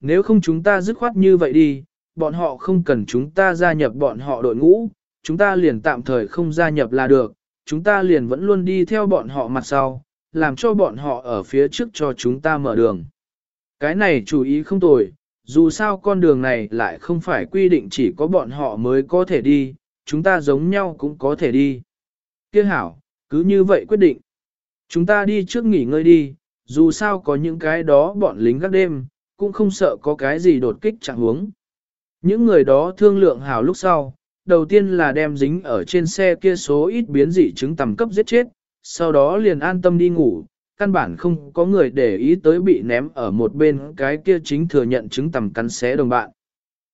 nếu không chúng ta dứt khoát như vậy đi, bọn họ không cần chúng ta gia nhập bọn họ đội ngũ, chúng ta liền tạm thời không gia nhập là được, chúng ta liền vẫn luôn đi theo bọn họ mặt sau, làm cho bọn họ ở phía trước cho chúng ta mở đường. Cái này chủ ý không tồi, dù sao con đường này lại không phải quy định chỉ có bọn họ mới có thể đi, chúng ta giống nhau cũng có thể đi. Kia hảo, cứ như vậy quyết định. Chúng ta đi trước nghỉ ngơi đi, dù sao có những cái đó bọn lính gác đêm, cũng không sợ có cái gì đột kích chẳng huống. Những người đó thương lượng hào lúc sau, đầu tiên là đem dính ở trên xe kia số ít biến dị chứng tầm cấp giết chết, sau đó liền an tâm đi ngủ, căn bản không có người để ý tới bị ném ở một bên cái kia chính thừa nhận chứng tầm cắn xé đồng bạn.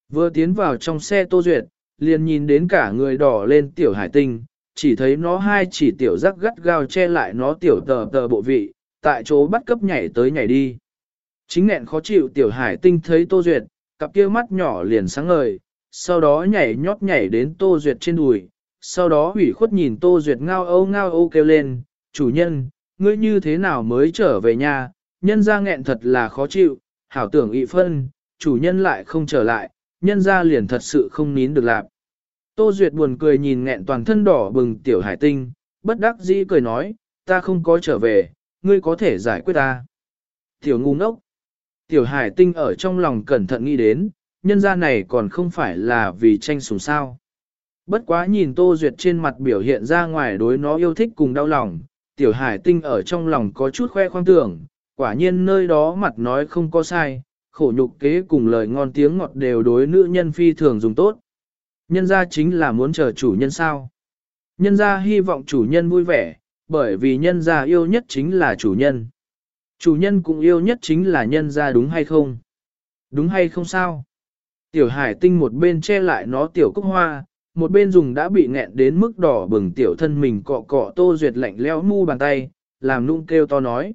Vừa tiến vào trong xe Tô Duyệt, liền nhìn đến cả người đỏ lên tiểu hải tinh, chỉ thấy nó hai chỉ tiểu rắc gắt gao che lại nó tiểu tờ tờ bộ vị, tại chỗ bắt cấp nhảy tới nhảy đi. Chính nẹn khó chịu tiểu hải tinh thấy Tô Duyệt, cặp kia mắt nhỏ liền sáng ngời, sau đó nhảy nhót nhảy đến Tô Duyệt trên đùi, sau đó ủy khuất nhìn Tô Duyệt ngao âu ngao âu kêu lên, chủ nhân, ngươi như thế nào mới trở về nhà, nhân ra nghẹn thật là khó chịu, hảo tưởng ị phân, chủ nhân lại không trở lại, nhân ra liền thật sự không nín được lạp. Tô Duyệt buồn cười nhìn nghẹn toàn thân đỏ bừng tiểu hải tinh, bất đắc dĩ cười nói, ta không có trở về, ngươi có thể giải quyết ta. Tiểu ngu ngốc. Tiểu hải tinh ở trong lòng cẩn thận nghĩ đến, nhân ra này còn không phải là vì tranh sủng sao. Bất quá nhìn Tô Duyệt trên mặt biểu hiện ra ngoài đối nó yêu thích cùng đau lòng, tiểu hải tinh ở trong lòng có chút khoe khoang tưởng, quả nhiên nơi đó mặt nói không có sai, khổ nhục kế cùng lời ngon tiếng ngọt đều đối nữ nhân phi thường dùng tốt. Nhân ra chính là muốn chờ chủ nhân sao. Nhân ra hy vọng chủ nhân vui vẻ, bởi vì nhân ra yêu nhất chính là chủ nhân. Chủ nhân cũng yêu nhất chính là nhân ra đúng hay không? Đúng hay không sao? Tiểu hải tinh một bên che lại nó tiểu cúc hoa, một bên dùng đã bị nghẹn đến mức đỏ bừng tiểu thân mình cọ cọ Tô Duyệt lạnh leo mu bàn tay, làm nung kêu to nói.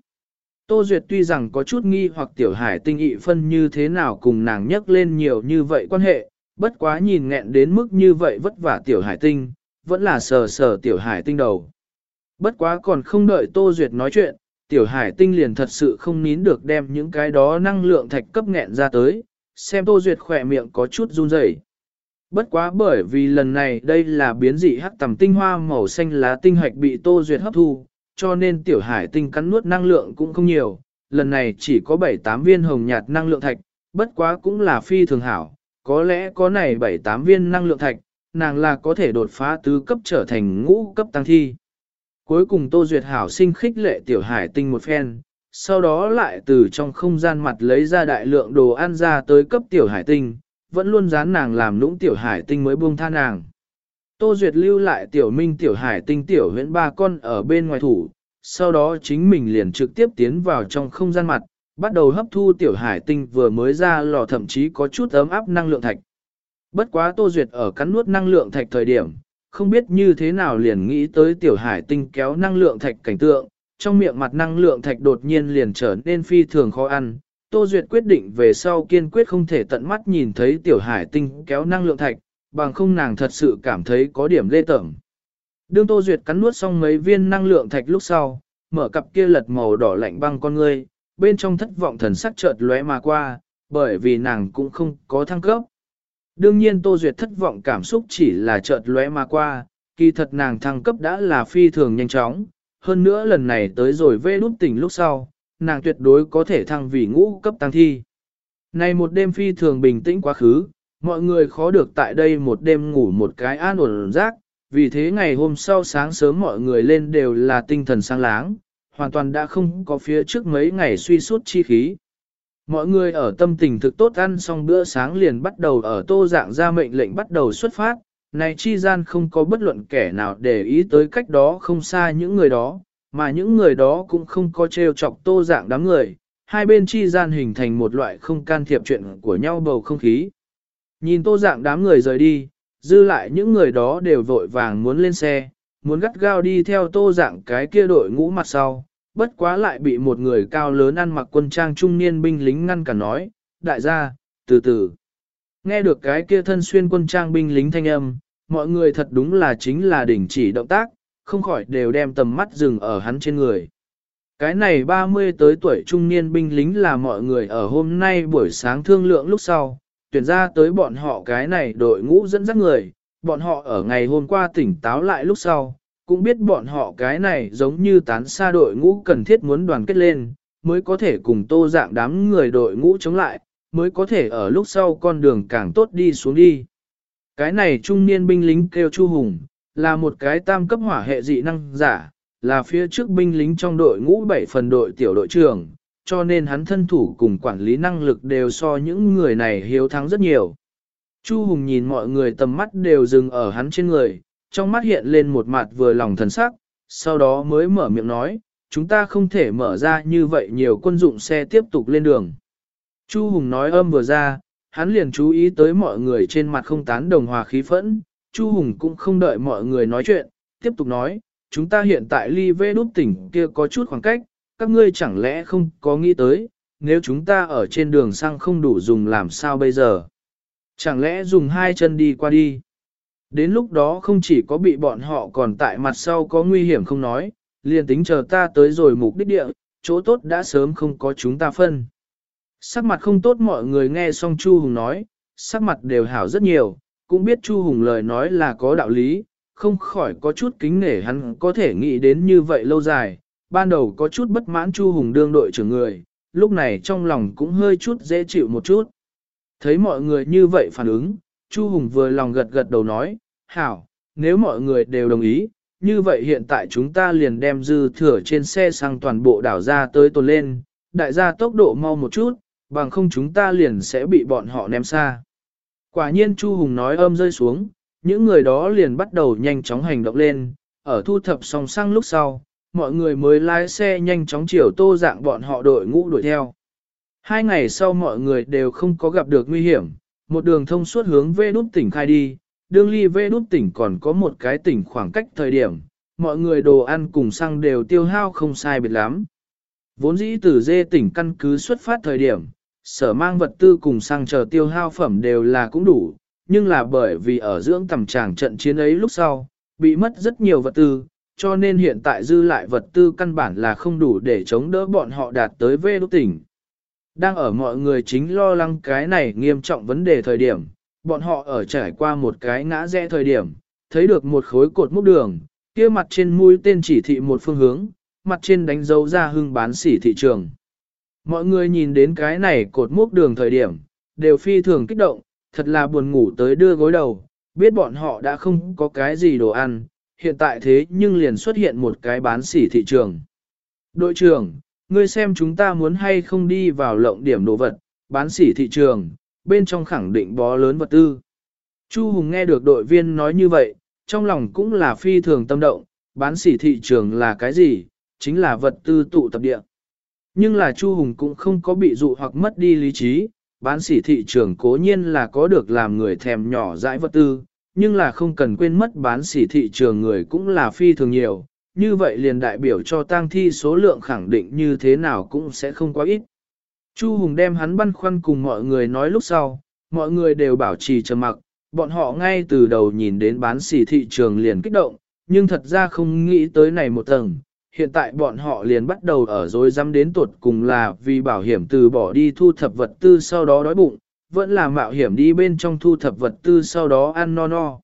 Tô Duyệt tuy rằng có chút nghi hoặc tiểu hải tinh ị phân như thế nào cùng nàng nhắc lên nhiều như vậy quan hệ, bất quá nhìn nghẹn đến mức như vậy vất vả tiểu hải tinh, vẫn là sờ sờ tiểu hải tinh đầu. Bất quá còn không đợi Tô Duyệt nói chuyện, tiểu hải tinh liền thật sự không nín được đem những cái đó năng lượng thạch cấp nghẹn ra tới, xem Tô Duyệt khỏe miệng có chút run rẩy. Bất quá bởi vì lần này đây là biến dị hắc tầm tinh hoa màu xanh lá tinh hạch bị Tô Duyệt hấp thu, cho nên tiểu hải tinh cắn nuốt năng lượng cũng không nhiều, lần này chỉ có 7-8 viên hồng nhạt năng lượng thạch, bất quá cũng là phi thường hảo, có lẽ có này 7-8 viên năng lượng thạch, nàng là có thể đột phá tứ cấp trở thành ngũ cấp tăng thi. Cuối cùng Tô Duyệt hảo sinh khích lệ tiểu hải tinh một phen, sau đó lại từ trong không gian mặt lấy ra đại lượng đồ ăn ra tới cấp tiểu hải tinh, vẫn luôn dán nàng làm lũng tiểu hải tinh mới buông tha nàng. Tô Duyệt lưu lại tiểu minh tiểu hải tinh tiểu huyễn ba con ở bên ngoài thủ, sau đó chính mình liền trực tiếp tiến vào trong không gian mặt, bắt đầu hấp thu tiểu hải tinh vừa mới ra lò thậm chí có chút ấm áp năng lượng thạch. Bất quá Tô Duyệt ở cắn nuốt năng lượng thạch thời điểm, không biết như thế nào liền nghĩ tới tiểu hải tinh kéo năng lượng thạch cảnh tượng, trong miệng mặt năng lượng thạch đột nhiên liền trở nên phi thường khó ăn. Tô Duyệt quyết định về sau kiên quyết không thể tận mắt nhìn thấy tiểu hải tinh kéo năng lượng thạch, bằng không nàng thật sự cảm thấy có điểm lê tởm. Đương Tô Duyệt cắn nuốt xong mấy viên năng lượng thạch lúc sau, mở cặp kia lật màu đỏ lạnh băng con ngươi, bên trong thất vọng thần sắc chợt lóe mà qua, bởi vì nàng cũng không có thăng cấp. Đương nhiên Tô Duyệt thất vọng cảm xúc chỉ là chợt lóe mà qua, kỳ thật nàng thăng cấp đã là phi thường nhanh chóng, hơn nữa lần này tới rồi vê nút tỉnh lúc sau, nàng tuyệt đối có thể thăng vì ngũ cấp tăng thi. Này một đêm phi thường bình tĩnh quá khứ, mọi người khó được tại đây một đêm ngủ một cái an ổn rác, vì thế ngày hôm sau sáng sớm mọi người lên đều là tinh thần sáng láng, hoàn toàn đã không có phía trước mấy ngày suy suốt chi khí. Mọi người ở tâm tình thực tốt ăn xong bữa sáng liền bắt đầu ở tô dạng ra mệnh lệnh bắt đầu xuất phát, này chi gian không có bất luận kẻ nào để ý tới cách đó không xa những người đó, mà những người đó cũng không có trêu chọc tô dạng đám người, hai bên chi gian hình thành một loại không can thiệp chuyện của nhau bầu không khí. Nhìn tô dạng đám người rời đi, dư lại những người đó đều vội vàng muốn lên xe, muốn gắt gao đi theo tô dạng cái kia đội ngũ mặt sau, bất quá lại bị một người cao lớn ăn mặc quân trang trung niên binh lính ngăn cản nói, đại gia, từ từ. Nghe được cái kia thân xuyên quân trang binh lính thanh âm, mọi người thật đúng là chính là đỉnh chỉ động tác, không khỏi đều đem tầm mắt dừng ở hắn trên người. Cái này 30 tới tuổi trung niên binh lính là mọi người ở hôm nay buổi sáng thương lượng lúc sau, tuyển ra tới bọn họ cái này đội ngũ dẫn dắt người, bọn họ ở ngày hôm qua tỉnh táo lại lúc sau, cũng biết bọn họ cái này giống như tán xa đội ngũ cần thiết muốn đoàn kết lên, mới có thể cùng tô dạng đám người đội ngũ chống lại, mới có thể ở lúc sau con đường càng tốt đi xuống đi. Cái này trung niên binh lính kêu Chu Hùng, là một cái tam cấp hỏa hệ dị năng giả, là phía trước binh lính trong đội ngũ 7 phần đội tiểu đội trưởng, cho nên hắn thân thủ cùng quản lý năng lực đều so những người này hiếu thắng rất nhiều. Chu Hùng nhìn mọi người tầm mắt đều dừng ở hắn trên người, trong mắt hiện lên một mặt vừa lòng thần sắc, sau đó mới mở miệng nói, chúng ta không thể mở ra như vậy nhiều quân dụng xe tiếp tục lên đường. Chu Hùng nói âm vừa ra, hắn liền chú ý tới mọi người trên mặt không tán đồng hòa khí phẫn, Chu Hùng cũng không đợi mọi người nói chuyện, tiếp tục nói, chúng ta hiện tại ly vê đút tỉnh kia có chút khoảng cách, các ngươi chẳng lẽ không có nghĩ tới, nếu chúng ta ở trên đường sang không đủ dùng làm sao bây giờ? Chẳng lẽ dùng hai chân đi qua đi? Đến lúc đó không chỉ có bị bọn họ còn tại mặt sau có nguy hiểm không nói, liền tính chờ ta tới rồi mục đích địa, chỗ tốt đã sớm không có chúng ta phân. Sắc mặt không tốt mọi người nghe xong Chu Hùng nói, sắc mặt đều hảo rất nhiều, cũng biết Chu Hùng lời nói là có đạo lý, không khỏi có chút kính nể hắn có thể nghĩ đến như vậy lâu dài, ban đầu có chút bất mãn Chu Hùng đương đội trưởng người, lúc này trong lòng cũng hơi chút dễ chịu một chút. Thấy mọi người như vậy phản ứng, Chu Hùng vừa lòng gật gật đầu nói, hảo, nếu mọi người đều đồng ý, như vậy hiện tại chúng ta liền đem dư thừa trên xe sang toàn bộ đảo ra tới tồn lên, đại gia tốc độ mau một chút, bằng không chúng ta liền sẽ bị bọn họ ném xa. Quả nhiên Chu Hùng nói âm rơi xuống, những người đó liền bắt đầu nhanh chóng hành động lên, ở thu thập song xăng lúc sau, mọi người mới lái xe nhanh chóng chiều tô dạng bọn họ đội ngũ đuổi theo. Hai ngày sau mọi người đều không có gặp được nguy hiểm, một đường thông suốt hướng về đút tỉnh khai đi, đương ly về đút tỉnh còn có một cái tỉnh khoảng cách thời điểm, mọi người đồ ăn cùng xăng đều tiêu hao không sai biệt lắm. Vốn dĩ từ dê tỉnh căn cứ xuất phát thời điểm, sở mang vật tư cùng xăng chờ tiêu hao phẩm đều là cũng đủ, nhưng là bởi vì ở dưỡng tầm tràng trận chiến ấy lúc sau, bị mất rất nhiều vật tư, cho nên hiện tại dư lại vật tư căn bản là không đủ để chống đỡ bọn họ đạt tới về đô tỉnh. Đang ở mọi người chính lo lắng cái này nghiêm trọng vấn đề thời điểm, bọn họ ở trải qua một cái ngã rẽ thời điểm, thấy được một khối cột múc đường, kia mặt trên mũi tên chỉ thị một phương hướng, mặt trên đánh dấu ra hưng bán sỉ thị trường. Mọi người nhìn đến cái này cột múc đường thời điểm, đều phi thường kích động, thật là buồn ngủ tới đưa gối đầu, biết bọn họ đã không có cái gì đồ ăn, hiện tại thế nhưng liền xuất hiện một cái bán sỉ thị trường. Đội trưởng, ngươi xem chúng ta muốn hay không đi vào lộng điểm đồ vật, bán sỉ thị trường, bên trong khẳng định bó lớn vật tư. Chu Hùng nghe được đội viên nói như vậy, trong lòng cũng là phi thường tâm động, bán sỉ thị trường là cái gì, chính là vật tư tụ tập địa. Nhưng là Chu Hùng cũng không có bị dụ hoặc mất đi lý trí, bán sỉ thị trường cố nhiên là có được làm người thèm nhỏ dãi vật tư, nhưng là không cần quên mất bán sỉ thị trường người cũng là phi thường nhiều, như vậy liền đại biểu cho tang thi số lượng khẳng định như thế nào cũng sẽ không quá ít. Chu Hùng đem hắn băn khoăn cùng mọi người nói lúc sau, mọi người đều bảo trì trầm mặc, bọn họ ngay từ đầu nhìn đến bán xỉ thị trường liền kích động, nhưng thật ra không nghĩ tới này một tầng. Hiện tại bọn họ liền bắt đầu ở dối dám đến tuột cùng là vì bảo hiểm từ bỏ đi thu thập vật tư sau đó đói bụng, vẫn là mạo hiểm đi bên trong thu thập vật tư sau đó ăn no no.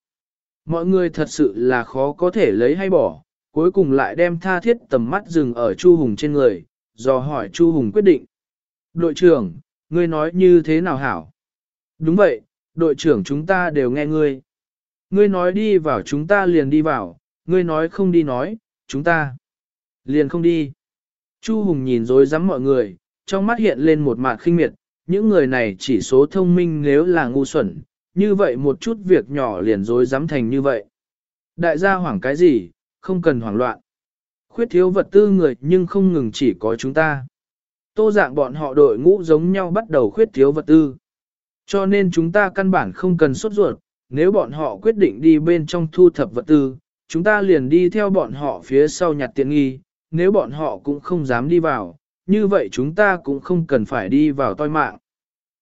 Mọi người thật sự là khó có thể lấy hay bỏ, cuối cùng lại đem tha thiết tầm mắt dừng ở Chu Hùng trên người, do hỏi Chu Hùng quyết định. Đội trưởng, ngươi nói như thế nào hảo? Đúng vậy, đội trưởng chúng ta đều nghe ngươi. Ngươi nói đi vào chúng ta liền đi vào, ngươi nói không đi nói, chúng ta liền không đi. Chu Hùng nhìn dối rắm mọi người, trong mắt hiện lên một mạt khinh miệt, những người này chỉ số thông minh nếu là ngu xuẩn, như vậy một chút việc nhỏ liền dối rắm thành như vậy. Đại gia hoảng cái gì, không cần hoảng loạn. Khuyết thiếu vật tư người nhưng không ngừng chỉ có chúng ta. Tô dạng bọn họ đội ngũ giống nhau bắt đầu khuyết thiếu vật tư. Cho nên chúng ta căn bản không cần sốt ruột, nếu bọn họ quyết định đi bên trong thu thập vật tư, chúng ta liền đi theo bọn họ phía sau nhặt tiện nghi, nếu bọn họ cũng không dám đi vào, như vậy chúng ta cũng không cần phải đi vào toi mạng.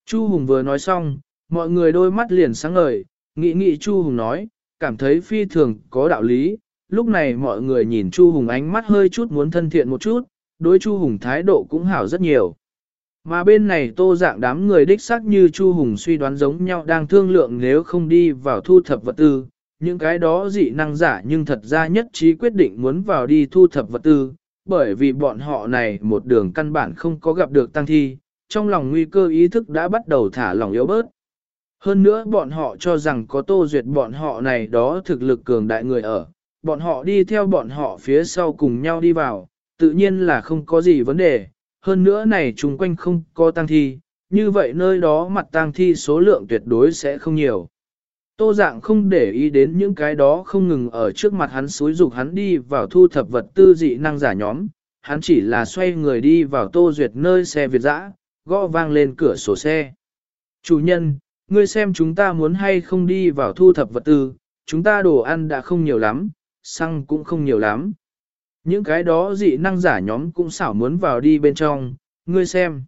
Chu Hùng vừa nói xong, mọi người đôi mắt liền sáng ngời, nghĩ nghĩ Chu Hùng nói, cảm thấy phi thường có đạo lý, lúc này mọi người nhìn Chu Hùng ánh mắt hơi chút muốn thân thiện một chút, đối Chu Hùng thái độ cũng hảo rất nhiều. Mà bên này tô dạng đám người đích xác như Chu Hùng suy đoán giống nhau đang thương lượng nếu không đi vào thu thập vật tư, những cái đó dị năng giả nhưng thật ra nhất trí quyết định muốn vào đi thu thập vật tư, bởi vì bọn họ này một đường căn bản không có gặp được tăng thi, trong lòng nguy cơ ý thức đã bắt đầu thả lỏng yếu bớt. Hơn nữa bọn họ cho rằng có tô duyệt bọn họ này đó thực lực cường đại người ở, bọn họ đi theo bọn họ phía sau cùng nhau đi vào, tự nhiên là không có gì vấn đề, hơn nữa này chung quanh không có tang thi, như vậy nơi đó mặt tang thi số lượng tuyệt đối sẽ không nhiều. Tô dạng không để ý đến những cái đó không ngừng ở trước mặt hắn xúi dục hắn đi vào thu thập vật tư dị năng giả nhóm, hắn chỉ là xoay người đi vào tô duyệt nơi xe Việt dã, gõ vang lên cửa sổ xe. Chủ nhân, ngươi xem chúng ta muốn hay không đi vào thu thập vật tư, chúng ta đồ ăn đã không nhiều lắm, xăng cũng không nhiều lắm. Những cái đó dị năng giả nhóm cũng xảo muốn vào đi bên trong, ngươi xem.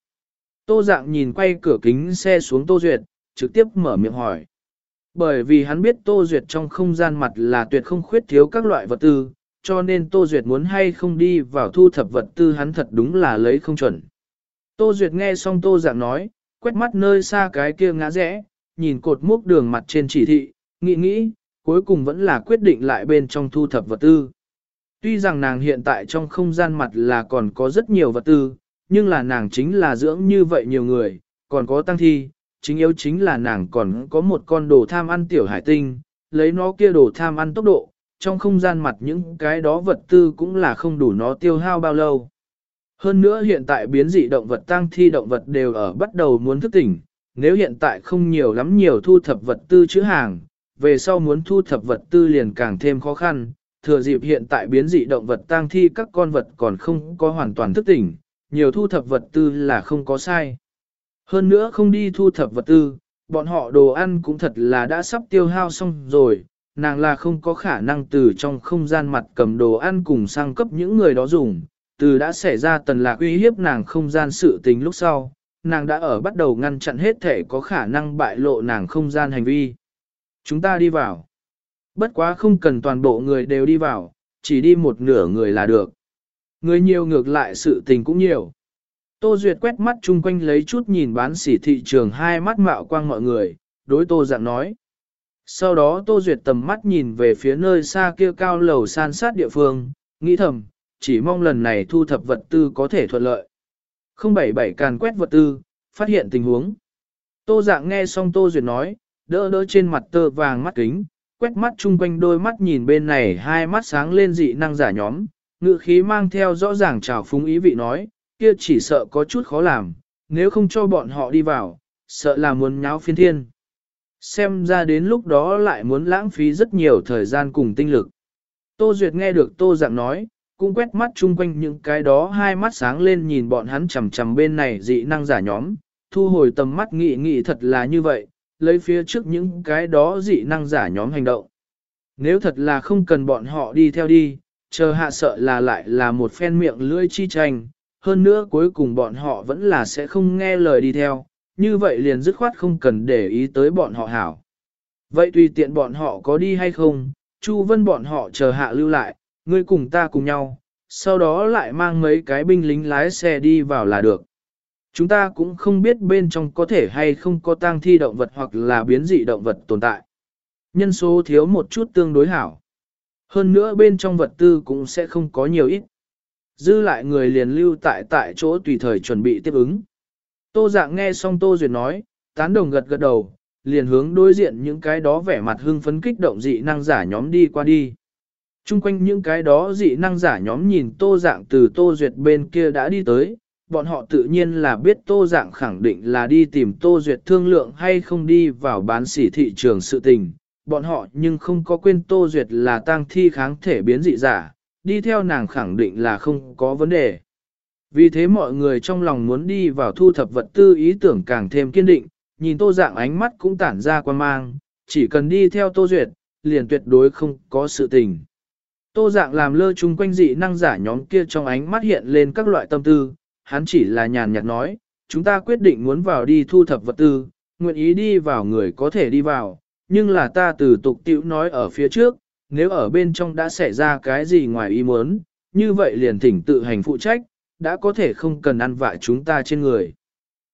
Tô dạng nhìn quay cửa kính xe xuống Tô Duyệt, trực tiếp mở miệng hỏi. Bởi vì hắn biết Tô Duyệt trong không gian mặt là tuyệt không khuyết thiếu các loại vật tư, cho nên Tô Duyệt muốn hay không đi vào thu thập vật tư hắn thật đúng là lấy không chuẩn. Tô Duyệt nghe xong Tô Dạng nói, quét mắt nơi xa cái kia ngã rẽ, nhìn cột mốc đường mặt trên chỉ thị, nghĩ nghĩ, cuối cùng vẫn là quyết định lại bên trong thu thập vật tư. Tuy rằng nàng hiện tại trong không gian mặt là còn có rất nhiều vật tư, nhưng là nàng chính là dưỡng như vậy nhiều người, còn có tăng thi, chính yếu chính là nàng còn có một con đồ tham ăn tiểu hải tinh, lấy nó kia đồ tham ăn tốc độ, trong không gian mặt những cái đó vật tư cũng là không đủ nó tiêu hao bao lâu. Hơn nữa hiện tại biến dị động vật tăng thi động vật đều ở bắt đầu muốn thức tỉnh, nếu hiện tại không nhiều lắm nhiều thu thập vật tư chữ hàng, về sau muốn thu thập vật tư liền càng thêm khó khăn, thừa dịp hiện tại biến dị động vật tang thi các con vật còn không có hoàn toàn thức tỉnh, nhiều thu thập vật tư là không có sai. Hơn nữa không đi thu thập vật tư, bọn họ đồ ăn cũng thật là đã sắp tiêu hao xong rồi, nàng là không có khả năng từ trong không gian mặt cầm đồ ăn cùng sang cấp những người đó dùng, từ đã xảy ra tần lạc uy hiếp nàng không gian sự tình lúc sau, nàng đã ở bắt đầu ngăn chặn hết thể có khả năng bại lộ nàng không gian hành vi. Chúng ta đi vào. Bất quá không cần toàn bộ người đều đi vào, chỉ đi một nửa người là được. Người nhiều ngược lại sự tình cũng nhiều. Tô Duyệt quét mắt chung quanh lấy chút nhìn bán sỉ thị trường hai mắt mạo quang mọi người, đối Tô Dạng nói. Sau đó Tô Duyệt tầm mắt nhìn về phía nơi xa kia cao lầu san sát địa phương, nghĩ thầm, chỉ mong lần này thu thập vật tư có thể thuận lợi. 077 càn quét vật tư, phát hiện tình huống. Tô Dạng nghe xong Tô Duyệt nói, đỡ đỡ trên mặt tơ vàng mắt kính, quét mắt chung quanh đôi mắt nhìn bên này hai mắt sáng lên dị năng giả nhóm, ngự khí mang theo rõ ràng trào phúng ý vị nói, kia chỉ sợ có chút khó làm, nếu không cho bọn họ đi vào, sợ là muốn nháo phiên thiên. Xem ra đến lúc đó lại muốn lãng phí rất nhiều thời gian cùng tinh lực. Tô Duyệt nghe được Tô Dạng nói, cũng quét mắt chung quanh những cái đó hai mắt sáng lên nhìn bọn hắn chầm chầm bên này dị năng giả nhóm, thu hồi tầm mắt nghị nghị thật là như vậy, lấy phía trước những cái đó dị năng giả nhóm hành động. Nếu thật là không cần bọn họ đi theo đi, chờ hạ sợ là lại là một phen miệng lưỡi chi tranh, hơn nữa cuối cùng bọn họ vẫn là sẽ không nghe lời đi theo, như vậy liền dứt khoát không cần để ý tới bọn họ hảo. Vậy tùy tiện bọn họ có đi hay không, Chu Vân bọn họ chờ hạ lưu lại, ngươi cùng ta cùng nhau, sau đó lại mang mấy cái binh lính lái xe đi vào là được. Chúng ta cũng không biết bên trong có thể hay không có tang thi động vật hoặc là biến dị động vật tồn tại. Nhân số thiếu một chút tương đối hảo. Hơn nữa bên trong vật tư cũng sẽ không có nhiều ít. Dư lại người liền lưu tại tại chỗ tùy thời chuẩn bị tiếp ứng. Tô dạng nghe xong Tô Duyệt nói, tán đồng gật gật đầu, liền hướng đối diện những cái đó vẻ mặt hưng phấn kích động dị năng giả nhóm đi qua đi. Trung quanh những cái đó dị năng giả nhóm nhìn Tô dạng từ Tô Duyệt bên kia đã đi tới, bọn họ tự nhiên là biết Tô Dạng khẳng định là đi tìm Tô Duyệt thương lượng hay không đi vào bán sỉ thị trường sự tình. Bọn họ nhưng không có quên Tô Duyệt là tang thi kháng thể biến dị giả, đi theo nàng khẳng định là không có vấn đề. Vì thế mọi người trong lòng muốn đi vào thu thập vật tư ý tưởng càng thêm kiên định, nhìn Tô Dạng ánh mắt cũng tản ra quan mang, chỉ cần đi theo Tô Duyệt, liền tuyệt đối không có sự tình. Tô Dạng làm lơ chung quanh dị năng giả nhóm kia trong ánh mắt hiện lên các loại tâm tư, hắn chỉ là nhàn nhạt nói, chúng ta quyết định muốn vào đi thu thập vật tư, nguyện ý đi vào người có thể đi vào, nhưng là ta từ tục tiểu nói ở phía trước, nếu ở bên trong đã xảy ra cái gì ngoài ý muốn, như vậy liền thỉnh tự hành phụ trách, đã có thể không cần ăn vạ chúng ta trên người.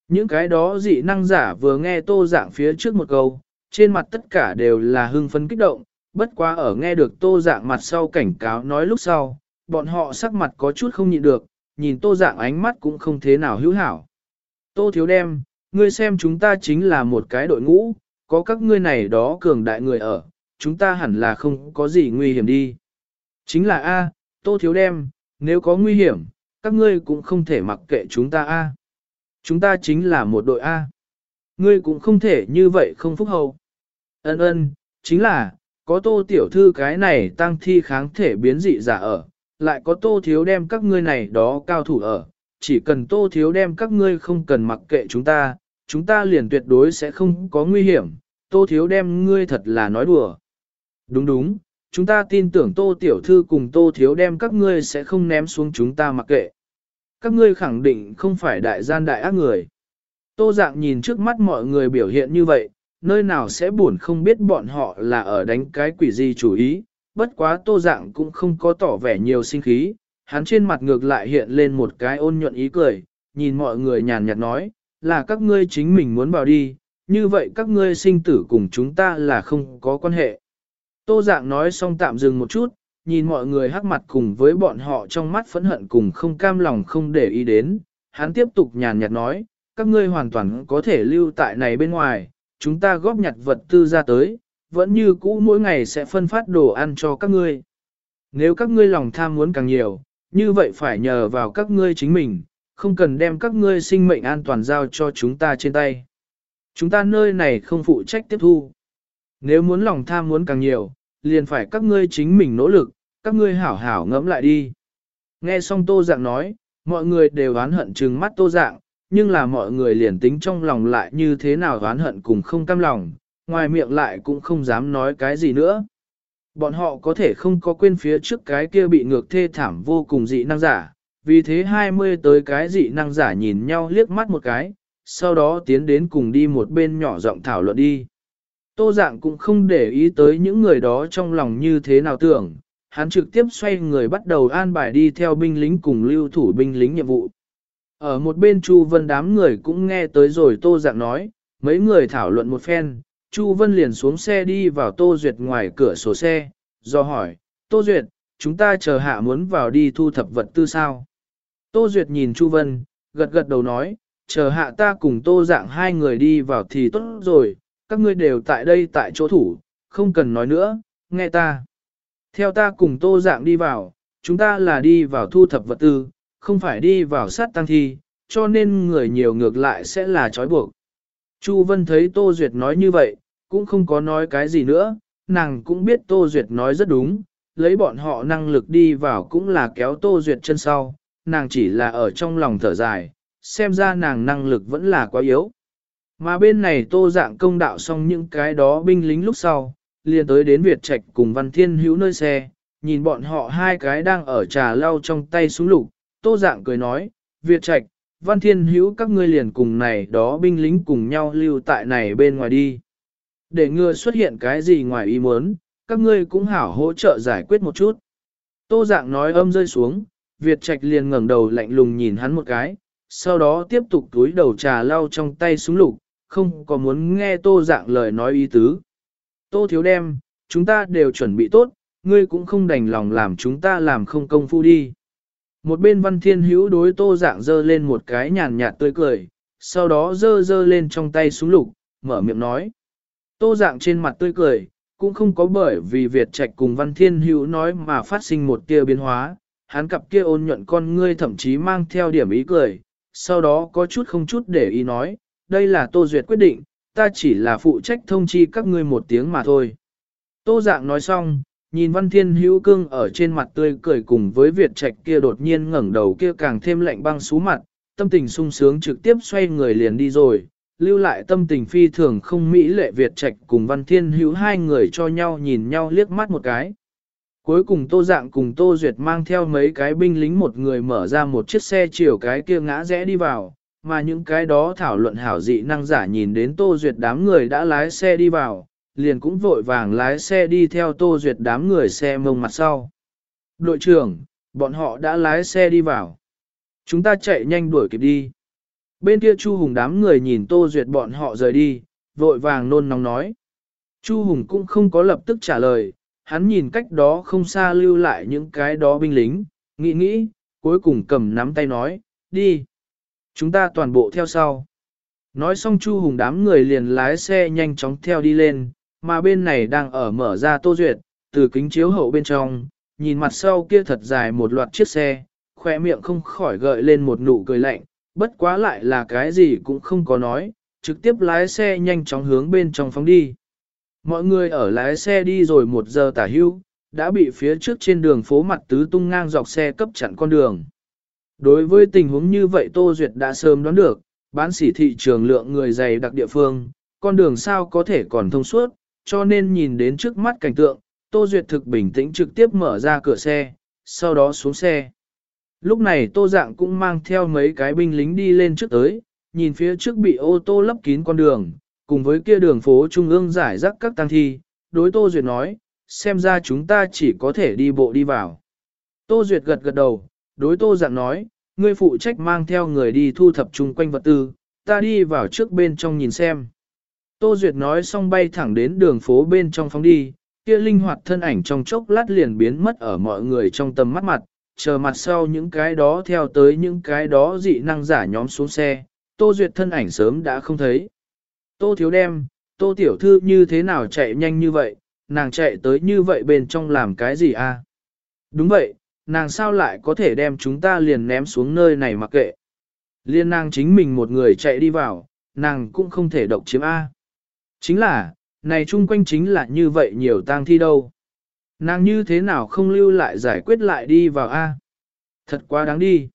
Những cái đó dị năng giả vừa nghe tô dạng phía trước một câu, trên mặt tất cả đều là hưng phấn kích động, bất quá ở nghe được tô dạng mặt sau cảnh cáo nói lúc sau, bọn họ sắc mặt có chút không nhịn được, nhìn tô dạng ánh mắt cũng không thế nào hữu hảo. Tô thiếu đem, ngươi xem chúng ta chính là một cái đội ngũ, có các ngươi này đó cường đại người ở, chúng ta hẳn là không có gì nguy hiểm đi. Chính là A, tô thiếu đem, nếu có nguy hiểm, các ngươi cũng không thể mặc kệ chúng ta A. Chúng ta chính là một đội A. Ngươi cũng không thể như vậy không phúc hậu. Ân ân, chính là, có tô tiểu thư cái này tăng thi kháng thể biến dị giả ở, lại có tô thiếu đem các ngươi này đó cao thủ ở, chỉ cần tô thiếu đem các ngươi không cần mặc kệ chúng ta, chúng ta liền tuyệt đối sẽ không có nguy hiểm, tô thiếu đem ngươi thật là nói đùa. Đúng đúng, chúng ta tin tưởng tô tiểu thư cùng tô thiếu đem các ngươi sẽ không ném xuống chúng ta mặc kệ. Các ngươi khẳng định không phải đại gian đại ác người. Tô dạng nhìn trước mắt mọi người biểu hiện như vậy, nơi nào sẽ buồn không biết bọn họ là ở đánh cái quỷ gì chủ ý, bất quá tô dạng cũng không có tỏ vẻ nhiều sinh khí, hắn trên mặt ngược lại hiện lên một cái ôn nhuận ý cười, nhìn mọi người nhàn nhạt nói, là các ngươi chính mình muốn vào đi, như vậy các ngươi sinh tử cùng chúng ta là không có quan hệ. Tô dạng nói xong tạm dừng một chút, nhìn mọi người hắc mặt cùng với bọn họ trong mắt phẫn hận cùng không cam lòng không để ý đến, hắn tiếp tục nhàn nhạt nói, các ngươi hoàn toàn có thể lưu tại này bên ngoài, chúng ta góp nhặt vật tư ra tới, vẫn như cũ mỗi ngày sẽ phân phát đồ ăn cho các ngươi. Nếu các ngươi lòng tham muốn càng nhiều, như vậy phải nhờ vào các ngươi chính mình, không cần đem các ngươi sinh mệnh an toàn giao cho chúng ta trên tay. Chúng ta nơi này không phụ trách tiếp thu. Nếu muốn lòng tham muốn càng nhiều, liền phải các ngươi chính mình nỗ lực, các ngươi hảo hảo ngẫm lại đi. Nghe xong tô dạng nói, mọi người đều oán hận trừng mắt tô dạng, nhưng là mọi người liền tính trong lòng lại như thế nào oán hận cùng không cam lòng, ngoài miệng lại cũng không dám nói cái gì nữa. Bọn họ có thể không có quên phía trước cái kia bị ngược thê thảm vô cùng dị năng giả, vì thế 20 tới cái dị năng giả nhìn nhau liếc mắt một cái, sau đó tiến đến cùng đi một bên nhỏ giọng thảo luận đi. Tô dạng cũng không để ý tới những người đó trong lòng như thế nào tưởng, hắn trực tiếp xoay người bắt đầu an bài đi theo binh lính cùng lưu thủ binh lính nhiệm vụ. Ở một bên Chu Vân đám người cũng nghe tới rồi Tô Dạng nói, mấy người thảo luận một phen, Chu Vân liền xuống xe đi vào Tô Duyệt ngoài cửa sổ xe, do hỏi, Tô Duyệt, chúng ta chờ hạ muốn vào đi thu thập vật tư sao? Tô Duyệt nhìn Chu Vân, gật gật đầu nói, chờ hạ ta cùng Tô Dạng hai người đi vào thì tốt rồi, các ngươi đều tại đây tại chỗ thủ, không cần nói nữa, nghe ta. Theo ta cùng Tô Dạng đi vào, chúng ta là đi vào thu thập vật tư, không phải đi vào sát tăng thi, cho nên người nhiều ngược lại sẽ là trói buộc. Chu Vân thấy Tô Duyệt nói như vậy, cũng không có nói cái gì nữa, nàng cũng biết Tô Duyệt nói rất đúng, lấy bọn họ năng lực đi vào cũng là kéo Tô Duyệt chân sau, nàng chỉ là ở trong lòng thở dài, xem ra nàng năng lực vẫn là quá yếu. Mà bên này Tô dạng công đạo xong những cái đó binh lính lúc sau, liền tới đến Việt Trạch cùng Văn Thiên Hữu nơi xe, nhìn bọn họ hai cái đang ở trà lau trong tay súng lục, Tô dạng cười nói, Việt Trạch, Văn Thiên Hữu các ngươi liền cùng này đó binh lính cùng nhau lưu tại này bên ngoài đi. Để ngừa xuất hiện cái gì ngoài ý muốn, các ngươi cũng hảo hỗ trợ giải quyết một chút. Tô dạng nói âm rơi xuống, Việt Trạch liền ngẩng đầu lạnh lùng nhìn hắn một cái, sau đó tiếp tục túi đầu trà lau trong tay súng lục, không có muốn nghe tô dạng lời nói ý tứ. Tô thiếu đem, chúng ta đều chuẩn bị tốt, ngươi cũng không đành lòng làm chúng ta làm không công phu đi. Một bên văn thiên hữu đối tô dạng dơ lên một cái nhàn nhạt tươi cười, sau đó dơ dơ lên trong tay súng lục, mở miệng nói. Tô dạng trên mặt tươi cười, cũng không có bởi vì Việt Trạch cùng văn thiên hữu nói mà phát sinh một tia biến hóa, hắn cặp kia ôn nhuận con ngươi thậm chí mang theo điểm ý cười, sau đó có chút không chút để ý nói, đây là Tô Duyệt quyết định, ta chỉ là phụ trách thông chi các ngươi một tiếng mà thôi. Tô Dạng nói xong, nhìn Văn Thiên Hữu Cương ở trên mặt tươi cười cùng với Việt Trạch kia đột nhiên ngẩng đầu kia càng thêm lạnh băng xú mặt, tâm tình sung sướng trực tiếp xoay người liền đi rồi, lưu lại tâm tình phi thường không mỹ lệ Việt Trạch cùng Văn Thiên Hữu hai người cho nhau nhìn nhau liếc mắt một cái. Cuối cùng Tô Dạng cùng Tô Duyệt mang theo mấy cái binh lính một người mở ra một chiếc xe chiều cái kia ngã rẽ đi vào, mà những cái đó thảo luận hảo dị năng giả nhìn đến Tô Duyệt đám người đã lái xe đi vào, liền cũng vội vàng lái xe đi theo Tô Duyệt đám người xe mông mặt sau. Đội trưởng, bọn họ đã lái xe đi vào. Chúng ta chạy nhanh đuổi kịp đi. Bên kia Chu Hùng đám người nhìn Tô Duyệt bọn họ rời đi, vội vàng nôn nóng nói. Chu Hùng cũng không có lập tức trả lời, hắn nhìn cách đó không xa lưu lại những cái đó binh lính, nghĩ nghĩ, cuối cùng cầm nắm tay nói, đi. Chúng ta toàn bộ theo sau. Nói xong Chu Hùng đám người liền lái xe nhanh chóng theo đi lên, mà bên này đang ở mở ra Tô Duyệt, từ kính chiếu hậu bên trong, nhìn mặt sau kia thật dài một loạt chiếc xe, khoe miệng không khỏi gợi lên một nụ cười lạnh, bất quá lại là cái gì cũng không có nói, trực tiếp lái xe nhanh chóng hướng bên trong phóng đi. Mọi người ở lái xe đi rồi một giờ tả hưu, đã bị phía trước trên đường phố mặt tứ tung ngang dọc xe cấp chặn con đường. Đối với tình huống như vậy Tô Duyệt đã sớm đoán được, bán sỉ thị trường lượng người dày đặc địa phương, con đường sao có thể còn thông suốt, cho nên nhìn đến trước mắt cảnh tượng, Tô Duyệt thực bình tĩnh trực tiếp mở ra cửa xe, sau đó xuống xe. Lúc này Tô Dạng cũng mang theo mấy cái binh lính đi lên trước tới, nhìn phía trước bị ô tô lấp kín con đường, cùng với kia đường phố trung ương giải rác các tăng thi, đối Tô Duyệt nói, xem ra chúng ta chỉ có thể đi bộ đi vào. Tô Duyệt gật gật đầu, đối Tô Dạng nói, ngươi phụ trách mang theo người đi thu thập chung quanh vật tư, ta đi vào trước bên trong nhìn xem. Tô Duyệt nói xong bay thẳng đến đường phố bên trong phóng đi, kia linh hoạt thân ảnh trong chốc lát liền biến mất ở mọi người trong tầm mắt mặt, chờ mặt sau những cái đó theo tới những cái đó dị năng giả nhóm xuống xe, Tô Duyệt thân ảnh sớm đã không thấy. Tô Thiếu Đem, Tô Tiểu Thư như thế nào chạy nhanh như vậy, nàng chạy tới như vậy bên trong làm cái gì a? Đúng vậy, nàng sao lại có thể đem chúng ta liền ném xuống nơi này mặc kệ. Liên nàng chính mình một người chạy đi vào, nàng cũng không thể độc chiếm A. Chính là, này chung quanh chính là như vậy nhiều tang thi đâu. Nàng như thế nào không lưu lại giải quyết lại đi vào A. Thật quá đáng đi.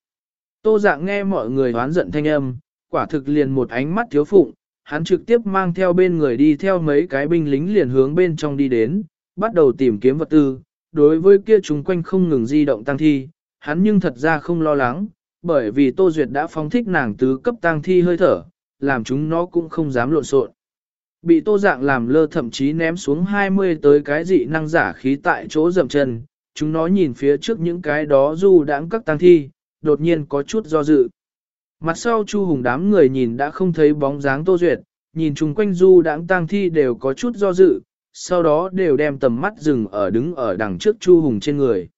Tô dạng nghe mọi người hoán giận thanh âm, quả thực liền một ánh mắt thiếu phụng, hắn trực tiếp mang theo bên người đi theo mấy cái binh lính liền hướng bên trong đi đến, bắt đầu tìm kiếm vật tư. Đối với kia chung quanh không ngừng di động tăng thi, hắn nhưng thật ra không lo lắng, bởi vì Tô Duyệt đã phóng thích nàng tứ cấp tăng thi hơi thở, làm chúng nó cũng không dám lộn xộn. Bị tô dạng làm lơ thậm chí ném xuống 20 tới cái dị năng giả khí tại chỗ dầm chân, chúng nó nhìn phía trước những cái đó du đãng các tăng thi, đột nhiên có chút do dự. Mặt sau Chu Hùng đám người nhìn đã không thấy bóng dáng Tô Duyệt, nhìn chung quanh du đãng tăng thi đều có chút do dự, sau đó đều đem tầm mắt dừng ở đứng ở đằng trước Chu Hùng trên người.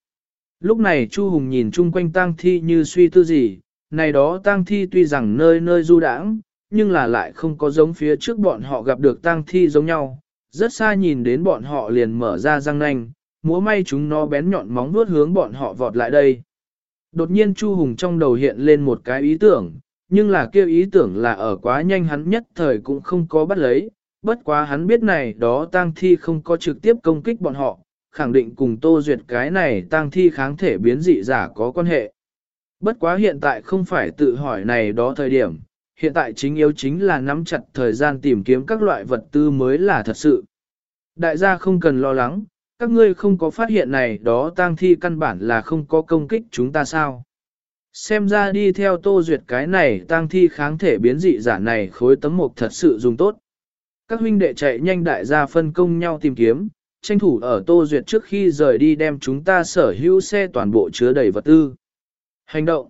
Lúc này Chu Hùng nhìn chung quanh tang thi như suy tư gì, này đó tang thi tuy rằng nơi nơi du đãng, nhưng là lại không có giống phía trước bọn họ gặp được tang thi giống nhau. Rất xa nhìn đến bọn họ liền mở ra răng nanh, múa may chúng nó bén nhọn móng vuốt hướng bọn họ vọt lại đây. Đột nhiên Chu Hùng trong đầu hiện lên một cái ý tưởng, nhưng là kêu ý tưởng là ở quá nhanh hắn nhất thời cũng không có bắt lấy, bất quá hắn biết này đó tang thi không có trực tiếp công kích bọn họ, khẳng định cùng Tô Duyệt cái này tang thi kháng thể biến dị giả có quan hệ. Bất quá hiện tại không phải tự hỏi này đó thời điểm, hiện tại chính yếu chính là nắm chặt thời gian tìm kiếm các loại vật tư mới là thật sự. Đại gia không cần lo lắng, các ngươi không có phát hiện này đó tang thi căn bản là không có công kích chúng ta sao. Xem ra đi theo tô duyệt cái này tang thi kháng thể biến dị giả này khối tấm mục thật sự dùng tốt. Các huynh đệ chạy nhanh đại gia phân công nhau tìm kiếm, tranh thủ ở tô duyệt trước khi rời đi đem chúng ta sở hữu xe toàn bộ chứa đầy vật tư. Hành động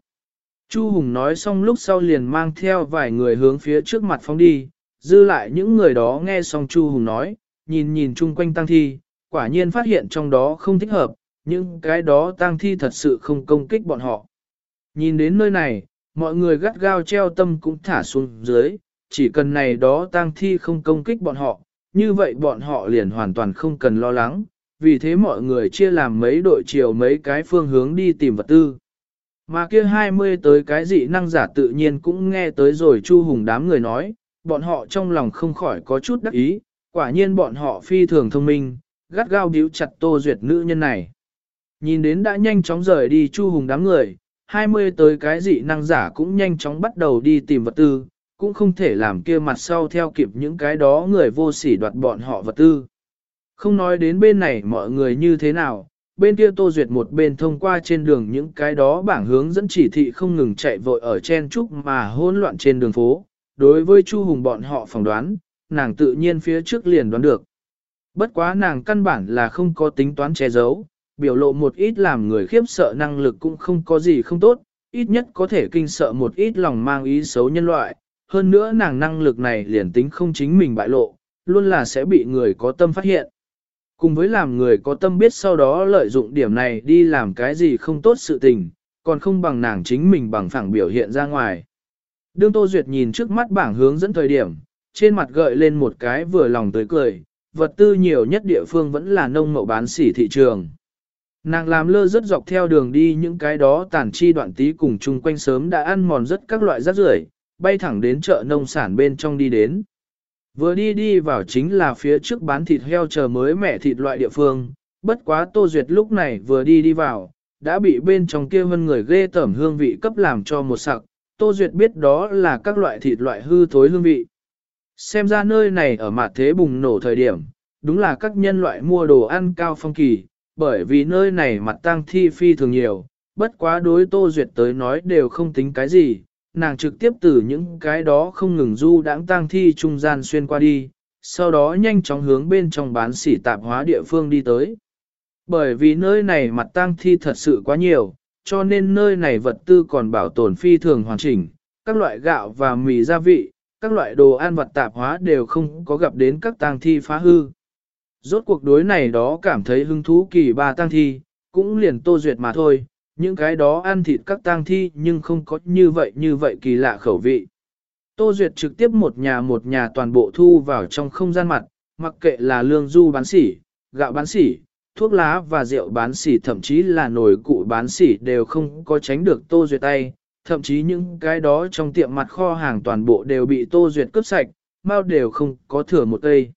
Chu Hùng nói xong lúc sau liền mang theo vài người hướng phía trước mặt phóng đi, dư lại những người đó nghe xong Chu Hùng nói, nhìn nhìn chung quanh tăng thi, quả nhiên phát hiện trong đó không thích hợp, nhưng cái đó tăng thi thật sự không công kích bọn họ. Nhìn đến nơi này, mọi người gắt gao treo tâm cũng thả xuống dưới, chỉ cần này đó tăng thi không công kích bọn họ, như vậy bọn họ liền hoàn toàn không cần lo lắng, vì thế mọi người chia làm mấy đội chiều mấy cái phương hướng đi tìm vật tư. Mà kia 20 tới cái dị năng giả tự nhiên cũng nghe tới rồi Chu Hùng đám người nói, bọn họ trong lòng không khỏi có chút đắc ý, quả nhiên bọn họ phi thường thông minh, gắt gao biếu chặt Tô Duyệt nữ nhân này. Nhìn đến đã nhanh chóng rời đi Chu Hùng đám người, 20 tới cái dị năng giả cũng nhanh chóng bắt đầu đi tìm vật tư, cũng không thể làm kia mặt sau theo kịp những cái đó người vô sỉ đoạt bọn họ vật tư. Không nói đến bên này mọi người như thế nào, bên kia Tô Duyệt một bên thông qua trên đường những cái đó bảng hướng dẫn chỉ thị không ngừng chạy vội ở chen trúc mà hỗn loạn trên đường phố. Đối với Chu Hùng bọn họ phỏng đoán, nàng tự nhiên phía trước liền đoán được. Bất quá nàng căn bản là không có tính toán che giấu, biểu lộ một ít làm người khiếp sợ năng lực cũng không có gì không tốt, ít nhất có thể kinh sợ một ít lòng mang ý xấu nhân loại, hơn nữa nàng năng lực này liền tính không chính mình bại lộ, luôn là sẽ bị người có tâm phát hiện. Cùng với làm người có tâm biết sau đó lợi dụng điểm này đi làm cái gì không tốt sự tình, còn không bằng nàng chính mình bằng phẳng biểu hiện ra ngoài. Đương Tô Duyệt nhìn trước mắt bảng hướng dẫn thời điểm, trên mặt gợi lên một cái vừa lòng tới cười, vật tư nhiều nhất địa phương vẫn là nông mậu bán sỉ thị trường. Nàng làm lơ rất dọc theo đường đi những cái đó tàn chi đoạn tí cùng chung quanh sớm đã ăn mòn rất các loại rác rưởi, bay thẳng đến chợ nông sản bên trong đi đến. Vừa đi đi vào chính là phía trước bán thịt heo chờ mới mẻ thịt loại địa phương, bất quá Tô Duyệt lúc này vừa đi đi vào, đã bị bên trong kia hơn người ghê tẩm hương vị cấp làm cho một sặc, Tô Duyệt biết đó là các loại thịt loại hư thối hương vị. Xem ra nơi này ở mặt thế bùng nổ thời điểm, đúng là các nhân loại mua đồ ăn cao phong kỳ, bởi vì nơi này mặt tang thi phi thường nhiều, bất quá đối Tô Duyệt tới nói đều không tính cái gì, nàng trực tiếp từ những cái đó không ngừng du đãng tang thi trung gian xuyên qua đi, sau đó nhanh chóng hướng bên trong bán sỉ tạp hóa địa phương đi tới. Bởi vì nơi này mặt tang thi thật sự quá nhiều, cho nên nơi này vật tư còn bảo tồn phi thường hoàn chỉnh, các loại gạo và mì gia vị, các loại đồ ăn vật tạp hóa đều không có gặp đến các tang thi phá hư. Rốt cuộc đối này đó cảm thấy hứng thú kỳ ba tang thi, cũng liền tô duyệt mà thôi, những cái đó ăn thịt các tang thi nhưng không có như vậy như vậy kỳ lạ khẩu vị. Tô Duyệt trực tiếp một nhà một nhà toàn bộ thu vào trong không gian mặt, mặc kệ là lương du bán sỉ, gạo bán sỉ, thuốc lá và rượu bán sỉ thậm chí là nồi cụ bán sỉ đều không có tránh được Tô Duyệt tay, thậm chí những cái đó trong tiệm mặt kho hàng toàn bộ đều bị Tô Duyệt cướp sạch, mau đều không có thừa một cây.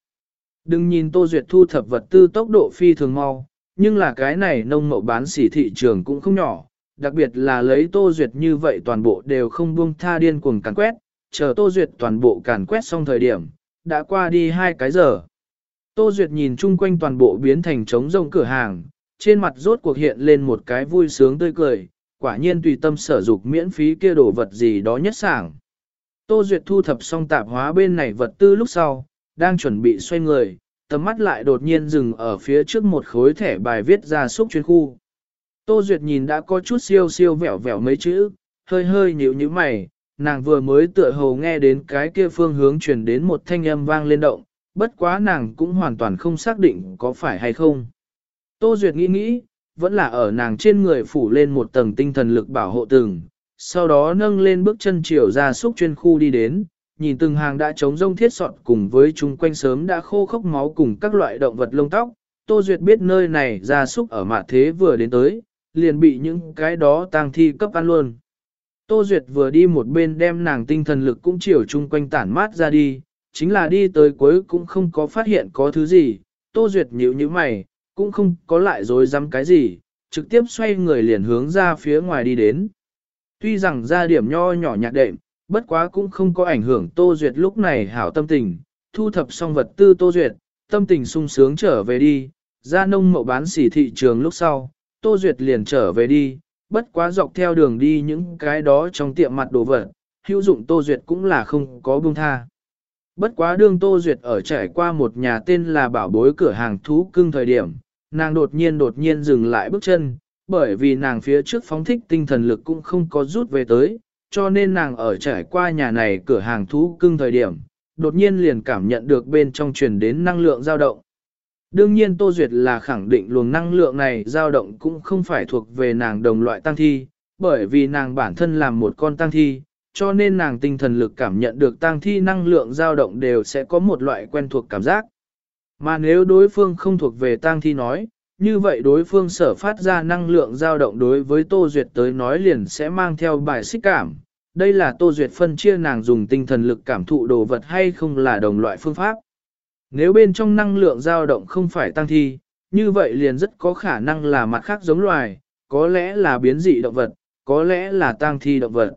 Đừng nhìn Tô Duyệt thu thập vật tư tốc độ phi thường mau, nhưng là cái này nông mậu bán sỉ thị trường cũng không nhỏ, đặc biệt là lấy Tô Duyệt như vậy toàn bộ đều không buông tha điên cuồng càn quét, chờ Tô Duyệt toàn bộ càn quét xong thời điểm, đã qua đi hai cái giờ. Tô Duyệt nhìn chung quanh toàn bộ biến thành trống rông cửa hàng, trên mặt rốt cuộc hiện lên một cái vui sướng tươi cười, quả nhiên tùy tâm sở dục miễn phí kia đổ vật gì đó nhất sảng. Tô Duyệt thu thập xong tạp hóa bên này vật tư lúc sau, đang chuẩn bị xoay người, tầm mắt lại đột nhiên dừng ở phía trước một khối thẻ bài viết ra xúc chuyên khu. Tô Duyệt nhìn đã có chút siêu siêu vẹo vẹo mấy chữ, hơi hơi nhíu nhíu mày, nàng vừa mới tựa hồ nghe đến cái kia phương hướng truyền đến một thanh âm vang lên động, bất quá nàng cũng hoàn toàn không xác định có phải hay không. Tô Duyệt nghĩ nghĩ, vẫn là ở nàng trên người phủ lên một tầng tinh thần lực bảo hộ từng, sau đó nâng lên bước chân chiều ra xúc chuyên khu đi đến, nhìn từng hàng đã trống rông thiết sọt cùng với chúng quanh sớm đã khô khốc máu cùng các loại động vật lông tóc. Tô Duyệt biết nơi này gia súc ở mạ thế vừa đến tới, liền bị những cái đó tang thi cấp ăn luôn. Tô Duyệt vừa đi một bên đem nàng tinh thần lực cũng chiều chung quanh tản mát ra đi, chính là đi tới cuối cũng không có phát hiện có thứ gì, Tô Duyệt nhíu như mày, cũng không có lại dối dám cái gì, trực tiếp xoay người liền hướng ra phía ngoài đi đến. Tuy rằng ra điểm nho nhỏ nhạt đệm, bất quá cũng không có ảnh hưởng Tô Duyệt lúc này hảo tâm tình, thu thập xong vật tư Tô Duyệt, tâm tình sung sướng trở về đi, ra nông mậu bán xỉ thị trường lúc sau, Tô Duyệt liền trở về đi, bất quá dọc theo đường đi những cái đó trong tiệm mặt đồ vật, hữu dụng Tô Duyệt cũng là không có buông tha. Bất quá đương Tô Duyệt ở trải qua một nhà tên là bảo bối cửa hàng thú cưng thời điểm, nàng đột nhiên đột nhiên dừng lại bước chân, bởi vì nàng phía trước phóng thích tinh thần lực cũng không có rút về tới, cho nên nàng ở trải qua nhà này cửa hàng thú cưng thời điểm, đột nhiên liền cảm nhận được bên trong truyền đến năng lượng dao động. Đương nhiên Tô Duyệt là khẳng định luồng năng lượng này dao động cũng không phải thuộc về nàng đồng loại tăng thi, bởi vì nàng bản thân làm một con tăng thi, cho nên nàng tinh thần lực cảm nhận được tăng thi năng lượng dao động đều sẽ có một loại quen thuộc cảm giác. Mà nếu đối phương không thuộc về tăng thi nói, như vậy đối phương sở phát ra năng lượng dao động đối với Tô Duyệt tới nói liền sẽ mang theo bài xích cảm. Đây là Tô Duyệt phân chia nàng dùng tinh thần lực cảm thụ đồ vật hay không là đồng loại phương pháp. Nếu bên trong năng lượng dao động không phải tăng thi, như vậy liền rất có khả năng là mặt khác giống loài, có lẽ là biến dị động vật, có lẽ là tăng thi động vật.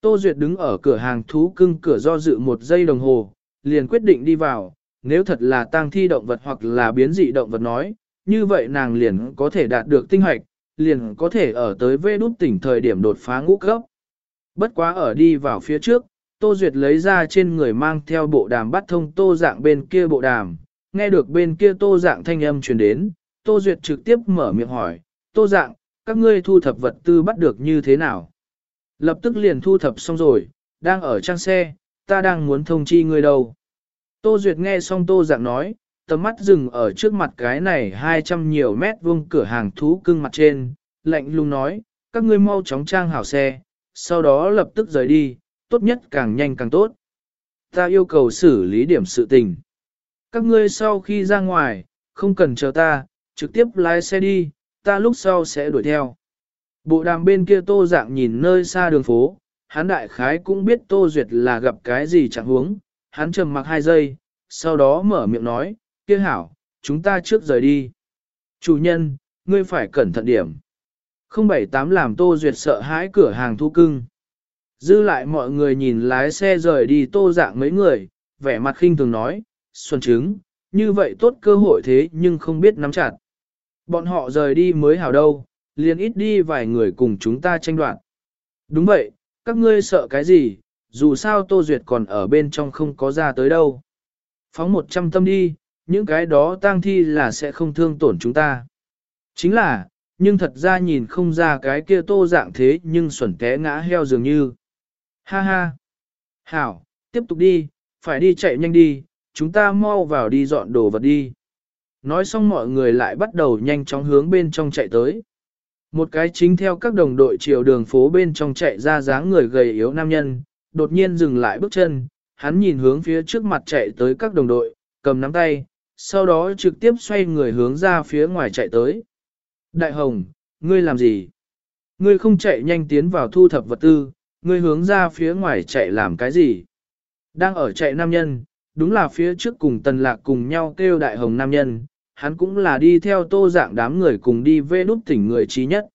Tô Duyệt đứng ở cửa hàng thú cưng cửa do dự một giây đồng hồ, liền quyết định đi vào, nếu thật là tăng thi động vật hoặc là biến dị động vật nói, như vậy nàng liền có thể đạt được tinh hoạch, liền có thể ở tới vê đút tỉnh thời điểm đột phá ngũ cấp. Bất quá ở đi vào phía trước, Tô Duyệt lấy ra trên người mang theo bộ đàm bắt thông tô dạng bên kia bộ đàm, nghe được bên kia tô dạng thanh âm truyền đến, Tô Duyệt trực tiếp mở miệng hỏi, tô dạng, các ngươi thu thập vật tư bắt được như thế nào? Lập tức liền thu thập xong rồi, đang ở trang xe, ta đang muốn thông chi người đâu. Tô Duyệt nghe xong Tô Dạng nói, tầm mắt dừng ở trước mặt cái này 200 nhiều mét vuông cửa hàng thú cưng mặt trên, lạnh lùng nói, các ngươi mau chóng trang hảo xe, sau đó lập tức rời đi, tốt nhất càng nhanh càng tốt. Ta yêu cầu xử lý điểm sự tình. Các ngươi sau khi ra ngoài, không cần chờ ta, trực tiếp lái xe đi, ta lúc sau sẽ đuổi theo. Bộ đàm bên kia tô dạng nhìn nơi xa đường phố, hắn đại khái cũng biết tô duyệt là gặp cái gì chẳng huống, hắn trầm mặc hai giây, sau đó mở miệng nói, kia hảo, chúng ta trước rời đi. Chủ nhân, ngươi phải cẩn thận điểm. 078 làm tô duyệt sợ hãi cửa hàng thu cưng. Dư lại mọi người nhìn lái xe rời đi tô dạng mấy người, vẻ mặt khinh thường nói, xuân trứng, như vậy tốt cơ hội thế nhưng không biết nắm chặt. Bọn họ rời đi mới hảo đâu, liền ít đi vài người cùng chúng ta tranh đoạt. Đúng vậy, các ngươi sợ cái gì, dù sao Tô Duyệt còn ở bên trong không có ra tới đâu. Phóng một trăm tâm đi, những cái đó tang thi là sẽ không thương tổn chúng ta. Chính là, nhưng thật ra nhìn không ra cái kia tô dạng thế nhưng xuẩn té ngã heo dường như. Ha ha! Hảo, tiếp tục đi, phải đi chạy nhanh đi, chúng ta mau vào đi dọn đồ vật đi. Nói xong mọi người lại bắt đầu nhanh chóng hướng bên trong chạy tới. Một cái chính theo các đồng đội chiều đường phố bên trong chạy ra dáng người gầy yếu nam nhân, đột nhiên dừng lại bước chân, hắn nhìn hướng phía trước mặt chạy tới các đồng đội, cầm nắm tay, sau đó trực tiếp xoay người hướng ra phía ngoài chạy tới. Đại Hồng, ngươi làm gì? Ngươi không chạy nhanh tiến vào thu thập vật tư, ngươi hướng ra phía ngoài chạy làm cái gì? Đang ở chạy nam nhân, đúng là phía trước cùng tần lạc cùng nhau kêu Đại Hồng nam nhân, hắn cũng là đi theo tô dạng đám người cùng đi về nút tỉnh người trí nhất.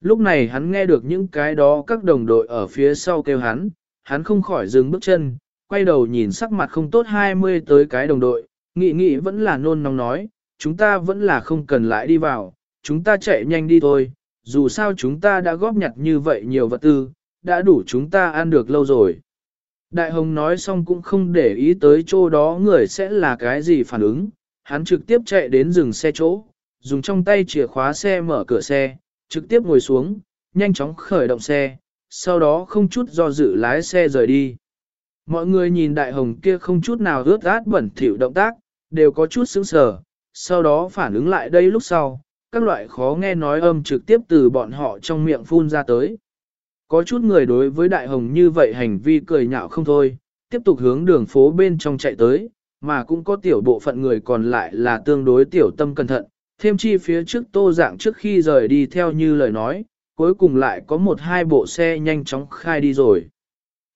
Lúc này hắn nghe được những cái đó các đồng đội ở phía sau kêu hắn, hắn không khỏi dừng bước chân, quay đầu nhìn sắc mặt không tốt 20 tới cái đồng đội, nghị nghị vẫn là nôn nóng nói, chúng ta vẫn là không cần lại đi vào, chúng ta chạy nhanh đi thôi, dù sao chúng ta đã góp nhặt như vậy nhiều vật tư, đã đủ chúng ta ăn được lâu rồi. Đại Hồng nói xong cũng không để ý tới chỗ đó người sẽ là cái gì phản ứng, hắn trực tiếp chạy đến dừng xe chỗ, dùng trong tay chìa khóa xe mở cửa xe, trực tiếp ngồi xuống, nhanh chóng khởi động xe, sau đó không chút do dự lái xe rời đi. Mọi người nhìn đại hồng kia không chút nào ướt át bẩn thỉu động tác, đều có chút sững sờ, sau đó phản ứng lại đây lúc sau, các loại khó nghe nói âm trực tiếp từ bọn họ trong miệng phun ra tới. Có chút người đối với đại hồng như vậy hành vi cười nhạo không thôi, tiếp tục hướng đường phố bên trong chạy tới, mà cũng có tiểu bộ phận người còn lại là tương đối tiểu tâm cẩn thận, thêm chi phía trước tô dạng trước khi rời đi theo như lời nói, cuối cùng lại có một hai bộ xe nhanh chóng khai đi rồi.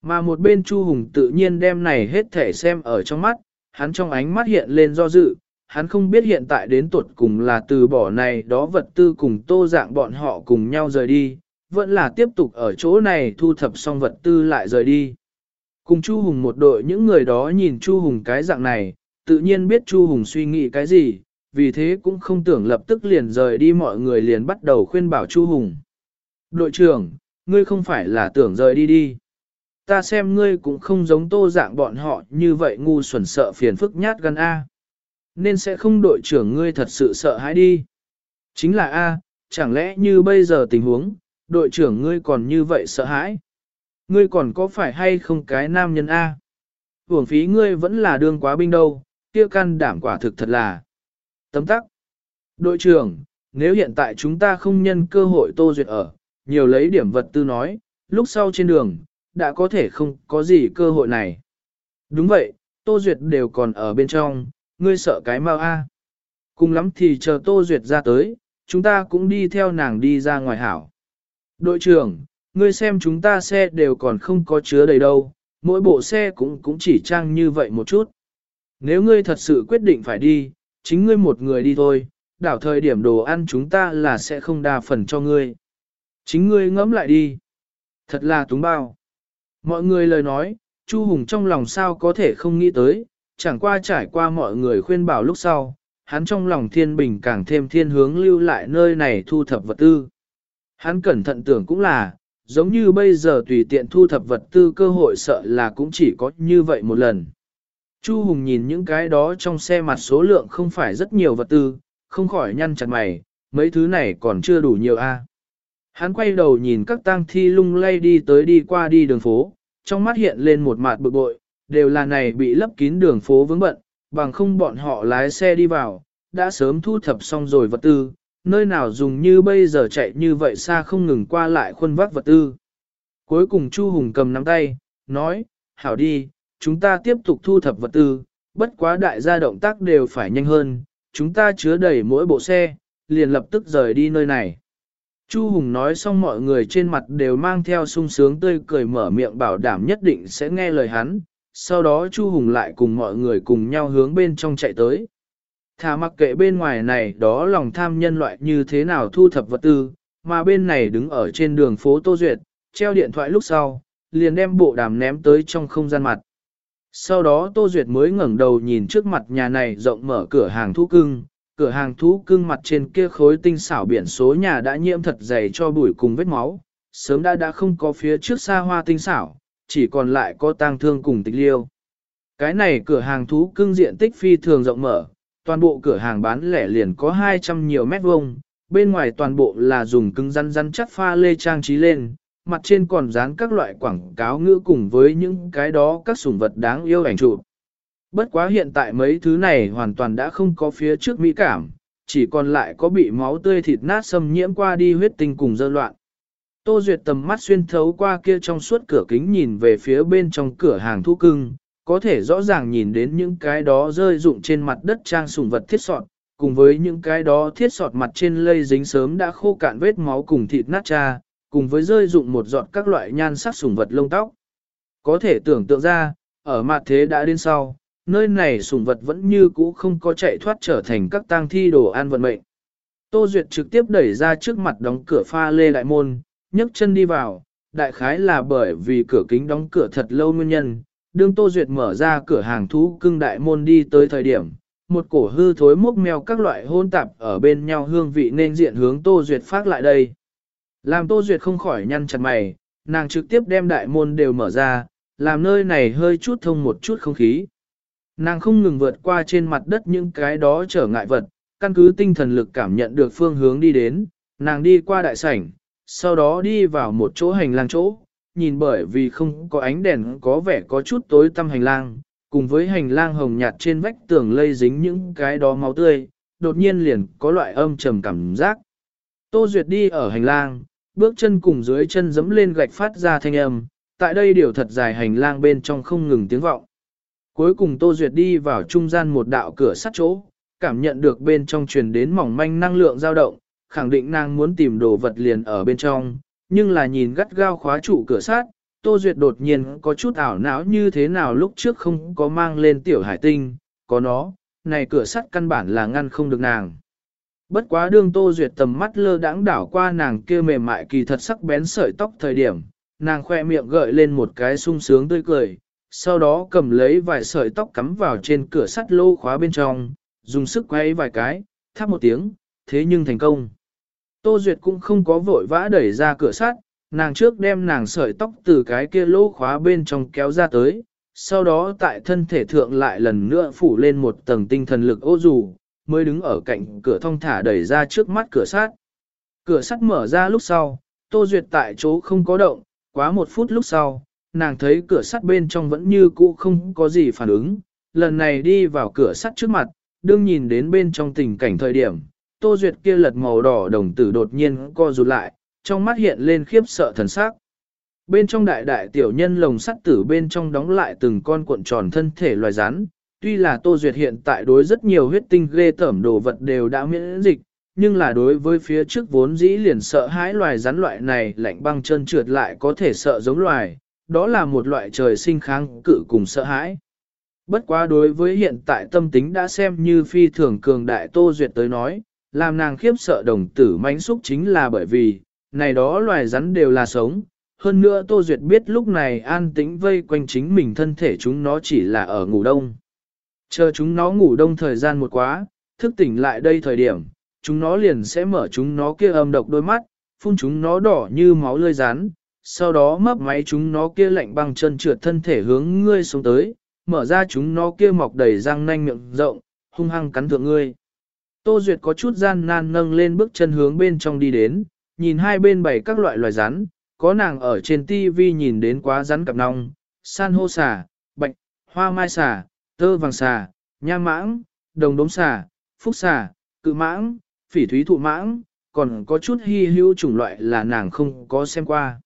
Mà một bên Chu Hùng tự nhiên đem này hết thể xem ở trong mắt, hắn trong ánh mắt hiện lên do dự, hắn không biết hiện tại đến tuột cùng là từ bỏ này đó vật tư cùng tô dạng bọn họ cùng nhau rời đi, vẫn là tiếp tục ở chỗ này thu thập xong vật tư lại rời đi. Cùng Chu Hùng một đội những người đó nhìn Chu Hùng cái dạng này, tự nhiên biết Chu Hùng suy nghĩ cái gì, vì thế cũng không tưởng lập tức liền rời đi mọi người liền bắt đầu khuyên bảo Chu Hùng. Đội trưởng, ngươi không phải là tưởng rời đi đi. Ta xem ngươi cũng không giống tô dạng bọn họ như vậy ngu xuẩn sợ phiền phức nhát gan A. Nên sẽ không đội trưởng ngươi thật sự sợ hãi đi. Chính là A, chẳng lẽ như bây giờ tình huống, đội trưởng ngươi còn như vậy sợ hãi. Ngươi còn có phải hay không cái nam nhân A? Hưởng phí ngươi vẫn là đương quá binh đâu, kia can đảm quả thực thật là. Tấm tắc. Đội trưởng, nếu hiện tại chúng ta không nhân cơ hội tô duyệt ở, nhiều lấy điểm vật tư nói, lúc sau trên đường, đã có thể không có gì cơ hội này. Đúng vậy, tô duyệt đều còn ở bên trong, ngươi sợ cái mau A. Cùng lắm thì chờ tô duyệt ra tới, chúng ta cũng đi theo nàng đi ra ngoài hảo. Đội trưởng, ngươi xem chúng ta xe đều còn không có chứa đầy đâu, mỗi bộ xe cũng cũng chỉ trang như vậy một chút. Nếu ngươi thật sự quyết định phải đi, chính ngươi một người đi thôi, đảo thời điểm đồ ăn chúng ta là sẽ không đa phần cho ngươi. Chính ngươi ngẫm lại đi. Thật là túng bao. Mọi người lời nói, Chu Hùng trong lòng sao có thể không nghĩ tới, chẳng qua trải qua mọi người khuyên bảo lúc sau, hắn trong lòng thiên bình càng thêm thiên hướng lưu lại nơi này thu thập vật tư. Hắn cẩn thận tưởng cũng là, giống như bây giờ tùy tiện thu thập vật tư cơ hội sợ là cũng chỉ có như vậy một lần. Chu Hùng nhìn những cái đó trong xe mặt số lượng không phải rất nhiều vật tư, không khỏi nhăn chặt mày, mấy thứ này còn chưa đủ nhiều a. Hắn quay đầu nhìn các tang thi lung lay đi tới đi qua đi đường phố, trong mắt hiện lên một mặt bực bội, đều là này bị lấp kín đường phố vướng bận, bằng không bọn họ lái xe đi vào, đã sớm thu thập xong rồi vật tư, nơi nào dùng như bây giờ chạy như vậy xa không ngừng qua lại khuôn vác vật tư. Cuối cùng Chu Hùng cầm nắm tay, nói, hảo đi, chúng ta tiếp tục thu thập vật tư, bất quá đại gia động tác đều phải nhanh hơn, chúng ta chứa đầy mỗi bộ xe, liền lập tức rời đi nơi này. Chu Hùng nói xong mọi người trên mặt đều mang theo sung sướng tươi cười mở miệng bảo đảm nhất định sẽ nghe lời hắn, sau đó Chu Hùng lại cùng mọi người cùng nhau hướng bên trong chạy tới. Thả mặc kệ bên ngoài này đó lòng tham nhân loại như thế nào thu thập vật tư, mà bên này đứng ở trên đường phố Tô Duyệt, treo điện thoại lúc sau, liền đem bộ đàm ném tới trong không gian mặt. Sau đó Tô Duyệt mới ngẩng đầu nhìn trước mặt nhà này rộng mở cửa hàng thú cưng, cửa hàng thú cưng mặt trên kia khối tinh xảo biển số nhà đã nhiễm thật dày cho bụi cùng vết máu, sớm đã đã không có phía trước xa hoa tinh xảo, chỉ còn lại có tang thương cùng tịch liêu. Cái này cửa hàng thú cưng diện tích phi thường rộng mở, toàn bộ cửa hàng bán lẻ liền có 200 nhiều mét vuông, bên ngoài toàn bộ là dùng cứng rắn rắn chắc pha lê trang trí lên, mặt trên còn dán các loại quảng cáo ngữ cùng với những cái đó các sủng vật đáng yêu ảnh chụp. Bất quá hiện tại mấy thứ này hoàn toàn đã không có phía trước mỹ cảm, chỉ còn lại có bị máu tươi thịt nát xâm nhiễm qua đi huyết tinh cùng dơ loạn. Tô Duyệt tầm mắt xuyên thấu qua kia trong suốt cửa kính nhìn về phía bên trong cửa hàng thu cưng, có thể rõ ràng nhìn đến những cái đó rơi rụng trên mặt đất trang sùng vật thiết sọt, cùng với những cái đó thiết sọt mặt trên lây dính sớm đã khô cạn vết máu cùng thịt nát cha, cùng với rơi rụng một giọt các loại nhan sắc sùng vật lông tóc. Có thể tưởng tượng ra, ở mặt thế đã đến sau, nơi này sủng vật vẫn như cũ không có chạy thoát trở thành các tang thi đồ an vận mệnh. Tô Duyệt trực tiếp đẩy ra trước mặt đóng cửa pha lê đại môn, nhấc chân đi vào, đại khái là bởi vì cửa kính đóng cửa thật lâu nguyên nhân. Đương Tô Duyệt mở ra cửa hàng thú cưng đại môn đi tới thời điểm, một cổ hư thối mốc mèo các loại hôn tạp ở bên nhau hương vị nên diện hướng Tô Duyệt phát lại đây. Làm Tô Duyệt không khỏi nhăn chặt mày, nàng trực tiếp đem đại môn đều mở ra, làm nơi này hơi chút thông một chút không khí. Nàng không ngừng vượt qua trên mặt đất những cái đó trở ngại vật, căn cứ tinh thần lực cảm nhận được phương hướng đi đến, nàng đi qua đại sảnh, sau đó đi vào một chỗ hành lang chỗ, nhìn bởi vì không có ánh đèn có vẻ có chút tối tăm hành lang, cùng với hành lang hồng nhạt trên vách tường lây dính những cái đó máu tươi, đột nhiên liền có loại âm trầm cảm giác. Tô Duyệt đi ở hành lang, bước chân cùng dưới chân dẫm lên gạch phát ra thanh âm, tại đây điều thật dài hành lang bên trong không ngừng tiếng vọng. Cuối cùng Tô Duyệt đi vào trung gian một đạo cửa sắt chỗ, cảm nhận được bên trong truyền đến mỏng manh năng lượng dao động, khẳng định nàng muốn tìm đồ vật liền ở bên trong, nhưng là nhìn gắt gao khóa trụ cửa sắt, Tô Duyệt đột nhiên có chút ảo não như thế nào lúc trước không có mang lên tiểu hải tinh, có nó, này cửa sắt căn bản là ngăn không được nàng. Bất quá đương Tô Duyệt tầm mắt lơ đãng đảo qua nàng kia mềm mại kỳ thật sắc bén sợi tóc thời điểm, nàng khoe miệng gợi lên một cái sung sướng tươi cười, sau đó cầm lấy vài sợi tóc cắm vào trên cửa sắt lô khóa bên trong, dùng sức quay vài cái, thắp một tiếng, thế nhưng thành công. Tô Duyệt cũng không có vội vã đẩy ra cửa sắt, nàng trước đem nàng sợi tóc từ cái kia lô khóa bên trong kéo ra tới, sau đó tại thân thể thượng lại lần nữa phủ lên một tầng tinh thần lực ô dù, mới đứng ở cạnh cửa thông thả đẩy ra trước mắt cửa sắt. Cửa sắt mở ra lúc sau, Tô Duyệt tại chỗ không có động, quá một phút lúc sau, nàng thấy cửa sắt bên trong vẫn như cũ không có gì phản ứng, lần này đi vào cửa sắt trước mặt, đương nhìn đến bên trong tình cảnh thời điểm, Tô Duyệt kia lật màu đỏ đồng tử đột nhiên co rụt lại, trong mắt hiện lên khiếp sợ thần sắc. Bên trong đại đại tiểu nhân lồng sắt tử bên trong đóng lại từng con cuộn tròn thân thể loài rắn, tuy là Tô Duyệt hiện tại đối rất nhiều huyết tinh ghê tởm đồ vật đều đã miễn dịch, nhưng là đối với phía trước vốn dĩ liền sợ hãi loài rắn loại này lạnh băng chân trượt lại có thể sợ giống loài, đó là một loại trời sinh kháng cự cùng sợ hãi. Bất quá đối với hiện tại tâm tính đã xem như phi thường cường đại Tô Duyệt tới nói, làm nàng khiếp sợ đồng tử mánh xúc chính là bởi vì, này đó loài rắn đều là sống. Hơn nữa Tô Duyệt biết lúc này an tĩnh vây quanh chính mình thân thể chúng nó chỉ là ở ngủ đông. Chờ chúng nó ngủ đông thời gian một quá, thức tỉnh lại đây thời điểm, chúng nó liền sẽ mở chúng nó kia âm độc đôi mắt, phun chúng nó đỏ như máu lươi rán, sau đó mấp máy chúng nó kia lạnh băng chân trượt thân thể hướng ngươi xuống tới, mở ra chúng nó kia mọc đầy răng nanh miệng rộng, hung hăng cắn thượng ngươi. Tô Duyệt có chút gian nan nâng lên bước chân hướng bên trong đi đến, nhìn hai bên bày các loại loài rắn, có nàng ở trên tivi nhìn đến quá rắn cặp nong, san hô xà, bạch, hoa mai xà, tơ vàng xà, nha mãng, đồng đốm xà, phúc xà, cự mãng, phỉ thúy thụ mãng, còn có chút hy hữu chủng loại là nàng không có xem qua.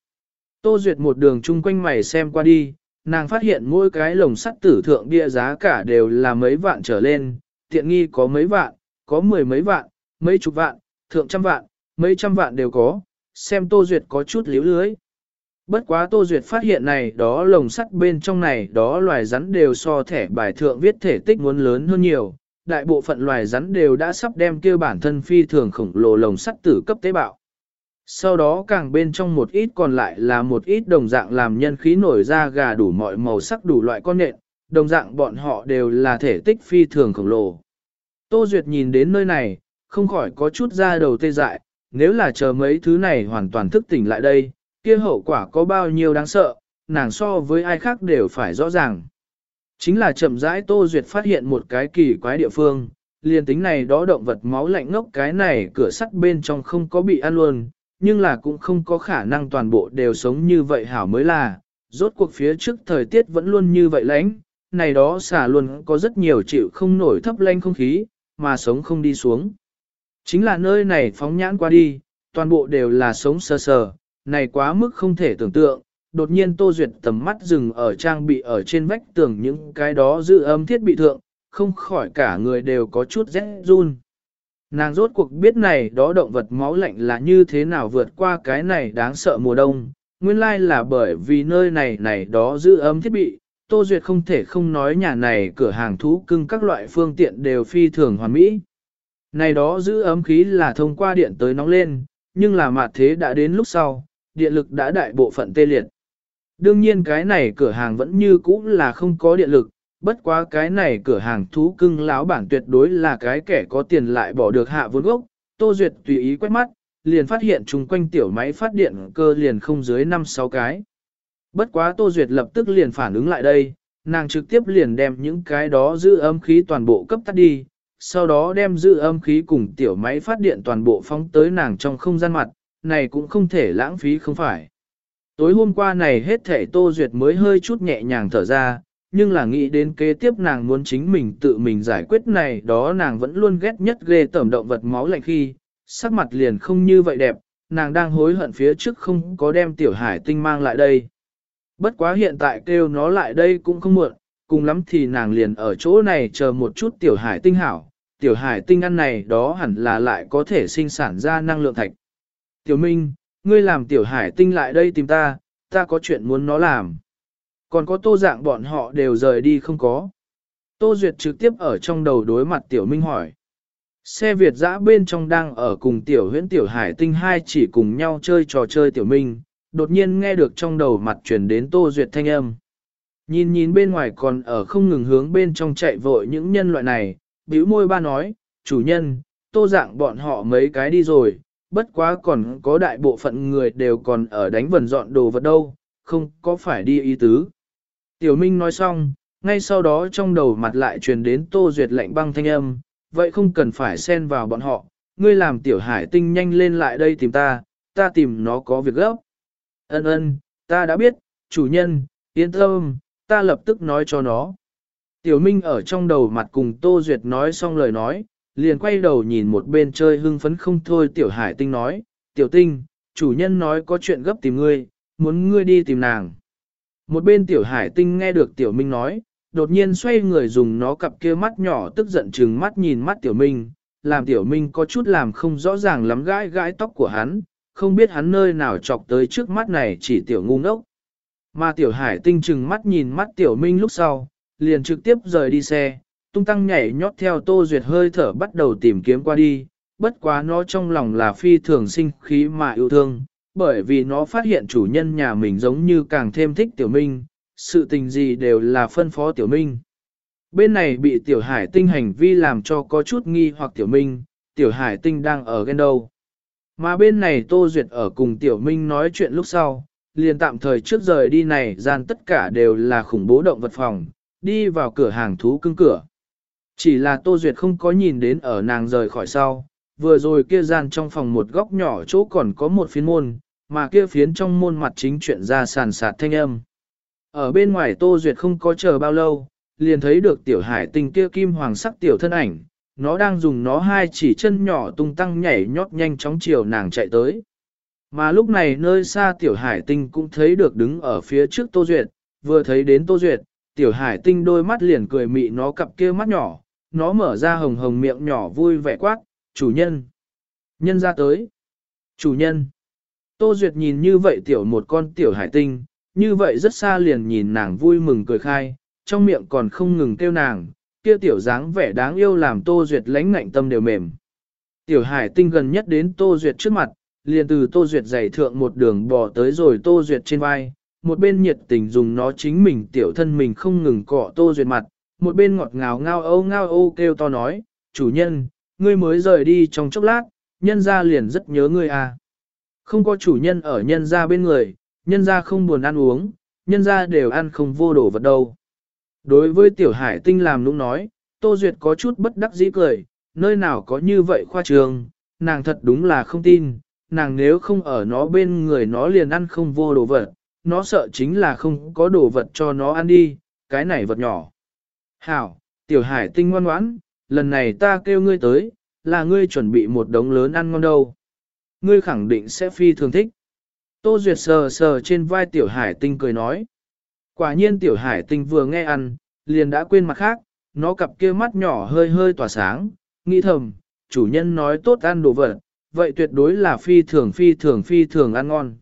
Tô Duyệt một đường chung quanh mày xem qua đi, nàng phát hiện mỗi cái lồng sắt tử thượng bia giá cả đều là mấy vạn trở lên, tiện nghi có mấy vạn, có mười mấy vạn, mấy chục vạn, thượng trăm vạn, mấy trăm vạn đều có, xem Tô Duyệt có chút liếu lưới. Bất quá Tô Duyệt phát hiện này đó lồng sắt bên trong này đó loài rắn đều so thẻ bài thượng viết thể tích muốn lớn hơn nhiều, đại bộ phận loài rắn đều đã sắp đem kêu bản thân phi thường khổng lồ lồng sắt tử cấp tế bào. Sau đó càng bên trong một ít còn lại là một ít đồng dạng làm nhân khí nổi ra gà đủ mọi màu sắc đủ loại con nện, đồng dạng bọn họ đều là thể tích phi thường khổng lồ. Tô Duyệt nhìn đến nơi này, không khỏi có chút ra đầu tê dại, nếu là chờ mấy thứ này hoàn toàn thức tỉnh lại đây, kia hậu quả có bao nhiêu đáng sợ, nàng so với ai khác đều phải rõ ràng. Chính là chậm rãi Tô Duyệt phát hiện một cái kỳ quái địa phương, liền tính này đó động vật máu lạnh ngốc cái này cửa sắt bên trong không có bị ăn luôn, nhưng là cũng không có khả năng toàn bộ đều sống như vậy hảo mới là, rốt cuộc phía trước thời tiết vẫn luôn như vậy lạnh, này đó xả luôn có rất nhiều chịu không nổi thấp lanh không khí, mà sống không đi xuống. Chính là nơi này phóng nhãn qua đi, toàn bộ đều là sống sờ sờ, này quá mức không thể tưởng tượng, đột nhiên Tô Duyệt tầm mắt dừng ở trang bị ở trên vách tường những cái đó giữ âm thiết bị thượng, không khỏi cả người đều có chút rét run. Nàng rốt cuộc biết này đó động vật máu lạnh là như thế nào vượt qua cái này đáng sợ mùa đông, nguyên lai là bởi vì nơi này này đó giữ ấm thiết bị, Tô Duyệt không thể không nói nhà này cửa hàng thú cưng các loại phương tiện đều phi thường hoàn mỹ. Này đó giữ ấm khí là thông qua điện tới nóng lên, nhưng là mặt thế đã đến lúc sau, điện lực đã đại bộ phận tê liệt. Đương nhiên cái này cửa hàng vẫn như cũ là không có điện lực, bất quá cái này cửa hàng thú cưng láo bản tuyệt đối là cái kẻ có tiền lại bỏ được hạ vốn gốc. Tô Duyệt tùy ý quét mắt, liền phát hiện chung quanh tiểu máy phát điện cơ liền không dưới 5-6 cái. Bất quá Tô Duyệt lập tức liền phản ứng lại đây, nàng trực tiếp liền đem những cái đó giữ âm khí toàn bộ cấp tắt đi, sau đó đem giữ âm khí cùng tiểu máy phát điện toàn bộ phóng tới nàng trong không gian mặt, này cũng không thể lãng phí không phải. Tối hôm qua này hết thể Tô Duyệt mới hơi chút nhẹ nhàng thở ra, nhưng là nghĩ đến kế tiếp nàng muốn chính mình tự mình giải quyết này đó nàng vẫn luôn ghét nhất ghê tẩm động vật máu lạnh khi, sắc mặt liền không như vậy đẹp, nàng đang hối hận phía trước không có đem tiểu hải tinh mang lại đây. Bất quá hiện tại kêu nó lại đây cũng không muộn, cùng lắm thì nàng liền ở chỗ này chờ một chút tiểu hải tinh hảo, tiểu hải tinh ăn này đó hẳn là lại có thể sinh sản ra năng lượng thạch. Tiểu Minh, ngươi làm tiểu hải tinh lại đây tìm ta, ta có chuyện muốn nó làm. Còn có tô dạng bọn họ đều rời đi không có. Tô Duyệt trực tiếp ở trong đầu đối mặt tiểu Minh hỏi. Xe Việt dã bên trong đang ở cùng tiểu huyễn tiểu hải tinh hai chỉ cùng nhau chơi trò chơi tiểu Minh, đột nhiên nghe được trong đầu mặt truyền đến Tô Duyệt thanh âm. Nhìn nhìn bên ngoài còn ở không ngừng hướng bên trong chạy vội những nhân loại này, bĩu môi ba nói, chủ nhân, tô dạng bọn họ mấy cái đi rồi, bất quá còn có đại bộ phận người đều còn ở đánh vần dọn đồ vật đâu, không có phải đi ý tứ. Tiểu Minh nói xong, ngay sau đó trong đầu mặt lại truyền đến Tô Duyệt lạnh băng thanh âm, vậy không cần phải xen vào bọn họ, ngươi làm tiểu hải tinh nhanh lên lại đây tìm ta, ta tìm nó có việc gấp. Ân ân, ta đã biết, chủ nhân, yên tâm, ta lập tức nói cho nó. Tiểu Minh ở trong đầu mặt cùng Tô Duyệt nói xong lời nói, liền quay đầu nhìn một bên chơi hưng phấn không thôi Tiểu Hải Tinh nói, Tiểu Tinh, chủ nhân nói có chuyện gấp tìm ngươi, muốn ngươi đi tìm nàng. Một bên Tiểu Hải Tinh nghe được Tiểu Minh nói, đột nhiên xoay người dùng nó cặp kia mắt nhỏ tức giận chừng mắt nhìn mắt Tiểu Minh, làm Tiểu Minh có chút làm không rõ ràng lắm gãi gãi tóc của hắn, không biết hắn nơi nào chọc tới trước mắt này chỉ Tiểu ngu ngốc. Mà Tiểu Hải Tinh chừng mắt nhìn mắt Tiểu Minh lúc sau, liền trực tiếp rời đi xe, tung tăng nhảy nhót theo Tô Duyệt hơi thở bắt đầu tìm kiếm qua đi, bất quá nó trong lòng là phi thường sinh khí mà yêu thương, bởi vì nó phát hiện chủ nhân nhà mình giống như càng thêm thích Tiểu Minh, sự tình gì đều là phân phó Tiểu Minh. Bên này bị Tiểu Hải Tinh hành vi làm cho có chút nghi hoặc Tiểu Minh, Tiểu Hải Tinh đang ở ghen đâu. Mà bên này Tô Duyệt ở cùng Tiểu Minh nói chuyện lúc sau, liền tạm thời trước rời đi này gian tất cả đều là khủng bố động vật phòng, đi vào cửa hàng thú cưng cửa. Chỉ là Tô Duyệt không có nhìn đến ở nàng rời khỏi sau, vừa rồi kia gian trong phòng một góc nhỏ chỗ còn có một phiến môn, mà kia phiến trong môn mặt chính chuyện ra sàn sạt thanh âm. Ở bên ngoài Tô Duyệt không có chờ bao lâu, liền thấy được tiểu hải tinh kia kim hoàng sắc tiểu thân ảnh, nó đang dùng nó hai chỉ chân nhỏ tung tăng nhảy nhót nhanh chóng chiều nàng chạy tới. Mà lúc này nơi xa tiểu hải tinh cũng thấy được đứng ở phía trước Tô Duyệt, vừa thấy đến Tô Duyệt, tiểu hải tinh đôi mắt liền cười mị nó cặp kia mắt nhỏ, nó mở ra hồng hồng miệng nhỏ vui vẻ quát, chủ nhân. Nhân ra tới. Chủ nhân. Tô Duyệt nhìn như vậy tiểu một con tiểu hải tinh, như vậy rất xa liền nhìn nàng vui mừng cười khai, trong miệng còn không ngừng kêu nàng, kia tiểu dáng vẻ đáng yêu làm Tô Duyệt lánh ngạnh tâm đều mềm. Tiểu hải tinh gần nhất đến Tô Duyệt trước mặt, liền từ Tô Duyệt giày thượng một đường bò tới rồi Tô Duyệt trên vai, một bên nhiệt tình dùng nó chính mình tiểu thân mình không ngừng cọ Tô Duyệt mặt, một bên ngọt ngào ngao âu ngao âu kêu to nói, chủ nhân, ngươi mới rời đi trong chốc lát, nhân gia liền rất nhớ ngươi à. Không có chủ nhân ở nhân gia bên người, nhân gia không buồn ăn uống, nhân gia đều ăn không vô đổ vật đâu. Đối với tiểu hải tinh làm lúc nói, Tô Duyệt có chút bất đắc dĩ cười, nơi nào có như vậy khoa trường, nàng thật đúng là không tin, nàng nếu không ở nó bên người nó liền ăn không vô đồ vật, nó sợ chính là không có đồ vật cho nó ăn đi, cái này vật nhỏ. Hảo, tiểu hải tinh ngoan ngoãn, lần này ta kêu ngươi tới, là ngươi chuẩn bị một đống lớn ăn ngon đâu. Ngươi khẳng định sẽ phi thường thích. Tô Duyệt sờ sờ trên vai tiểu hải tinh cười nói. Quả nhiên tiểu hải tinh vừa nghe ăn, liền đã quên mặt khác, nó cặp kia mắt nhỏ hơi hơi tỏa sáng, nghĩ thầm, chủ nhân nói tốt ăn đồ vật, vậy tuyệt đối là phi thường phi thường phi thường ăn ngon.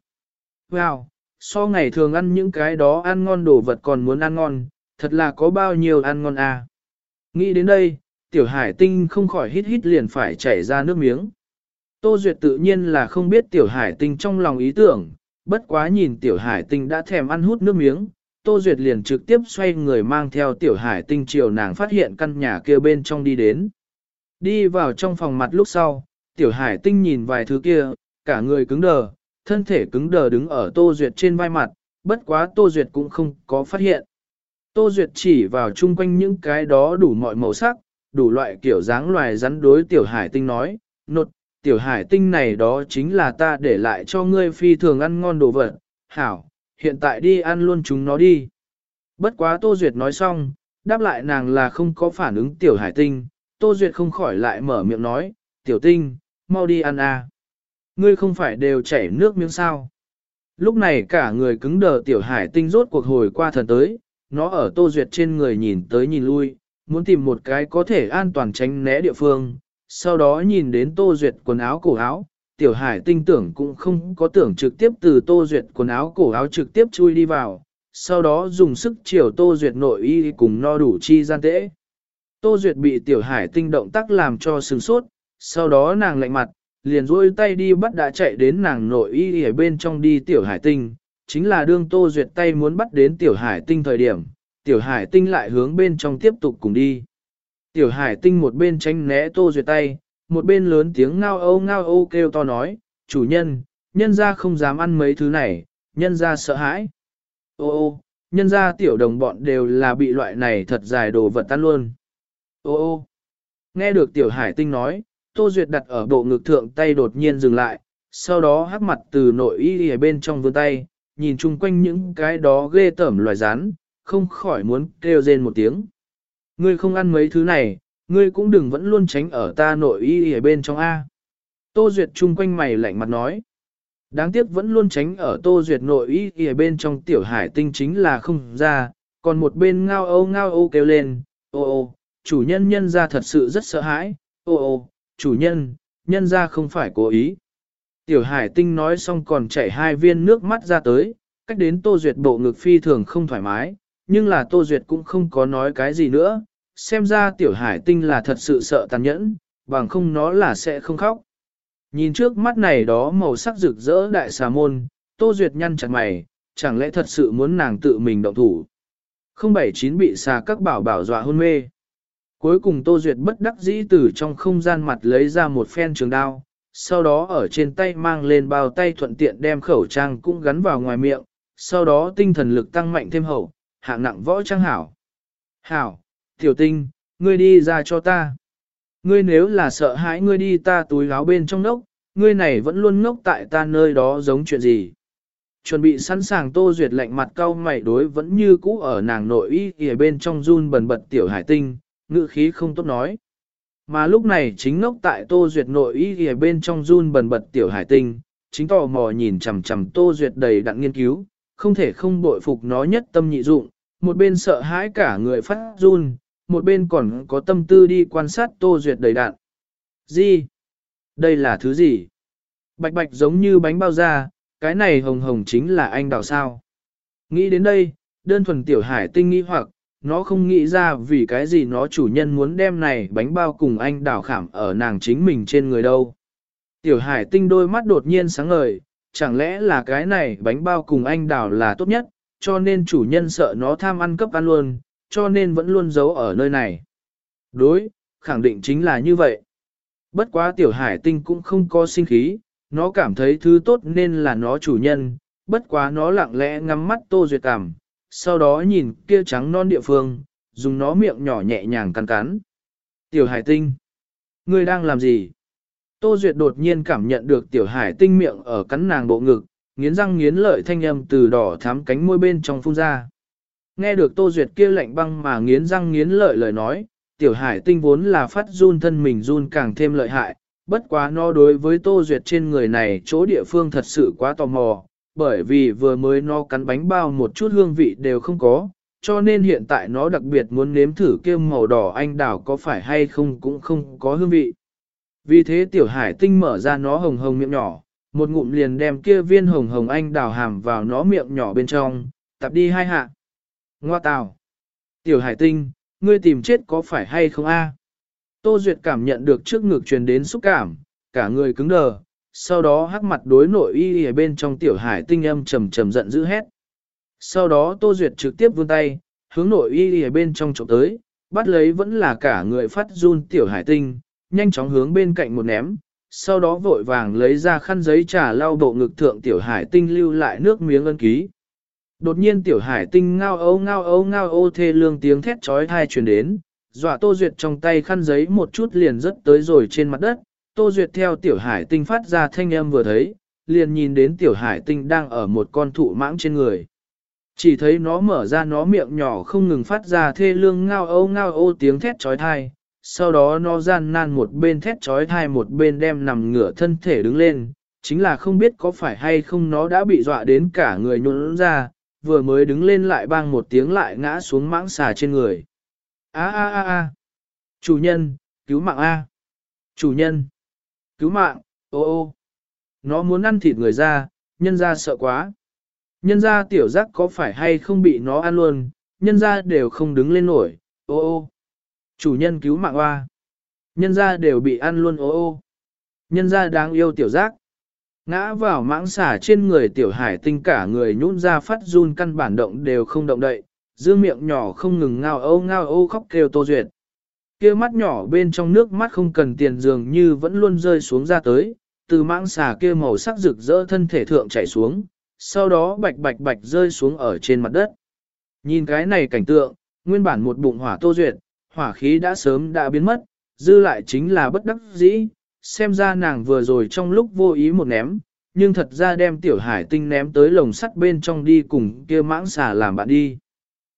Wow, so ngày thường ăn những cái đó ăn ngon đồ vật còn muốn ăn ngon, thật là có bao nhiêu ăn ngon à. Nghĩ đến đây, tiểu hải tinh không khỏi hít hít liền phải chảy ra nước miếng. Tô Duyệt tự nhiên là không biết tiểu hải tinh trong lòng ý tưởng, bất quá nhìn tiểu hải tinh đã thèm ăn hút nước miếng, Tô Duyệt liền trực tiếp xoay người mang theo tiểu hải tinh chiều nàng phát hiện căn nhà kia bên trong đi đến. Đi vào trong phòng mặt lúc sau, tiểu hải tinh nhìn vài thứ kia, cả người cứng đờ, thân thể cứng đờ đứng ở Tô Duyệt trên vai mặt, bất quá Tô Duyệt cũng không có phát hiện. Tô Duyệt chỉ vào chung quanh những cái đó đủ mọi màu sắc, đủ loại kiểu dáng loài rắn đối tiểu hải tinh nói, nột, tiểu hải tinh này đó chính là ta để lại cho ngươi phi thường ăn ngon đồ vật, hảo, hiện tại đi ăn luôn chúng nó đi. Bất quá Tô Duyệt nói xong, đáp lại nàng là không có phản ứng tiểu hải tinh, Tô Duyệt không khỏi lại mở miệng nói, tiểu tinh, mau đi ăn à. Ngươi không phải đều chảy nước miếng sao. Lúc này cả người cứng đờ tiểu hải tinh rốt cuộc hồi qua thần tới, nó ở Tô Duyệt trên người nhìn tới nhìn lui, muốn tìm một cái có thể an toàn tránh né địa phương, sau đó nhìn đến Tô Duyệt quần áo cổ áo, tiểu hải tinh tưởng cũng không có tưởng trực tiếp từ Tô Duyệt quần áo cổ áo trực tiếp chui đi vào, sau đó dùng sức chiều Tô Duyệt nội y cùng no đủ chi gian tễ. Tô Duyệt bị tiểu hải tinh động tác làm cho sừng sốt, sau đó nàng lạnh mặt, liền rôi tay đi bắt đã chạy đến nàng nội y ở bên trong đi tiểu hải tinh, chính là đương Tô Duyệt tay muốn bắt đến tiểu hải tinh thời điểm, tiểu hải tinh lại hướng bên trong tiếp tục cùng đi. Tiểu hải tinh một bên tránh né Tô Duyệt tay, một bên lớn tiếng ngao âu ngao âu kêu to nói, chủ nhân, nhân ra không dám ăn mấy thứ này, nhân ra sợ hãi. Ô ô, nhân ra tiểu đồng bọn đều là bị loại này thật dài đồ vật tan luôn. Ô ô, nghe được tiểu hải tinh nói, Tô Duyệt đặt ở bộ ngực thượng tay đột nhiên dừng lại, sau đó hắc mặt từ nội y ở bên trong vươn tay, nhìn chung quanh những cái đó ghê tởm loài rán không khỏi muốn kêu rên một tiếng. Ngươi không ăn mấy thứ này, ngươi cũng đừng vẫn luôn tránh ở ta nội y ở bên trong A. Tô Duyệt chung quanh mày lạnh mặt nói. Đáng tiếc vẫn luôn tránh ở Tô Duyệt nội y ở bên trong tiểu hải tinh chính là không ra, còn một bên ngao ô ngao ô kêu lên, ô ô, chủ nhân nhân ra thật sự rất sợ hãi, ô ô, chủ nhân, nhân ra không phải cố ý. Tiểu hải tinh nói xong còn chảy hai viên nước mắt ra tới, cách đến Tô Duyệt bộ ngực phi thường không thoải mái, nhưng là Tô Duyệt cũng không có nói cái gì nữa, xem ra tiểu hải tinh là thật sự sợ tàn nhẫn, bằng không nó là sẽ không khóc. Nhìn trước mắt này đó màu sắc rực rỡ đại xà môn, Tô Duyệt nhăn chặt mày, chẳng lẽ thật sự muốn nàng tự mình động thủ. 079 bị xà các bảo bảo dọa hôn mê. Cuối cùng Tô Duyệt bất đắc dĩ từ trong không gian mặt lấy ra một phen trường đao, sau đó ở trên tay mang lên bao tay thuận tiện đem khẩu trang cũng gắn vào ngoài miệng, sau đó tinh thần lực tăng mạnh thêm hậu, hạng nặng võ trang hảo. Hảo, tiểu tinh, ngươi đi ra cho ta. ngươi nếu là sợ hãi ngươi đi ta túi áo bên trong nốc, ngươi này vẫn luôn ngốc tại ta nơi đó giống chuyện gì. Chuẩn bị sẵn sàng tô duyệt lạnh mặt cau mày đối vẫn như cũ ở nàng nội y kìa bên trong run bần bật tiểu hải tinh, ngữ khí không tốt nói. Mà lúc này chính ngốc tại tô duyệt nội y kìa bên trong run bần bật tiểu hải tinh, chính tò mò nhìn chằm chằm tô duyệt đầy đặn nghiên cứu, không thể không bội phục nó nhất tâm nhị dụng, một bên sợ hãi cả người phát run, một bên còn có tâm tư đi quan sát tô duyệt đầy đạn. Gì? Đây là thứ gì? Bạch bạch giống như bánh bao da, cái này hồng hồng chính là anh đào sao. Nghĩ đến đây, đơn thuần tiểu hải tinh nghĩ hoặc, nó không nghĩ ra vì cái gì nó chủ nhân muốn đem này bánh bao cùng anh đào khảm ở nàng chính mình trên người đâu. Tiểu hải tinh đôi mắt đột nhiên sáng ngời, chẳng lẽ là cái này bánh bao cùng anh đào là tốt nhất, cho nên chủ nhân sợ nó tham ăn cấp ăn luôn, cho nên vẫn luôn giấu ở nơi này. Đối, khẳng định chính là như vậy. Bất quá tiểu hải tinh cũng không có sinh khí, nó cảm thấy thứ tốt nên là nó chủ nhân, bất quá nó lặng lẽ ngắm mắt tô duyệt cảm, sau đó nhìn kia trắng non địa phương, dùng nó miệng nhỏ nhẹ nhàng cắn cắn. Tiểu hải tinh, ngươi đang làm gì? Tô Duyệt đột nhiên cảm nhận được tiểu hải tinh miệng ở cắn nàng bộ ngực, nghiến răng nghiến lợi thanh âm từ đỏ thắm cánh môi bên trong phun ra. Nghe được Tô Duyệt kia lạnh băng mà nghiến răng nghiến lợi lời nói, tiểu hải tinh vốn là phát run thân mình run càng thêm lợi hại, bất quá nó đối với Tô Duyệt trên người này chỗ địa phương thật sự quá tò mò, bởi vì vừa mới nó cắn bánh bao một chút hương vị đều không có, cho nên hiện tại nó đặc biệt muốn nếm thử kia màu đỏ anh đào có phải hay không cũng không có hương vị. Vì thế tiểu hải tinh mở ra nó hồng hồng miệng nhỏ, một ngụm liền đem kia viên hồng hồng anh đào hàm vào nó miệng nhỏ bên trong, tập đi hai hạ. Ngoa tào. Tiểu hải tinh, ngươi tìm chết có phải hay không a? Tô Duyệt cảm nhận được trước ngực truyền đến xúc cảm, cả người cứng đờ, sau đó hắc mặt đối nội y ở bên trong tiểu hải tinh âm trầm trầm giận dữ hét. Sau đó Tô Duyệt trực tiếp vươn tay, hướng nội y ở bên trong trộm tới, bắt lấy vẫn là cả người phát run tiểu hải tinh, nhanh chóng hướng bên cạnh một ném, sau đó vội vàng lấy ra khăn giấy trà lau bộ ngực thượng tiểu hải tinh lưu lại nước miếng ân ký. Đột nhiên tiểu hải tinh ngao ấu ngao ấu ngao ô thê lương tiếng thét trói thai truyền đến, dọa Tô Duyệt trong tay khăn giấy một chút liền rớt tới rồi trên mặt đất, Tô Duyệt theo tiểu hải tinh phát ra thanh âm vừa thấy, liền nhìn đến tiểu hải tinh đang ở một con thụ mãng trên người. Chỉ thấy nó mở ra nó miệng nhỏ không ngừng phát ra thê lương ngao âu ngao ô tiếng thét trói thai, sau đó nó gian nan một bên thét trói thai một bên đem nằm ngửa thân thể đứng lên, chính là không biết có phải hay không nó đã bị dọa đến cả người nhuận ra, vừa mới đứng lên lại bang một tiếng lại ngã xuống mãng xà trên người. A a a a, chủ nhân, cứu mạng A. Chủ nhân, cứu mạng, ô ô. Nó muốn ăn thịt người ra, nhân ra sợ quá. Nhân ra tiểu giác có phải hay không bị nó ăn luôn, nhân ra đều không đứng lên nổi, ô ô. Chủ nhân cứu mạng hoa. Nhân ra đều bị ăn luôn ô ô. Nhân ra đáng yêu tiểu giác. Ngã vào mãng xả trên người tiểu hải tinh cả người nhún ra phát run căn bản động đều không động đậy, dương miệng nhỏ không ngừng ngao âu ngao âu khóc kêu tô duyệt. kia mắt nhỏ bên trong nước mắt không cần tiền dường như vẫn luôn rơi xuống ra tới, từ mãng xà kia màu sắc rực rỡ thân thể thượng chảy xuống, sau đó bạch bạch bạch rơi xuống ở trên mặt đất. Nhìn cái này cảnh tượng, nguyên bản một bụng hỏa tô duyệt, hỏa khí đã sớm đã biến mất, dư lại chính là bất đắc dĩ, xem ra nàng vừa rồi trong lúc vô ý một ném, nhưng thật ra đem tiểu hải tinh ném tới lồng sắt bên trong đi cùng kia mãng xà làm bạn đi.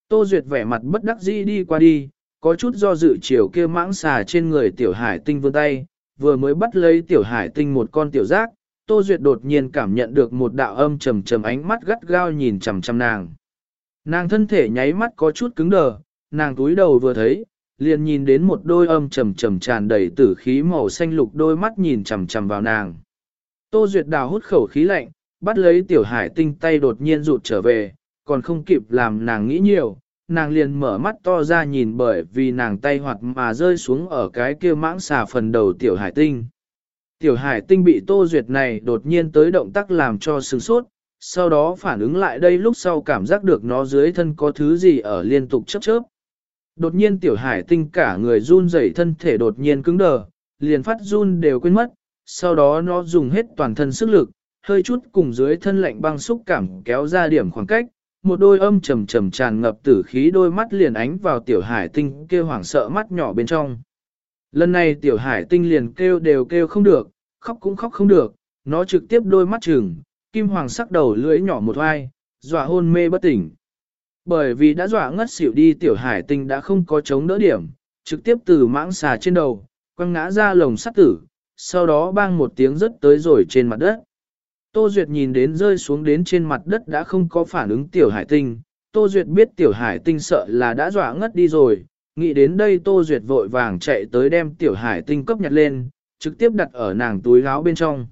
Tô Duyệt vẻ mặt bất đắc dĩ đi qua đi, có chút do dự chiều kia mãng xà trên người tiểu hải tinh vươn tay, vừa mới bắt lấy tiểu hải tinh một con tiểu giác, Tô Duyệt đột nhiên cảm nhận được một đạo âm trầm trầm ánh mắt gắt gao nhìn chằm chằm nàng. Nàng thân thể nháy mắt có chút cứng đờ, nàng túi đầu vừa thấy, liền nhìn đến một đôi âm trầm trầm tràn đầy tử khí màu xanh lục đôi mắt nhìn chằm chằm vào nàng. Tô Duyệt đào hút khẩu khí lạnh, bắt lấy tiểu hải tinh tay đột nhiên rụt trở về, còn không kịp làm nàng nghĩ nhiều, nàng liền mở mắt to ra nhìn bởi vì nàng tay hoạt mà rơi xuống ở cái kia mãng xà phần đầu tiểu hải tinh. Tiểu hải tinh bị Tô Duyệt này đột nhiên tới động tác làm cho sừng sốt, sau đó phản ứng lại đây lúc sau cảm giác được nó dưới thân có thứ gì ở liên tục chớp chớp, Đột nhiên tiểu hải tinh cả người run rẩy thân thể đột nhiên cứng đờ, liền phát run đều quên mất, sau đó nó dùng hết toàn thân sức lực, hơi chút cùng dưới thân lạnh băng xúc cảm kéo ra điểm khoảng cách, một đôi âm trầm trầm tràn ngập tử khí đôi mắt liền ánh vào tiểu hải tinh kia hoảng sợ mắt nhỏ bên trong. Lần này tiểu hải tinh liền kêu đều kêu không được, khóc cũng khóc không được, nó trực tiếp đôi mắt trừng, kim hoàng sắc đầu lưỡi nhỏ một hoai, dọa hôn mê bất tỉnh. Bởi vì đã dọa ngất xỉu đi tiểu hải tinh đã không có chống đỡ điểm, trực tiếp từ mãng xà trên đầu, quăng ngã ra lồng sắt tử, sau đó bang một tiếng rất tới rồi trên mặt đất. Tô Duyệt nhìn đến rơi xuống đến trên mặt đất đã không có phản ứng tiểu hải tinh, Tô Duyệt biết tiểu hải tinh sợ là đã dọa ngất đi rồi, nghĩ đến đây Tô Duyệt vội vàng chạy tới đem tiểu hải tinh cấp nhặt lên, trực tiếp đặt ở nàng túi áo bên trong.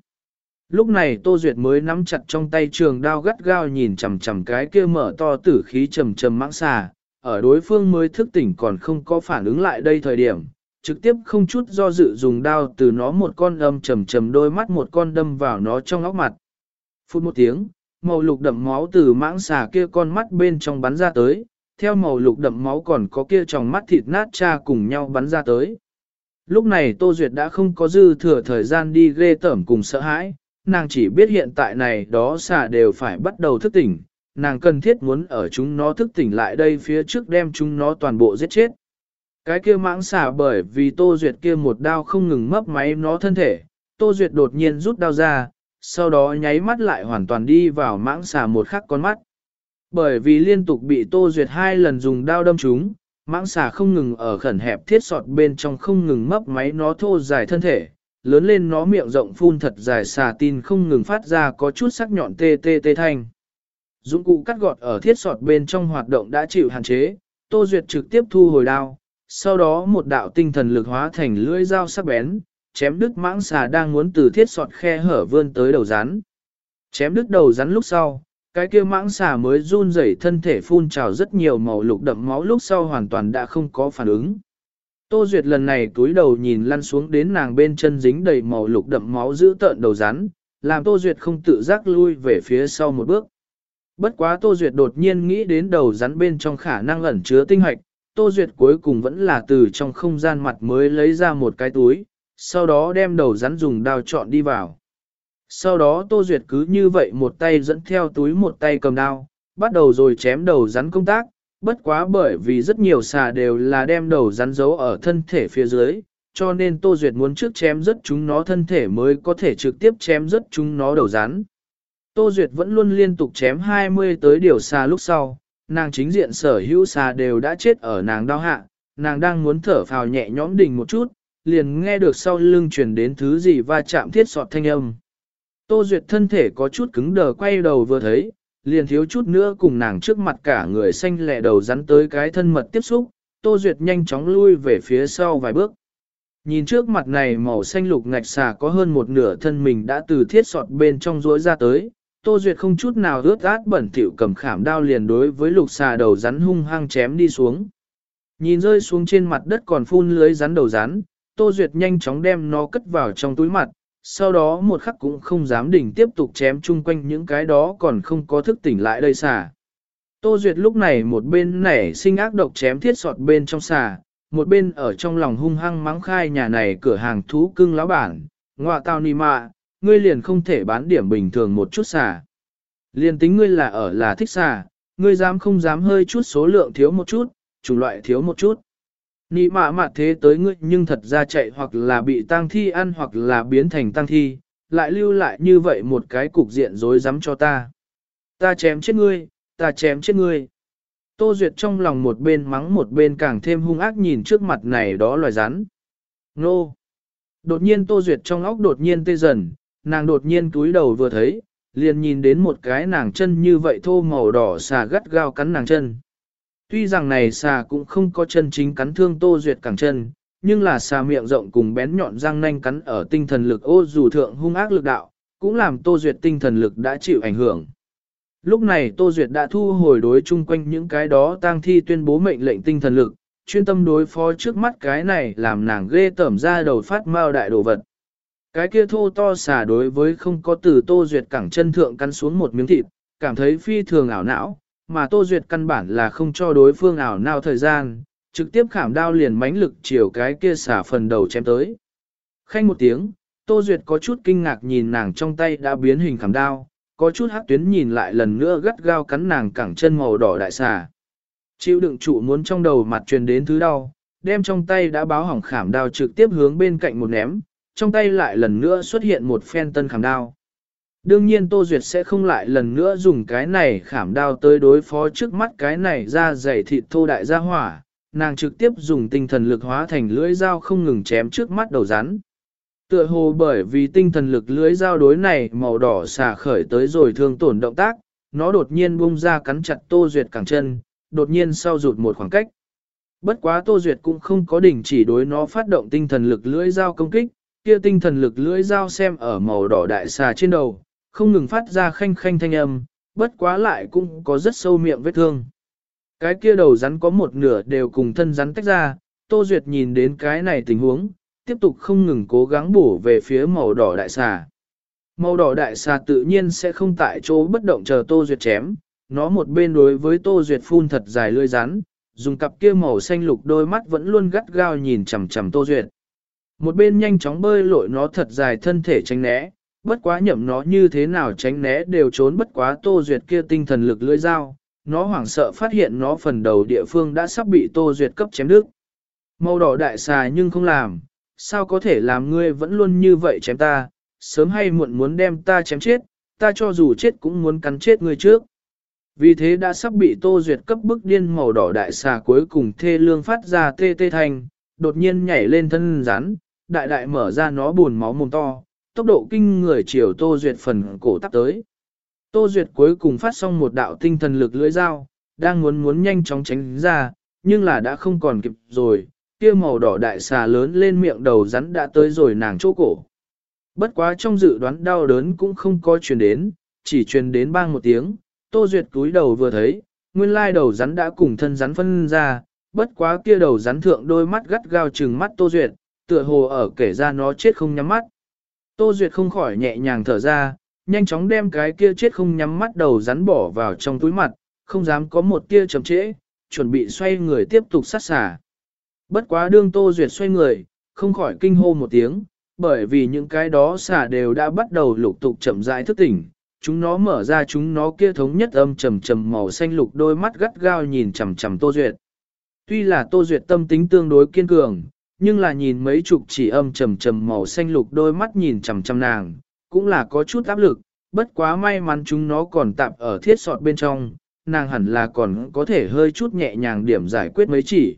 Lúc này Tô Duyệt mới nắm chặt trong tay trường đao gắt gao nhìn chằm chằm cái kia mở to tử khí trầm trầm mãng xà, ở đối phương mới thức tỉnh còn không có phản ứng lại đây thời điểm, trực tiếp không chút do dự dùng đao từ nó một con âm trầm trầm đôi mắt một con đâm vào nó trong óc mặt. Phút một tiếng, màu lục đậm máu từ mãng xà kia con mắt bên trong bắn ra tới, theo màu lục đậm máu còn có kia trong mắt thịt nát cha cùng nhau bắn ra tới. Lúc này Tô Duyệt đã không có dư thừa thời gian đi ghê tởm cùng sợ hãi, nàng chỉ biết hiện tại này đó xà đều phải bắt đầu thức tỉnh, nàng cần thiết muốn ở chúng nó thức tỉnh lại đây phía trước đem chúng nó toàn bộ giết chết. Cái kia mãng xà bởi vì Tô Duyệt kia một đao không ngừng mấp máy nó thân thể, Tô Duyệt đột nhiên rút đao ra, sau đó nháy mắt lại hoàn toàn đi vào mãng xà một khắc con mắt. Bởi vì liên tục bị Tô Duyệt hai lần dùng đao đâm chúng, mãng xà không ngừng ở khẩn hẹp thiết sọt bên trong không ngừng mấp máy nó thô dài thân thể, lớn lên nó miệng rộng phun thật dài xà tin không ngừng phát ra có chút sắc nhọn tê tê tê thanh. Dụng cụ cắt gọt ở thiết sọt bên trong hoạt động đã chịu hạn chế, Tô Duyệt trực tiếp thu hồi đao, sau đó một đạo tinh thần lực hóa thành lưỡi dao sắc bén, chém đứt mãng xà đang muốn từ thiết sọt khe hở vươn tới đầu rắn. Chém đứt đầu rắn lúc sau, cái kia mãng xà mới run rẩy thân thể phun trào rất nhiều màu lục đậm máu lúc sau hoàn toàn đã không có phản ứng. Tô Duyệt lần này túi đầu nhìn lăn xuống đến nàng bên chân dính đầy màu lục đậm máu giữ tợn đầu rắn, làm Tô Duyệt không tự giác lui về phía sau một bước. Bất quá Tô Duyệt đột nhiên nghĩ đến đầu rắn bên trong khả năng ẩn chứa tinh hoạch, Tô Duyệt cuối cùng vẫn là từ trong không gian mặt mới lấy ra một cái túi, sau đó đem đầu rắn dùng đao chọn đi vào. Sau đó Tô Duyệt cứ như vậy một tay dẫn theo túi một tay cầm đao, bắt đầu rồi chém đầu rắn công tác, bất quá bởi vì rất nhiều xà đều là đem đầu rắn giấu ở thân thể phía dưới, cho nên Tô Duyệt muốn trước chém rất chúng nó thân thể mới có thể trực tiếp chém rất chúng nó đầu rắn. Tô Duyệt vẫn luôn liên tục chém 20 tới điều xà lúc sau, nàng chính diện sở hữu xà đều đã chết ở nàng đau hạ, nàng đang muốn thở phào nhẹ nhõm đỉnh một chút, liền nghe được sau lưng truyền đến thứ gì va chạm thiết sọt thanh âm. Tô Duyệt thân thể có chút cứng đờ quay đầu vừa thấy, liền thiếu chút nữa cùng nàng trước mặt cả người xanh lẹ đầu rắn tới cái thân mật tiếp xúc, Tô Duyệt nhanh chóng lui về phía sau vài bước. Nhìn trước mặt này màu xanh lục ngạch xà có hơn một nửa thân mình đã từ thiết sọt bên trong rối ra tới, Tô Duyệt không chút nào ướt át bẩn thỉu cầm khảm đao liền đối với lục xà đầu rắn hung hăng chém đi xuống. Nhìn rơi xuống trên mặt đất còn phun lưới rắn đầu rắn, Tô Duyệt nhanh chóng đem nó cất vào trong túi mặt, sau đó một khắc cũng không dám đỉnh tiếp tục chém chung quanh những cái đó còn không có thức tỉnh lại đây xả. Tô Duyệt lúc này một bên nảy sinh ác độc chém thiết sọt bên trong xà, một bên ở trong lòng hung hăng mắng khai nhà này cửa hàng thú cưng lão bản, ngọa tao nì mạ, ngươi liền không thể bán điểm bình thường một chút xà. Liền tính ngươi là ở là thích xà, ngươi dám không dám hơi chút số lượng thiếu một chút, chủng loại thiếu một chút. Nị mạ mạ thế tới ngươi nhưng thật ra chạy hoặc là bị tang thi ăn hoặc là biến thành tang thi, lại lưu lại như vậy một cái cục diện rối rắm cho ta. Ta chém chết ngươi, ta chém chết ngươi. Tô Duyệt trong lòng một bên mắng một bên càng thêm hung ác nhìn trước mặt này đó loài rắn. Nô! Đột nhiên Tô Duyệt trong óc đột nhiên tê dần, nàng đột nhiên túi đầu vừa thấy, liền nhìn đến một cái nàng chân như vậy thô màu đỏ xà gắt gao cắn nàng chân. Tuy rằng này xà cũng không có chân chính cắn thương Tô Duyệt cẳng chân, nhưng là xà miệng rộng cùng bén nhọn răng nanh cắn ở tinh thần lực ô dù thượng hung ác lực đạo, cũng làm Tô Duyệt tinh thần lực đã chịu ảnh hưởng. Lúc này Tô Duyệt đã thu hồi đối chung quanh những cái đó tang thi tuyên bố mệnh lệnh tinh thần lực, chuyên tâm đối phó trước mắt cái này làm nàng ghê tởm ra đầu phát mao đại đồ vật. Cái kia thô to xà đối với không có từ Tô Duyệt cẳng chân thượng cắn xuống một miếng thịt, cảm thấy phi thường ảo não, mà Tô Duyệt căn bản là không cho đối phương ảo nào thời gian, trực tiếp khảm đao liền mãnh lực chiều cái kia xả phần đầu chém tới. Khanh một tiếng, Tô Duyệt có chút kinh ngạc nhìn nàng trong tay đã biến hình khảm đao, có chút hắc tuyến nhìn lại lần nữa gắt gao cắn nàng cẳng chân màu đỏ đại xà. Chịu đựng trụ muốn trong đầu mặt truyền đến thứ đau, đem trong tay đã báo hỏng khảm đao trực tiếp hướng bên cạnh một ném, trong tay lại lần nữa xuất hiện một phen tân khảm đao. Đương nhiên Tô Duyệt sẽ không lại lần nữa dùng cái này khảm đao tới đối phó trước mắt cái này ra dày thịt thô đại gia hỏa, nàng trực tiếp dùng tinh thần lực hóa thành lưỡi dao không ngừng chém trước mắt đầu rắn. Tựa hồ bởi vì tinh thần lực lưỡi dao đối này màu đỏ xả khởi tới rồi thương tổn động tác, nó đột nhiên bung ra cắn chặt Tô Duyệt cẳng chân, đột nhiên sau rụt một khoảng cách. Bất quá Tô Duyệt cũng không có đỉnh chỉ đối nó phát động tinh thần lực lưỡi dao công kích, kia tinh thần lực lưỡi dao xem ở màu đỏ đại xà trên đầu, không ngừng phát ra khanh khanh thanh âm, bất quá lại cũng có rất sâu miệng vết thương. Cái kia đầu rắn có một nửa đều cùng thân rắn tách ra, Tô Duyệt nhìn đến cái này tình huống, tiếp tục không ngừng cố gắng bổ về phía màu đỏ đại xà. Màu đỏ đại xà tự nhiên sẽ không tại chỗ bất động chờ Tô Duyệt chém, nó một bên đối với Tô Duyệt phun thật dài lưỡi rắn, dùng cặp kia màu xanh lục đôi mắt vẫn luôn gắt gao nhìn chằm chằm Tô Duyệt. Một bên nhanh chóng bơi lội nó thật dài thân thể tránh né, bất quá nhậm nó như thế nào tránh né đều trốn bất quá Tô Duyệt kia tinh thần lực lưỡi dao, nó hoảng sợ phát hiện nó phần đầu địa phương đã sắp bị Tô Duyệt cấp chém đứt. Màu đỏ đại xà nhưng không làm, sao có thể làm ngươi vẫn luôn như vậy chém ta, sớm hay muộn muốn đem ta chém chết, ta cho dù chết cũng muốn cắn chết ngươi trước. Vì thế đã sắp bị Tô Duyệt cấp bức điên màu đỏ đại xà cuối cùng thê lương phát ra tê tê thành, đột nhiên nhảy lên thân rắn, đại đại mở ra nó buồn máu mồm to, tốc độ kinh người chiều Tô Duyệt phần cổ tắp tới. Tô Duyệt cuối cùng phát xong một đạo tinh thần lực lưỡi dao, đang muốn muốn nhanh chóng tránh ra, nhưng là đã không còn kịp rồi, kia màu đỏ đại xà lớn lên miệng đầu rắn đã tới rồi nàng chỗ cổ. Bất quá trong dự đoán đau đớn cũng không có truyền đến, chỉ truyền đến bang một tiếng, Tô Duyệt túi đầu vừa thấy, nguyên lai đầu rắn đã cùng thân rắn phân ra, bất quá kia đầu rắn thượng đôi mắt gắt gao trừng mắt Tô Duyệt, tựa hồ ở kể ra nó chết không nhắm mắt. Tô Duyệt không khỏi nhẹ nhàng thở ra, nhanh chóng đem cái kia chết không nhắm mắt đầu rắn bỏ vào trong túi mặt, không dám có một tia chậm trễ, chuẩn bị xoay người tiếp tục sát xả. Bất quá đương Tô Duyệt xoay người, không khỏi kinh hô một tiếng, bởi vì những cái đó xả đều đã bắt đầu lục tục chậm rãi thức tỉnh, chúng nó mở ra chúng nó kia thống nhất âm trầm trầm màu xanh lục đôi mắt gắt gao nhìn chằm chằm Tô Duyệt. Tuy là Tô Duyệt tâm tính tương đối kiên cường, nhưng là nhìn mấy chục chỉ âm trầm trầm màu xanh lục đôi mắt nhìn chằm chằm nàng, cũng là có chút áp lực, bất quá may mắn chúng nó còn tạm ở thiết sọt bên trong, nàng hẳn là còn có thể hơi chút nhẹ nhàng điểm giải quyết mấy chỉ.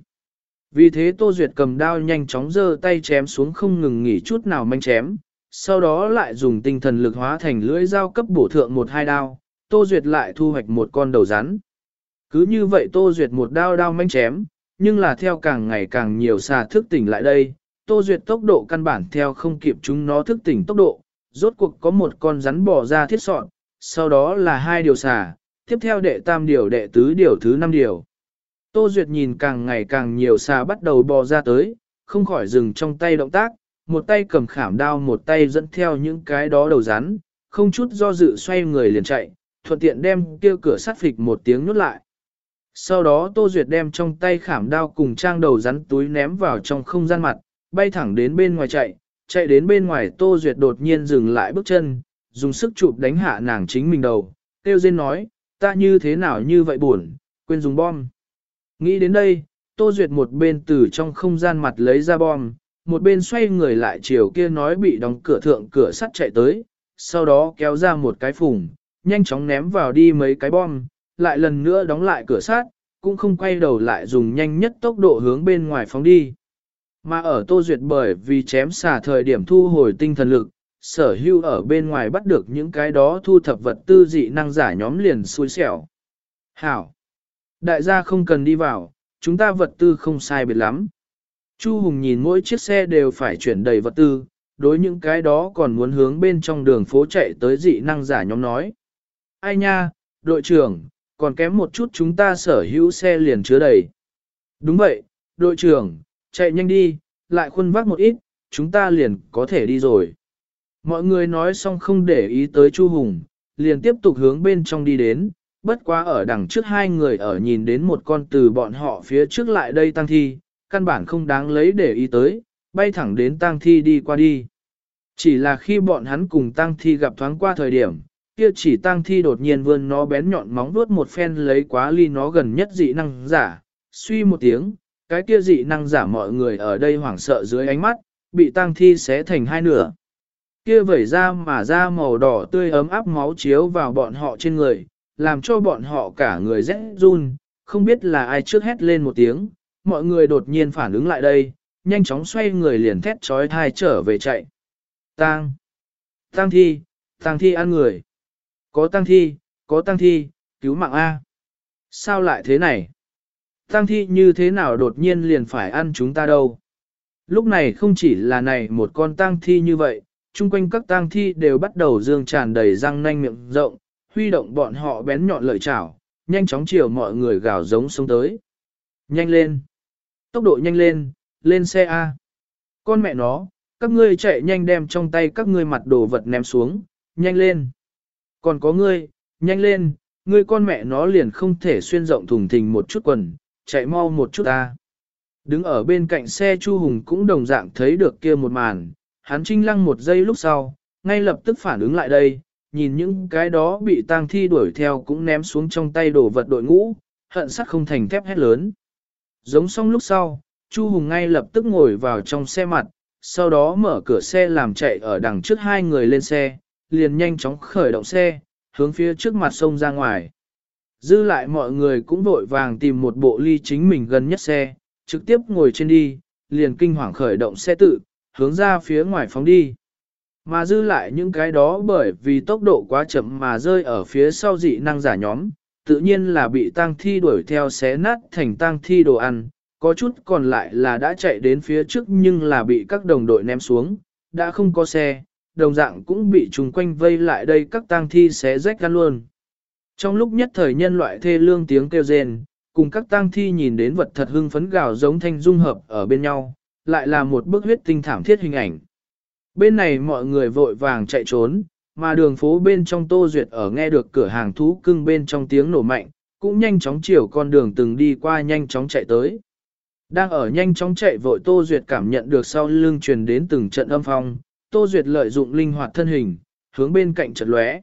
Vì thế Tô Duyệt cầm đao nhanh chóng giơ tay chém xuống không ngừng nghỉ chút nào manh chém, sau đó lại dùng tinh thần lực hóa thành lưỡi dao cấp bổ thượng một hai đao, Tô Duyệt lại thu hoạch một con đầu rắn. Cứ như vậy Tô Duyệt một đao đao manh chém, nhưng là theo càng ngày càng nhiều xà thức tỉnh lại đây, Tô Duyệt tốc độ căn bản theo không kịp chúng nó thức tỉnh tốc độ, rốt cuộc có một con rắn bỏ ra thiết sọn, sau đó là hai điều xà, tiếp theo đệ tam điều đệ tứ điều thứ năm điều. Tô Duyệt nhìn càng ngày càng nhiều xà bắt đầu bò ra tới, không khỏi dừng trong tay động tác, một tay cầm khảm đao một tay dẫn theo những cái đó đầu rắn, không chút do dự xoay người liền chạy, thuận tiện đem kêu cửa sắt phịch một tiếng nhốt lại. Sau đó Tô Duyệt đem trong tay khảm đao cùng trang đầu rắn túi ném vào trong không gian mặt, bay thẳng đến bên ngoài chạy, chạy đến bên ngoài Tô Duyệt đột nhiên dừng lại bước chân, dùng sức chụp đánh hạ nàng chính mình đầu, kêu dên nói, ta như thế nào như vậy buồn, quên dùng bom. Nghĩ đến đây, Tô Duyệt một bên từ trong không gian mặt lấy ra bom, một bên xoay người lại chiều kia nói bị đóng cửa thượng cửa sắt chạy tới, sau đó kéo ra một cái phùng, nhanh chóng ném vào đi mấy cái bom, lại lần nữa đóng lại cửa sát cũng không quay đầu lại dùng nhanh nhất tốc độ hướng bên ngoài phóng đi. Mà ở Tô Duyệt bởi vì chém xả thời điểm thu hồi tinh thần lực, sở hưu ở bên ngoài bắt được những cái đó thu thập vật tư dị năng giả nhóm liền xui xẻo. Hảo! Đại gia không cần đi vào, chúng ta vật tư không sai biệt lắm. Chu Hùng nhìn mỗi chiếc xe đều phải chuyển đầy vật tư, đối những cái đó còn muốn hướng bên trong đường phố chạy tới dị năng giả nhóm nói. Ai nha, đội trưởng, còn kém một chút chúng ta sở hữu xe liền chứa đầy. Đúng vậy, đội trưởng, chạy nhanh đi, lại khuân vác một ít, chúng ta liền có thể đi rồi. Mọi người nói xong không để ý tới Chu Hùng, liền tiếp tục hướng bên trong đi đến, bất quá ở đằng trước hai người ở nhìn đến một con từ bọn họ phía trước lại đây tăng thi, căn bản không đáng lấy để ý tới, bay thẳng đến tăng thi đi qua đi. Chỉ là khi bọn hắn cùng tăng thi gặp thoáng qua thời điểm, kia chỉ tang thi đột nhiên vươn nó bén nhọn móng vuốt một phen lấy quá ly nó gần nhất dị năng giả, suy một tiếng, cái kia dị năng giả mọi người ở đây hoảng sợ dưới ánh mắt, bị tang thi xé thành hai nửa. Kia vẩy ra mà ra màu đỏ tươi ấm áp máu chiếu vào bọn họ trên người, làm cho bọn họ cả người rét run, không biết là ai trước hét lên một tiếng, mọi người đột nhiên phản ứng lại đây, nhanh chóng xoay người liền thét trói thai trở về chạy. Tang! Tang thi! Tang thi ăn người! Có tang thi! Có tang thi! Cứu mạng A! Sao lại thế này? Tang thi như thế nào đột nhiên liền phải ăn chúng ta đâu? Lúc này không chỉ là này một con tang thi như vậy, chung quanh các tang thi đều bắt đầu dương tràn đầy răng nanh miệng rộng, huy động bọn họ bén nhọn lợi chảo, nhanh chóng chiều mọi người gào giống xuống tới. Nhanh lên! Tốc độ nhanh lên, lên xe A. Con mẹ nó, các ngươi chạy nhanh đem trong tay các ngươi mặt đồ vật ném xuống, nhanh lên. Còn có ngươi, nhanh lên, ngươi con mẹ nó liền không thể xuyên rộng thùng thình một chút quần, chạy mau một chút ta. Đứng ở bên cạnh xe Chu Hùng cũng đồng dạng thấy được kia một màn, hắn trinh lăng một giây lúc sau, ngay lập tức phản ứng lại đây, nhìn những cái đó bị tang thi đuổi theo cũng ném xuống trong tay đồ vật đội ngũ, hận sắt không thành thép hét lớn. Giống xong lúc sau, Chu Hùng ngay lập tức ngồi vào trong xe mặt, sau đó mở cửa xe làm chạy ở đằng trước hai người lên xe, liền nhanh chóng khởi động xe, hướng phía trước mặt sông ra ngoài. Dư lại mọi người cũng vội vàng tìm một bộ ly chính mình gần nhất xe, trực tiếp ngồi trên đi, liền kinh hoàng khởi động xe tự, hướng ra phía ngoài phóng đi. Mà dư lại những cái đó bởi vì tốc độ quá chậm mà rơi ở phía sau dị năng giả nhóm, tự nhiên là bị tang thi đuổi theo xé nát thành tang thi đồ ăn, có chút còn lại là đã chạy đến phía trước nhưng là bị các đồng đội ném xuống, đã không có xe, đồng dạng cũng bị chúng quanh vây lại đây các tang thi xé rách gan luôn. Trong lúc nhất thời nhân loại thê lương tiếng kêu rên, cùng các tang thi nhìn đến vật thật hưng phấn gào giống thanh dung hợp ở bên nhau, lại là một bức huyết tinh thảm thiết hình ảnh. Bên này mọi người vội vàng chạy trốn, mà đường phố bên trong Tô Duyệt ở nghe được cửa hàng thú cưng bên trong tiếng nổ mạnh, cũng nhanh chóng chiều con đường từng đi qua nhanh chóng chạy tới. Đang ở nhanh chóng chạy vội Tô Duyệt cảm nhận được sau lưng truyền đến từng trận âm phong, Tô Duyệt lợi dụng linh hoạt thân hình, hướng bên cạnh chợt lóe.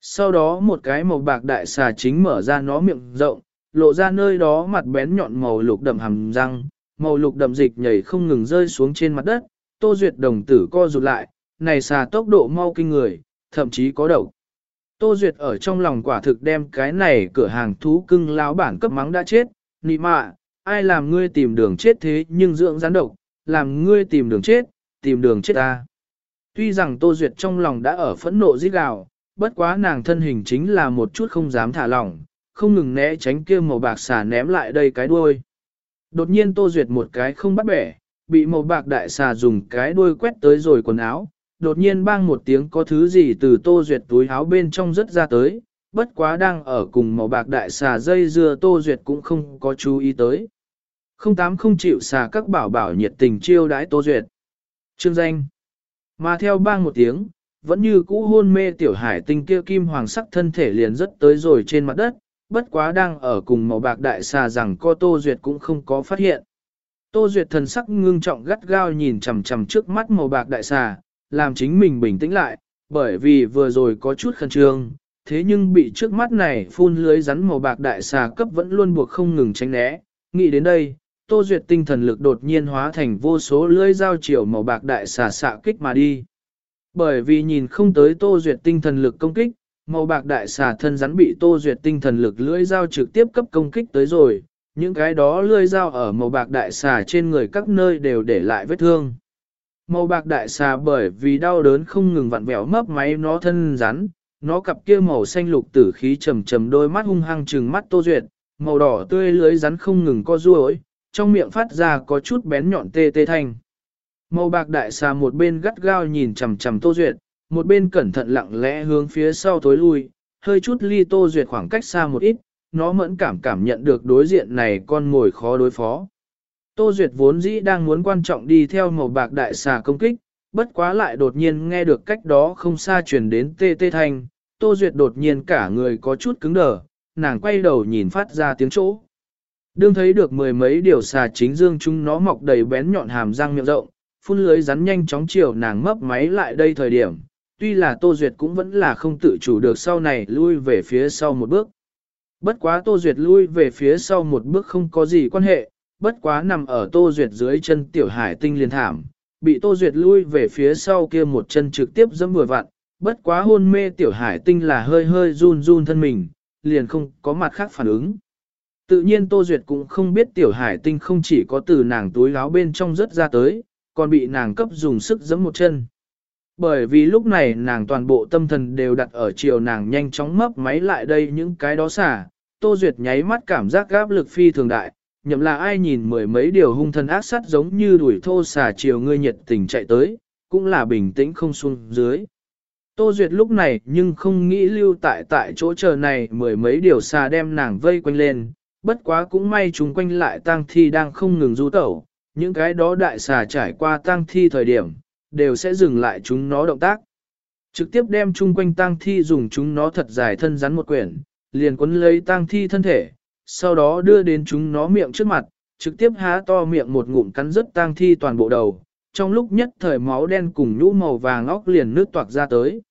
Sau đó một cái màu bạc đại xà chính mở ra nó miệng rộng, lộ ra nơi đó mặt bén nhọn màu lục đậm hàm răng, màu lục đậm dịch nhảy không ngừng rơi xuống trên mặt đất, Tô Duyệt đồng tử co rụt lại, này xà tốc độ mau kinh người, thậm chí có độc. Tô Duyệt ở trong lòng quả thực đem cái này cửa hàng thú cưng lão bản cấp mắng đã chết, nị mạ, ai làm ngươi tìm đường chết thế nhưng dưỡng gián độc, làm ngươi tìm đường chết, tìm đường chết ta. Tuy rằng Tô Duyệt trong lòng đã ở phẫn nộ giết gào, bất quá nàng thân hình chính là một chút không dám thả lỏng, không ngừng né tránh kia màu bạc xà ném lại đây cái đuôi. Đột nhiên Tô Duyệt một cái không bắt bẻ, bị màu bạc đại xà dùng cái đuôi quét tới rồi quần áo, đột nhiên bang một tiếng có thứ gì từ Tô Duyệt túi áo bên trong rất ra tới, bất quá đang ở cùng màu bạc đại xà dây dưa Tô Duyệt cũng không có chú ý tới. Không tám không chịu xà các bảo bảo nhiệt tình chiêu đãi Tô Duyệt. Chương danh. Mà theo bang một tiếng, vẫn như cũ hôn mê tiểu hải tinh kia kim hoàng sắc thân thể liền rất tới rồi trên mặt đất, bất quá đang ở cùng màu bạc đại xà rằng co Tô Duyệt cũng không có phát hiện. Tô Duyệt thần sắc ngưng trọng gắt gao nhìn chằm chằm trước mắt màu bạc đại xà, làm chính mình bình tĩnh lại, bởi vì vừa rồi có chút khẩn trương, thế nhưng bị trước mắt này phun lưới rắn màu bạc đại xà cấp vẫn luôn buộc không ngừng tránh né. Nghĩ đến đây, Tô Duyệt tinh thần lực đột nhiên hóa thành vô số lưỡi dao chiều màu bạc đại xà xạ kích mà đi. Bởi vì nhìn không tới Tô Duyệt tinh thần lực công kích, màu bạc đại xà thân rắn bị Tô Duyệt tinh thần lực lưỡi dao trực tiếp cấp công kích tới rồi, những cái đó lưỡi dao ở màu bạc đại xà trên người các nơi đều để lại vết thương. Màu bạc đại xà bởi vì đau đớn không ngừng vặn vẹo mấp máy nó thân rắn, nó cặp kia màu xanh lục tử khí trầm trầm đôi mắt hung hăng trừng mắt Tô Duyệt, màu đỏ tươi lưới rắn không ngừng co duỗi trong miệng phát ra có chút bén nhọn tê tê thanh. Màu bạc đại xà một bên gắt gao nhìn chằm chằm Tô Duyệt, một bên cẩn thận lặng lẽ hướng phía sau tối lui, hơi chút ly Tô Duyệt khoảng cách xa một ít, nó mẫn cảm cảm nhận được đối diện này con ngồi khó đối phó. Tô Duyệt vốn dĩ đang muốn quan trọng đi theo màu bạc đại xà công kích, bất quá lại đột nhiên nghe được cách đó không xa truyền đến tê tê thanh, Tô Duyệt đột nhiên cả người có chút cứng đờ, nàng quay đầu nhìn phát ra tiếng chỗ. Đương thấy được mười mấy điều xà chính dương chúng nó mọc đầy bén nhọn hàm răng miệng rộng, phun lưới rắn nhanh chóng chiều nàng mấp máy lại đây thời điểm, tuy là Tô Duyệt cũng vẫn là không tự chủ được sau này lui về phía sau một bước. Bất quá Tô Duyệt lui về phía sau một bước không có gì quan hệ, bất quá nằm ở Tô Duyệt dưới chân tiểu hải tinh liền thảm, bị Tô Duyệt lui về phía sau kia một chân trực tiếp dẫm vừa vặn, bất quá hôn mê tiểu hải tinh là hơi hơi run run thân mình, liền không có mặt khác phản ứng. Tự nhiên Tô Duyệt cũng không biết tiểu hải tinh không chỉ có từ nàng túi láo bên trong rớt ra tới, còn bị nàng cấp dùng sức giẫm một chân. Bởi vì lúc này nàng toàn bộ tâm thần đều đặt ở chiều nàng nhanh chóng mấp máy lại đây những cái đó xả, Tô Duyệt nháy mắt cảm giác gáp lực phi thường đại, nhậm là ai nhìn mười mấy điều hung thần ác sát giống như đuổi thô xả chiều ngươi nhiệt tình chạy tới, cũng là bình tĩnh không xuống dưới. Tô Duyệt lúc này nhưng không nghĩ lưu tại tại chỗ chờ này mười mấy điều xà đem nàng vây quanh lên, bất quá cũng may chúng quanh lại tang thi đang không ngừng du tẩu, những cái đó đại xà trải qua tang thi thời điểm, đều sẽ dừng lại chúng nó động tác. Trực tiếp đem chung quanh tang thi dùng chúng nó thật dài thân rắn một quyển, liền quấn lấy tang thi thân thể, sau đó đưa đến chúng nó miệng trước mặt, trực tiếp há to miệng một ngụm cắn rứt tang thi toàn bộ đầu, trong lúc nhất thời máu đen cùng nhũ màu vàng óc liền nước toạc ra tới.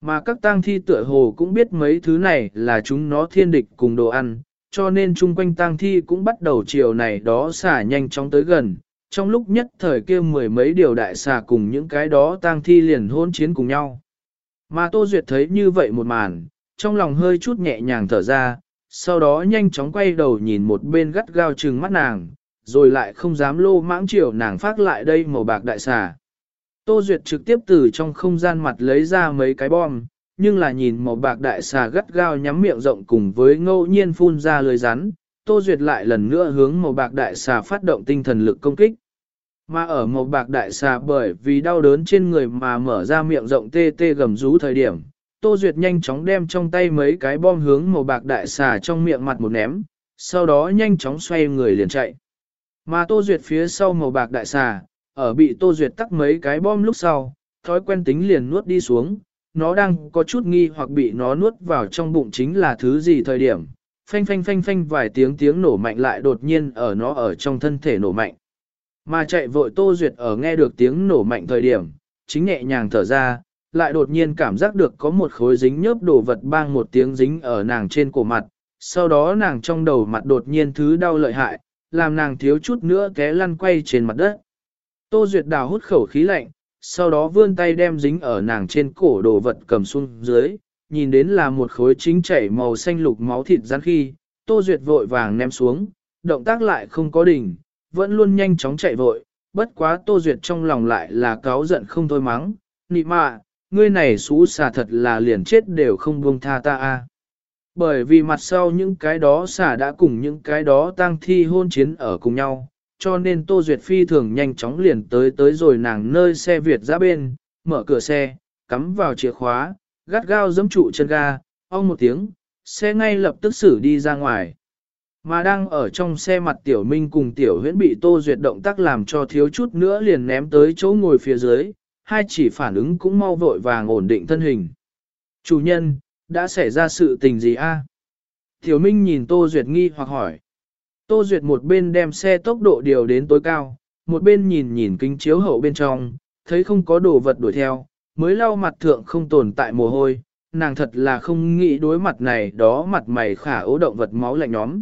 Mà các tang thi tựa hồ cũng biết mấy thứ này là chúng nó thiên địch cùng đồ ăn, cho nên chung quanh tang thi cũng bắt đầu chiều này đó xả nhanh chóng tới gần. Trong lúc nhất thời kia mười mấy điều đại xà cùng những cái đó tang thi liền hôn chiến cùng nhau. Mà Tô Duyệt thấy như vậy một màn, trong lòng hơi chút nhẹ nhàng thở ra, sau đó nhanh chóng quay đầu nhìn một bên gắt gao trừng mắt nàng, rồi lại không dám lô mãng chiều nàng phát lại đây màu bạc đại xà. Tô Duyệt trực tiếp từ trong không gian mặt lấy ra mấy cái bom, nhưng là nhìn màu bạc đại xà gắt gao nhắm miệng rộng cùng với ngẫu nhiên phun ra lưới rắn, Tô Duyệt lại lần nữa hướng màu bạc đại xà phát động tinh thần lực công kích. Mà ở màu bạc đại xà bởi vì đau đớn trên người mà mở ra miệng rộng tê tê gầm rú thời điểm, Tô Duyệt nhanh chóng đem trong tay mấy cái bom hướng màu bạc đại xà trong miệng mặt một ném, sau đó nhanh chóng xoay người liền chạy. Mà Tô Duyệt phía sau màu bạc đại xà, ở bị Tô Duyệt tắc mấy cái bom lúc sau, thói quen tính liền nuốt đi xuống, nó đang có chút nghi hoặc bị nó nuốt vào trong bụng chính là thứ gì thời điểm. Phanh phanh phanh phanh vài tiếng tiếng nổ mạnh lại đột nhiên ở nó ở trong thân thể nổ mạnh. Mà chạy vội Tô Duyệt ở nghe được tiếng nổ mạnh thời điểm, chính nhẹ nhàng thở ra, lại đột nhiên cảm giác được có một khối dính nhớp đồ vật bang một tiếng dính ở nàng trên cổ mặt, sau đó nàng trong đầu mặt đột nhiên thứ đau lợi hại, làm nàng thiếu chút nữa té lăn quay trên mặt đất. Tô Duyệt đào hút khẩu khí lạnh, sau đó vươn tay đem dính ở nàng trên cổ đồ vật cầm xuống dưới, nhìn đến là một khối chính chảy màu xanh lục máu thịt rắn khi, Tô Duyệt vội vàng ném xuống, động tác lại không có đỉnh, vẫn luôn nhanh chóng chạy vội, bất quá Tô Duyệt trong lòng lại là cáo giận không thôi mắng, nị mạ, ngươi này xú xà thật là liền chết đều không buông tha ta a. Bởi vì mặt sau những cái đó xà đã cùng những cái đó tang thi hôn chiến ở cùng nhau, cho nên Tô Duyệt phi thường nhanh chóng liền tới tới rồi nàng nơi xe Việt ra bên, mở cửa xe, cắm vào chìa khóa, gắt gao giẫm trụ chân ga, ong một tiếng, xe ngay lập tức xử đi ra ngoài. Mà đang ở trong xe mặt Tiểu Minh cùng Tiểu Huyễn bị Tô Duyệt động tác làm cho thiếu chút nữa liền ném tới chỗ ngồi phía dưới, hai chỉ phản ứng cũng mau vội vàng ổn định thân hình. Chủ nhân, đã xảy ra sự tình gì a? Tiểu Minh nhìn Tô Duyệt nghi hoặc hỏi. Tô Duyệt một bên đem xe tốc độ điều đến tối cao, một bên nhìn nhìn kính chiếu hậu bên trong, thấy không có đồ vật đuổi theo, mới lau mặt thượng không tồn tại mồ hôi, nàng thật là không nghĩ đối mặt này đó mặt mày khả ố động vật máu lạnh nhóm.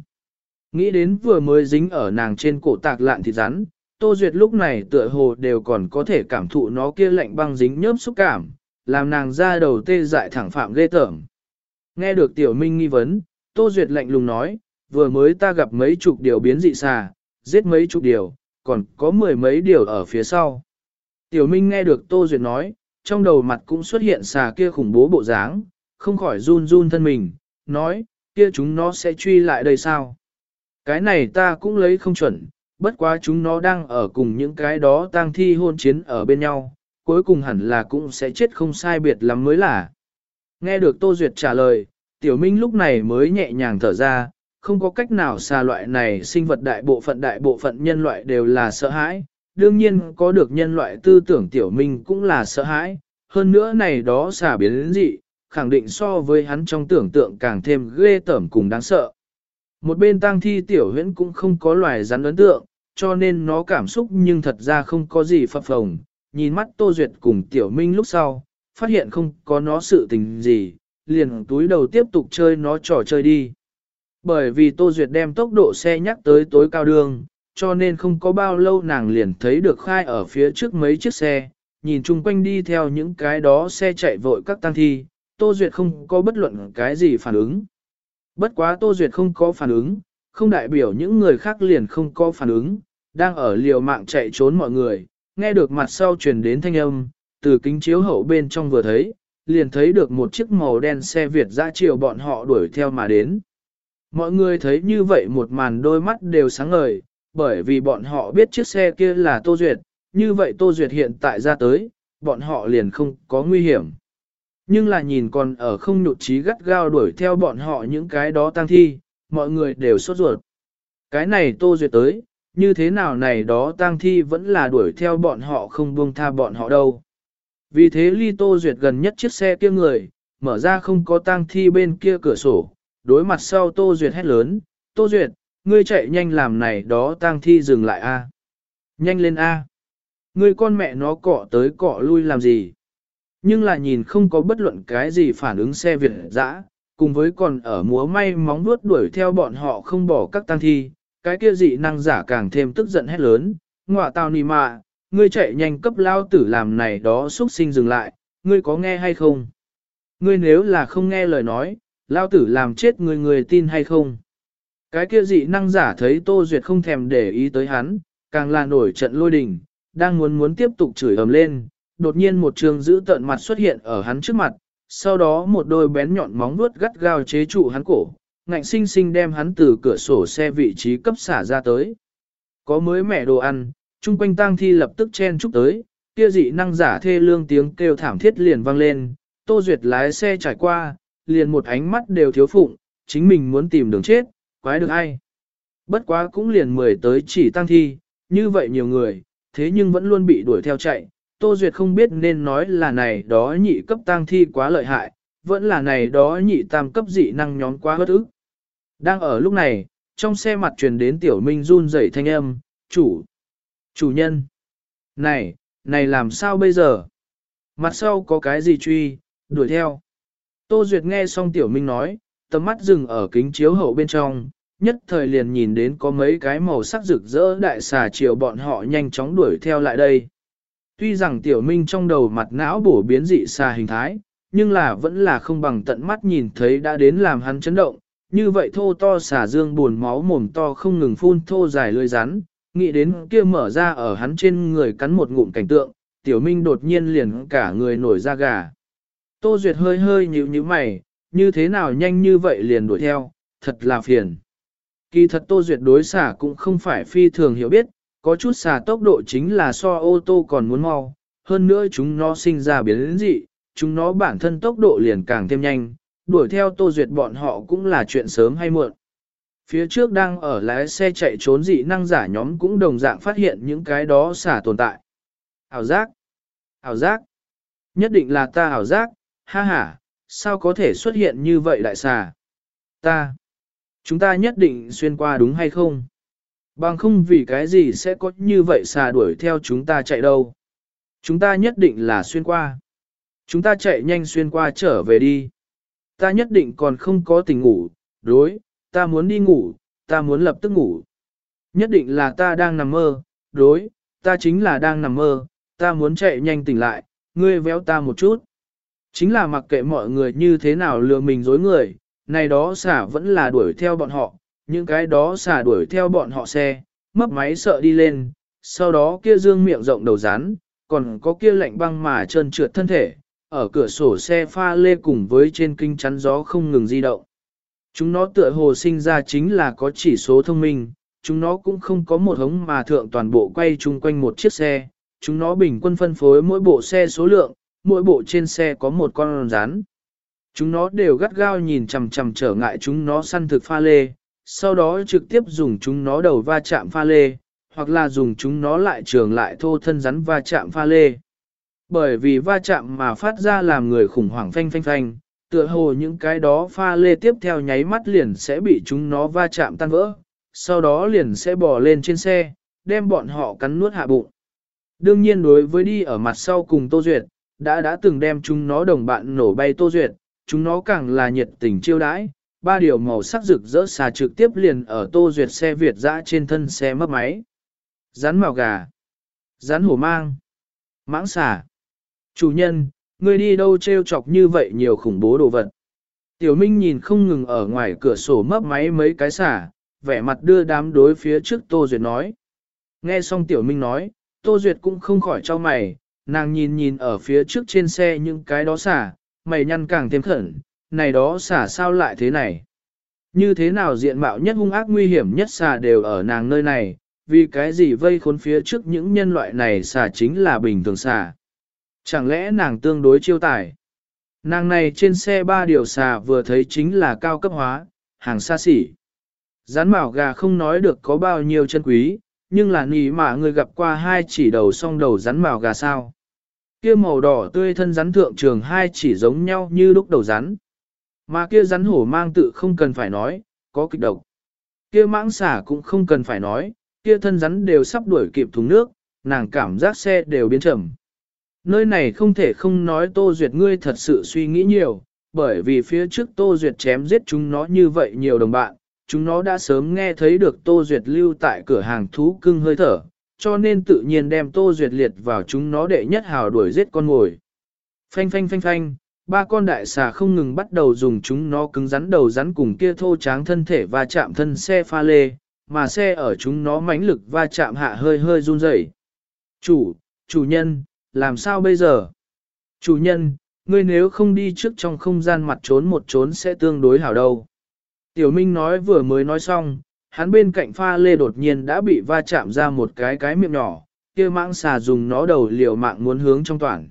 Nghĩ đến vừa mới dính ở nàng trên cổ tạc lạn thịt rắn, Tô Duyệt lúc này tựa hồ đều còn có thể cảm thụ nó kia lạnh băng dính nhớp xúc cảm, làm nàng ra đầu tê dại thẳng phạm ghê tởm. Nghe được Tiểu Minh nghi vấn, Tô Duyệt lạnh lùng nói, vừa mới ta gặp mấy chục điều biến dị xà, giết mấy chục điều, còn có mười mấy điều ở phía sau. Tiểu Minh nghe được Tô Duyệt nói, trong đầu mặt cũng xuất hiện xà kia khủng bố bộ dáng, không khỏi run run thân mình, nói, kia chúng nó sẽ truy lại đây sao? Cái này ta cũng lấy không chuẩn, bất quá chúng nó đang ở cùng những cái đó tang thi hôn chiến ở bên nhau, cuối cùng hẳn là cũng sẽ chết không sai biệt lắm mới là. Nghe được Tô Duyệt trả lời, Tiểu Minh lúc này mới nhẹ nhàng thở ra, không có cách nào xa loại này sinh vật đại bộ phận đại bộ phận nhân loại đều là sợ hãi, đương nhiên có được nhân loại tư tưởng Tiểu Minh cũng là sợ hãi, hơn nữa này đó xà biến dị, khẳng định so với hắn trong tưởng tượng càng thêm ghê tởm cùng đáng sợ. Một bên tang thi tiểu huyễn cũng không có loài rắn ấn tượng, cho nên nó cảm xúc nhưng thật ra không có gì phập phồng. Nhìn mắt Tô Duyệt cùng tiểu minh lúc sau, phát hiện không có nó sự tình gì, liền túi đầu tiếp tục chơi nó trò chơi đi. Bởi vì Tô Duyệt đem tốc độ xe nhắc tới tối cao đường, cho nên không có bao lâu nàng liền thấy được khai ở phía trước mấy chiếc xe, nhìn chung quanh đi theo những cái đó xe chạy vội các tăng thi, Tô Duyệt không có bất luận cái gì phản ứng. Bất quá Tô Duyệt không có phản ứng, không đại biểu những người khác liền không có phản ứng, đang ở liều mạng chạy trốn mọi người, nghe được mặt sau truyền đến thanh âm, từ kính chiếu hậu bên trong vừa thấy, liền thấy được một chiếc màu đen xe Việt ra chiều bọn họ đuổi theo mà đến. Mọi người thấy như vậy một màn đôi mắt đều sáng ngời, bởi vì bọn họ biết chiếc xe kia là Tô Duyệt, như vậy Tô Duyệt hiện tại ra tới, bọn họ liền không có nguy hiểm. Nhưng là nhìn còn ở không nhụt chí gắt gao đuổi theo bọn họ những cái đó tăng thi, mọi người đều sốt ruột. Cái này Tô Duyệt tới, như thế nào này đó tăng thi vẫn là đuổi theo bọn họ không buông tha bọn họ đâu. Vì thế ly Tô Duyệt gần nhất chiếc xe kia người, mở ra không có tăng thi bên kia cửa sổ, đối mặt sau Tô Duyệt hét lớn, Tô Duyệt, ngươi chạy nhanh làm này đó tang thi dừng lại a Nhanh lên a Ngươi con mẹ nó cọ tới cọ lui làm gì? Nhưng là nhìn không có bất luận cái gì phản ứng xe Việt dã, cùng với còn ở múa may móng vuốt đuổi theo bọn họ không bỏ các tang thi, cái kia dị năng giả càng thêm tức giận hét lớn, ngọa tao nì mạ, ngươi chạy nhanh cấp lao tử làm này đó xuất sinh dừng lại, ngươi có nghe hay không? Ngươi nếu là không nghe lời nói, lao tử làm chết người người tin hay không? Cái kia dị năng giả thấy Tô Duyệt không thèm để ý tới hắn, càng là nổi trận lôi đình, đang muốn muốn tiếp tục chửi ầm lên, đột nhiên một trường giữ tận mặt xuất hiện ở hắn trước mặt, sau đó một đôi bén nhọn móng vuốt gắt gao chế trụ hắn cổ, ngạnh sinh sinh đem hắn từ cửa sổ xe vị trí cấp xả ra tới. Có mới mẻ đồ ăn, chung quanh tang thi lập tức chen chúc tới, kia dị năng giả thê lương tiếng kêu thảm thiết liền vang lên, Tô Duyệt lái xe trải qua, liền một ánh mắt đều thiếu phụng, chính mình muốn tìm đường chết, quái được ai. Bất quá cũng liền mười tới chỉ tăng thi, như vậy nhiều người, thế nhưng vẫn luôn bị đuổi theo chạy. Tô Duyệt không biết nên nói là này đó nhị cấp tăng thi quá lợi hại, vẫn là này đó nhị tam cấp dị năng nhóm quá bất ức. Đang ở lúc này, trong xe mặt truyền đến tiểu minh run rẩy thanh âm, chủ, chủ nhân. Này, này làm sao bây giờ? Mặt sau có cái gì truy, đuổi theo. Tô Duyệt nghe xong tiểu minh nói, tầm mắt dừng ở kính chiếu hậu bên trong, nhất thời liền nhìn đến có mấy cái màu sắc rực rỡ đại xà chiều bọn họ nhanh chóng đuổi theo lại đây. Tuy rằng tiểu minh trong đầu mặt não bổ biến dị xà hình thái, nhưng là vẫn là không bằng tận mắt nhìn thấy đã đến làm hắn chấn động, như vậy thô to xà dương buồn máu mồm to không ngừng phun thô dài lưỡi rắn, nghĩ đến kia mở ra ở hắn trên người cắn một ngụm cảnh tượng, tiểu minh đột nhiên liền cả người nổi da gà. Tô Duyệt hơi hơi nhíu nhíu mày, như thế nào nhanh như vậy liền đuổi theo, thật là phiền. Kỳ thật Tô Duyệt đối xả cũng không phải phi thường hiểu biết, có chút xả tốc độ chính là so ô tô còn muốn mau, hơn nữa chúng nó sinh ra biến dị, chúng nó bản thân tốc độ liền càng thêm nhanh, đuổi theo Tô Duyệt bọn họ cũng là chuyện sớm hay muộn. Phía trước đang ở lái xe chạy trốn dị năng giả nhóm cũng đồng dạng phát hiện những cái đó xả tồn tại. Ảo giác! Ảo giác! Nhất định là ta ảo giác, ha ha, sao có thể xuất hiện như vậy đại xà? Ta! Chúng ta nhất định xuyên qua đúng hay không? Bằng không vì cái gì sẽ có như vậy xà đuổi theo chúng ta chạy đâu? Chúng ta nhất định là xuyên qua. Chúng ta chạy nhanh xuyên qua trở về đi. Ta nhất định còn không có tình ngủ, đối, ta muốn đi ngủ, ta muốn lập tức ngủ. Nhất định là ta đang nằm mơ, đối, ta chính là đang nằm mơ, ta muốn chạy nhanh tỉnh lại, ngươi véo ta một chút. Chính là mặc kệ mọi người như thế nào lừa mình dối người, này đó xả vẫn là đuổi theo bọn họ, những cái đó xả đuổi theo bọn họ xe, mấp máy sợ đi lên, sau đó kia dương miệng rộng đầu rán, còn có kia lạnh băng mà trơn trượt thân thể, ở cửa sổ xe pha lê cùng với trên kinh chắn gió không ngừng di động. Chúng nó tựa hồ sinh ra chính là có chỉ số thông minh, chúng nó cũng không có một hống mà thượng toàn bộ quay chung quanh một chiếc xe, chúng nó bình quân phân phối mỗi bộ xe số lượng, mỗi bộ trên xe có một con rắn. Chúng nó đều gắt gao nhìn chằm chằm trở ngại chúng nó săn thực pha lê, sau đó trực tiếp dùng chúng nó đầu va chạm pha lê, hoặc là dùng chúng nó lại trường lại thô thân rắn va chạm pha lê. Bởi vì va chạm mà phát ra làm người khủng hoảng phanh phanh phanh, tựa hồ những cái đó pha lê tiếp theo nháy mắt liền sẽ bị chúng nó va chạm tan vỡ, sau đó liền sẽ bò lên trên xe, đem bọn họ cắn nuốt hạ bụng. Đương nhiên đối với đi ở mặt sau cùng Tô Duyệt, đã đã từng đem chúng nó đồng bạn nổ bay Tô Duyệt, chúng nó càng là nhiệt tình chiêu đãi, ba điều màu sắc rực rỡ xà trực tiếp liền ở Tô Duyệt xe Việt dã trên thân xe mất máy. Rắn màu gà, rắn hổ mang, mãng xà. Chủ nhân, ngươi đi đâu treo chọc như vậy nhiều khủng bố đồ vật. Tiểu Minh nhìn không ngừng ở ngoài cửa sổ mấp máy mấy cái xả, vẻ mặt đưa đám đối phía trước Tô Duyệt nói. Nghe xong Tiểu Minh nói, Tô Duyệt cũng không khỏi cho mày, nàng nhìn nhìn ở phía trước trên xe những cái đó xả, mày nhăn càng thêm khẩn, này đó xả sao lại thế này? Như thế nào diện mạo nhất hung ác nguy hiểm nhất xả đều ở nàng nơi này, vì cái gì vây khốn phía trước những nhân loại này xả chính là bình thường xả. Chẳng lẽ nàng tương đối chiêu tài? Nàng này trên xe ba điều xà vừa thấy chính là cao cấp hóa, hàng xa xỉ. Rắn bảo gà không nói được có bao nhiêu chân quý, nhưng là nì mà người gặp qua hai chỉ đầu song đầu rắn bảo gà sao. Kia màu đỏ tươi thân rắn thượng trường hai chỉ giống nhau như lúc đầu rắn. Mà kia rắn hổ mang tự không cần phải nói, có kịch độc. Kia mãng xả cũng không cần phải nói, kia thân rắn đều sắp đuổi kịp thùng nước, nàng cảm giác xe đều biến chậm. Nơi này không thể không nói Tô Duyệt ngươi thật sự suy nghĩ nhiều, bởi vì phía trước Tô Duyệt chém giết chúng nó như vậy nhiều đồng bạn, chúng nó đã sớm nghe thấy được Tô Duyệt lưu tại cửa hàng thú cưng hơi thở, cho nên tự nhiên đem Tô Duyệt liệt vào chúng nó đệ nhất hào đuổi giết con ngồi. Phanh phanh phanh phanh, ba con đại xà không ngừng bắt đầu dùng chúng nó cứng rắn đầu rắn cùng kia thô tráng thân thể và chạm thân xe pha lê, mà xe ở chúng nó mãnh lực va chạm hạ hơi hơi run rẩy. Chủ, chủ nhân, làm sao bây giờ? Chủ nhân, ngươi nếu không đi trước trong không gian mặt trốn một trốn sẽ tương đối hảo đâu. Tiểu Minh nói vừa mới nói xong, hắn bên cạnh pha lê đột nhiên đã bị va chạm ra một cái cái miệng nhỏ, kia mãng xà dùng nó đầu liều mạng muốn hướng trong toàn.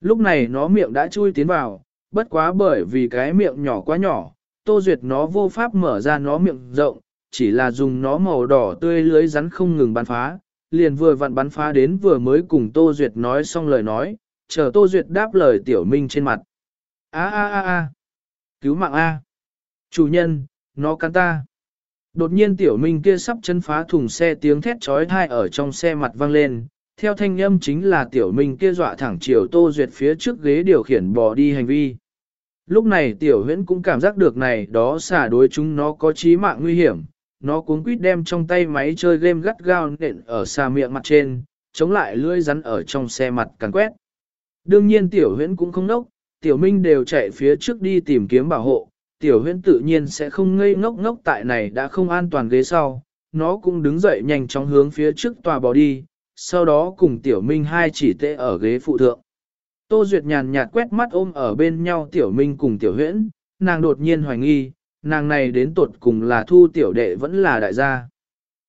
Lúc này nó miệng đã chui tiến vào, bất quá bởi vì cái miệng nhỏ quá nhỏ, tô duyệt nó vô pháp mở ra nó miệng rộng, chỉ là dùng nó màu đỏ tươi lưới rắn không ngừng bắn phá, liền vừa vặn bắn phá đến vừa mới cùng Tô Duyệt nói xong lời nói, chờ Tô Duyệt đáp lời Tiểu Minh trên mặt. A a a a, cứu mạng A. Chủ nhân, nó cắn ta. Đột nhiên Tiểu Minh kia sắp chân phá thùng xe tiếng thét trói thai ở trong xe mặt vang lên, theo thanh âm chính là Tiểu Minh kia dọa thẳng chiều Tô Duyệt phía trước ghế điều khiển bỏ đi hành vi. Lúc này Tiểu Huyễn cũng cảm giác được này đó xả đối chúng nó có chí mạng nguy hiểm, nó cuống quýt đem trong tay máy chơi game gắt gao nện ở xa miệng mặt trên, chống lại lưỡi rắn ở trong xe mặt càn quét. Đương nhiên tiểu huyễn cũng không nốc, tiểu minh đều chạy phía trước đi tìm kiếm bảo hộ, tiểu huyễn tự nhiên sẽ không ngây ngốc ngốc tại này đã không an toàn ghế sau, nó cũng đứng dậy nhanh chóng hướng phía trước tòa bỏ đi, sau đó cùng tiểu minh hai chỉ tệ ở ghế phụ thượng. Tô Duyệt nhàn nhạt quét mắt ôm ở bên nhau tiểu minh cùng tiểu huyễn, nàng đột nhiên hoài nghi, nàng này đến tột cùng là thu tiểu đệ vẫn là đại gia.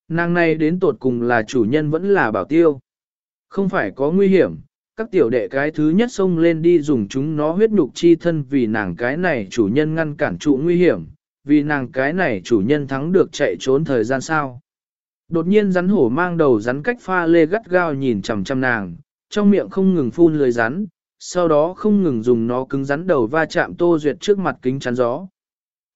Nàng này đến tột cùng là chủ nhân vẫn là bảo tiêu. Không phải có nguy hiểm, các tiểu đệ cái thứ nhất xông lên đi dùng chúng nó huyết nhục chi thân vì nàng cái này chủ nhân ngăn cản trụ nguy hiểm, vì nàng cái này chủ nhân thắng được chạy trốn thời gian sao. Đột nhiên rắn hổ mang đầu rắn cách pha lê gắt gao nhìn chằm chằm nàng, trong miệng không ngừng phun lưới rắn, sau đó không ngừng dùng nó cứng rắn đầu va chạm tô duyệt trước mặt kính chắn gió.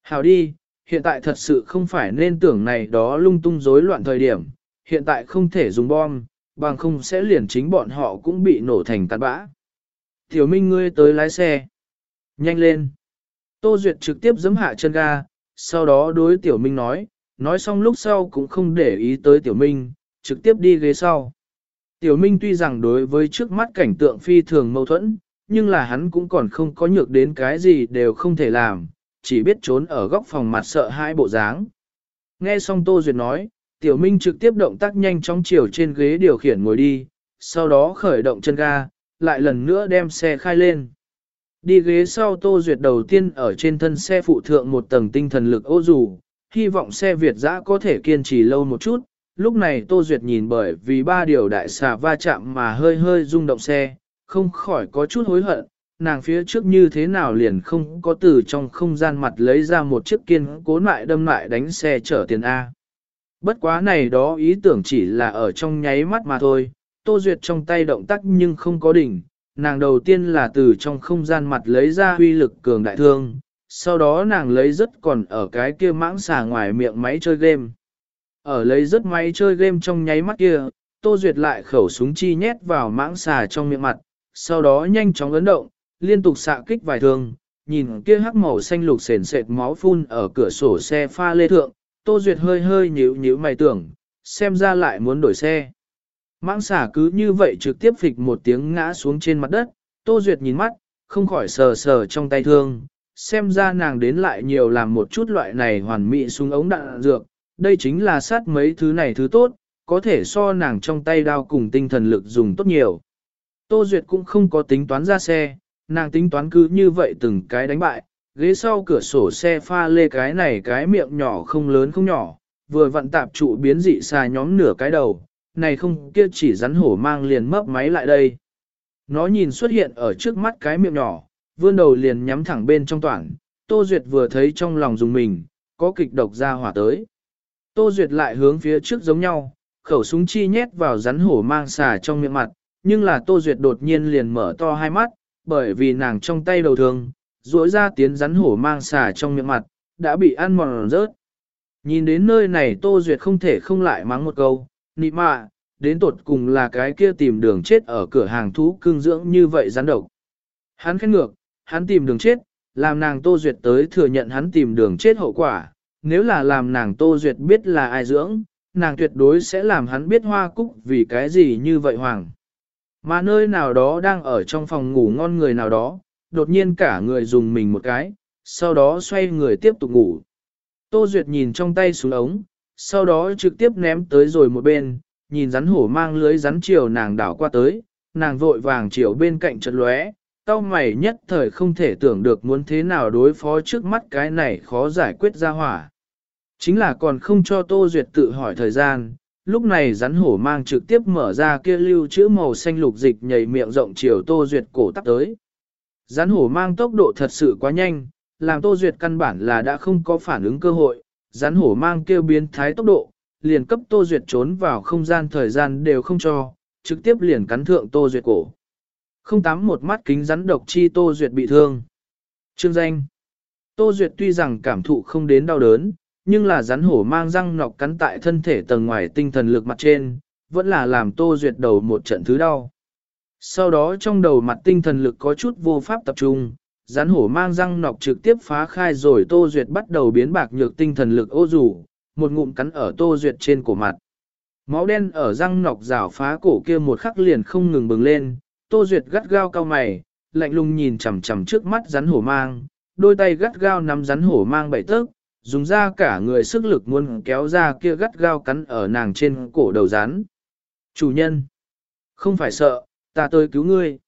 Hào đi, hiện tại thật sự không phải nên tưởng này đó lung tung rối loạn thời điểm, hiện tại không thể dùng bom, bằng không sẽ liền chính bọn họ cũng bị nổ thành tàn bã. Tiểu Minh ngươi tới lái xe. Nhanh lên. Tô Duyệt trực tiếp giấm hạ chân ga, sau đó đối Tiểu Minh nói, nói xong lúc sau cũng không để ý tới Tiểu Minh, trực tiếp đi ghế sau. Tiểu Minh tuy rằng đối với trước mắt cảnh tượng phi thường mâu thuẫn, nhưng là hắn cũng còn không có nhược đến cái gì đều không thể làm, chỉ biết trốn ở góc phòng mặt sợ hai bộ dáng. Nghe xong Tô Duyệt nói, Tiểu Minh trực tiếp động tác nhanh chóng chiều trên ghế điều khiển ngồi đi, sau đó khởi động chân ga, lại lần nữa đem xe khai lên. Đi ghế sau Tô Duyệt đầu tiên ở trên thân xe phụ thượng một tầng tinh thần lực ô dù, hy vọng xe Việt dã có thể kiên trì lâu một chút. Lúc này Tô Duyệt nhìn bởi vì ba điều đại xà va chạm mà hơi hơi rung động xe, không khỏi có chút hối hận, nàng phía trước như thế nào liền không có từ trong không gian mặt lấy ra một chiếc kiên cố lại đâm lại đánh xe chở tiền A. Bất quá này đó ý tưởng chỉ là ở trong nháy mắt mà thôi, Tô Duyệt trong tay động tác nhưng không có đỉnh, nàng đầu tiên là từ trong không gian mặt lấy ra huy lực cường đại thương, sau đó nàng lấy rất còn ở cái kia mãng xà ngoài miệng máy chơi game. Ở lấy rất máy chơi game trong nháy mắt kia, Tô Duyệt lại khẩu súng chi nhét vào mãng xà trong miệng mặt, sau đó nhanh chóng ấn động, liên tục xạ kích vài thương, nhìn kia hắc màu xanh lục sền sệt máu phun ở cửa sổ xe pha lê thượng, Tô Duyệt hơi hơi nhíu nhíu mày tưởng, xem ra lại muốn đổi xe. Mãng xả cứ như vậy trực tiếp phịch một tiếng ngã xuống trên mặt đất, Tô Duyệt nhìn mắt, không khỏi sờ sờ trong tay thương, xem ra nàng đến lại nhiều làm một chút loại này hoàn mỹ xuống ống đạn dược, đây chính là sát mấy thứ này thứ tốt, có thể so nàng trong tay đao cùng tinh thần lực dùng tốt nhiều. Tô Duyệt cũng không có tính toán ra xe, nàng tính toán cứ như vậy từng cái đánh bại, ghế sau cửa sổ xe pha lê cái này cái miệng nhỏ không lớn không nhỏ, vừa vặn tạp trụ biến dị xà nhóm nửa cái đầu, này không kia chỉ rắn hổ mang liền mấp máy lại đây. Nó nhìn xuất hiện ở trước mắt cái miệng nhỏ, vươn đầu liền nhắm thẳng bên trong toàn, Tô Duyệt vừa thấy trong lòng dùng mình, có kịch độc ra hỏa tới. Tô Duyệt lại hướng phía trước giống nhau, khẩu súng chi nhét vào rắn hổ mang xà trong miệng mặt, nhưng là Tô Duyệt đột nhiên liền mở to hai mắt, bởi vì nàng trong tay đầu thường, rỗi ra tiến rắn hổ mang xà trong miệng mặt, đã bị ăn mòn rớt. Nhìn đến nơi này Tô Duyệt không thể không lại mắng một câu, nị mạ, đến tột cùng là cái kia tìm đường chết ở cửa hàng thú cưng dưỡng như vậy rắn độc. Hắn khét ngược, hắn tìm đường chết, làm nàng Tô Duyệt tới thừa nhận hắn tìm đường chết hậu quả, nếu là làm nàng Tô Duyệt biết là ai dưỡng, nàng tuyệt đối sẽ làm hắn biết hoa cúc vì cái gì như vậy hoàng. Mà nơi nào đó đang ở trong phòng ngủ ngon người nào đó, đột nhiên cả người dùng mình một cái, sau đó xoay người tiếp tục ngủ. Tô Duyệt nhìn trong tay xuống ống, sau đó trực tiếp ném tới rồi một bên, nhìn rắn hổ mang lưới rắn chiều nàng đảo qua tới, nàng vội vàng chiều bên cạnh chật lóe, tao mày nhất thời không thể tưởng được muốn thế nào đối phó trước mắt cái này khó giải quyết ra hỏa. Chính là còn không cho Tô Duyệt tự hỏi thời gian, lúc này rắn hổ mang trực tiếp mở ra kia lưu chữ màu xanh lục dịch nhảy miệng rộng chiều Tô Duyệt cổ tắp tới. Rắn hổ mang tốc độ thật sự quá nhanh, làm Tô Duyệt căn bản là đã không có phản ứng cơ hội, rắn hổ mang kêu biến thái tốc độ, liền cấp Tô Duyệt trốn vào không gian thời gian đều không cho, trực tiếp liền cắn thượng Tô Duyệt cổ. Không tắm một mắt kính rắn độc chi Tô Duyệt bị thương. Trương danh Tô Duyệt tuy rằng cảm thụ không đến đau đớn, nhưng là rắn hổ mang răng nọc cắn tại thân thể tầng ngoài tinh thần lực mặt trên, vẫn là làm Tô Duyệt đầu một trận thứ đau. Sau đó trong đầu mặt tinh thần lực có chút vô pháp tập trung, rắn hổ mang răng nọc trực tiếp phá khai rồi Tô Duyệt bắt đầu biến bạc nhược tinh thần lực ô rủ, một ngụm cắn ở Tô Duyệt trên cổ mặt. Máu đen ở răng nọc rào phá cổ kia một khắc liền không ngừng bừng lên, Tô Duyệt gắt gao cao mày, lạnh lùng nhìn chằm chằm trước mắt rắn hổ mang, đôi tay gắt gao nắm rắn hổ mang bảy tấc, dùng ra cả người sức lực muốn kéo ra kia gắt gao cắn ở nàng trên cổ đầu rắn. Chủ nhân, không phải sợ, ta tới cứu ngươi.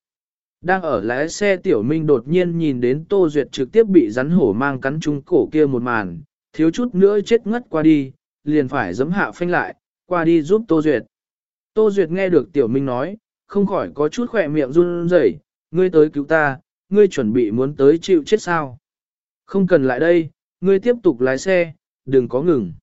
Đang ở lái xe tiểu minh đột nhiên nhìn đến Tô Duyệt trực tiếp bị rắn hổ mang cắn trúng cổ kia một màn, thiếu chút nữa chết ngất qua đi, liền phải giấm hạ phanh lại, qua đi giúp Tô Duyệt. Tô Duyệt nghe được tiểu minh nói, không khỏi có chút khỏe miệng run rẩy, ngươi tới cứu ta, ngươi chuẩn bị muốn tới chịu chết sao. Không cần lại đây, ngươi tiếp tục lái xe, đừng có ngừng.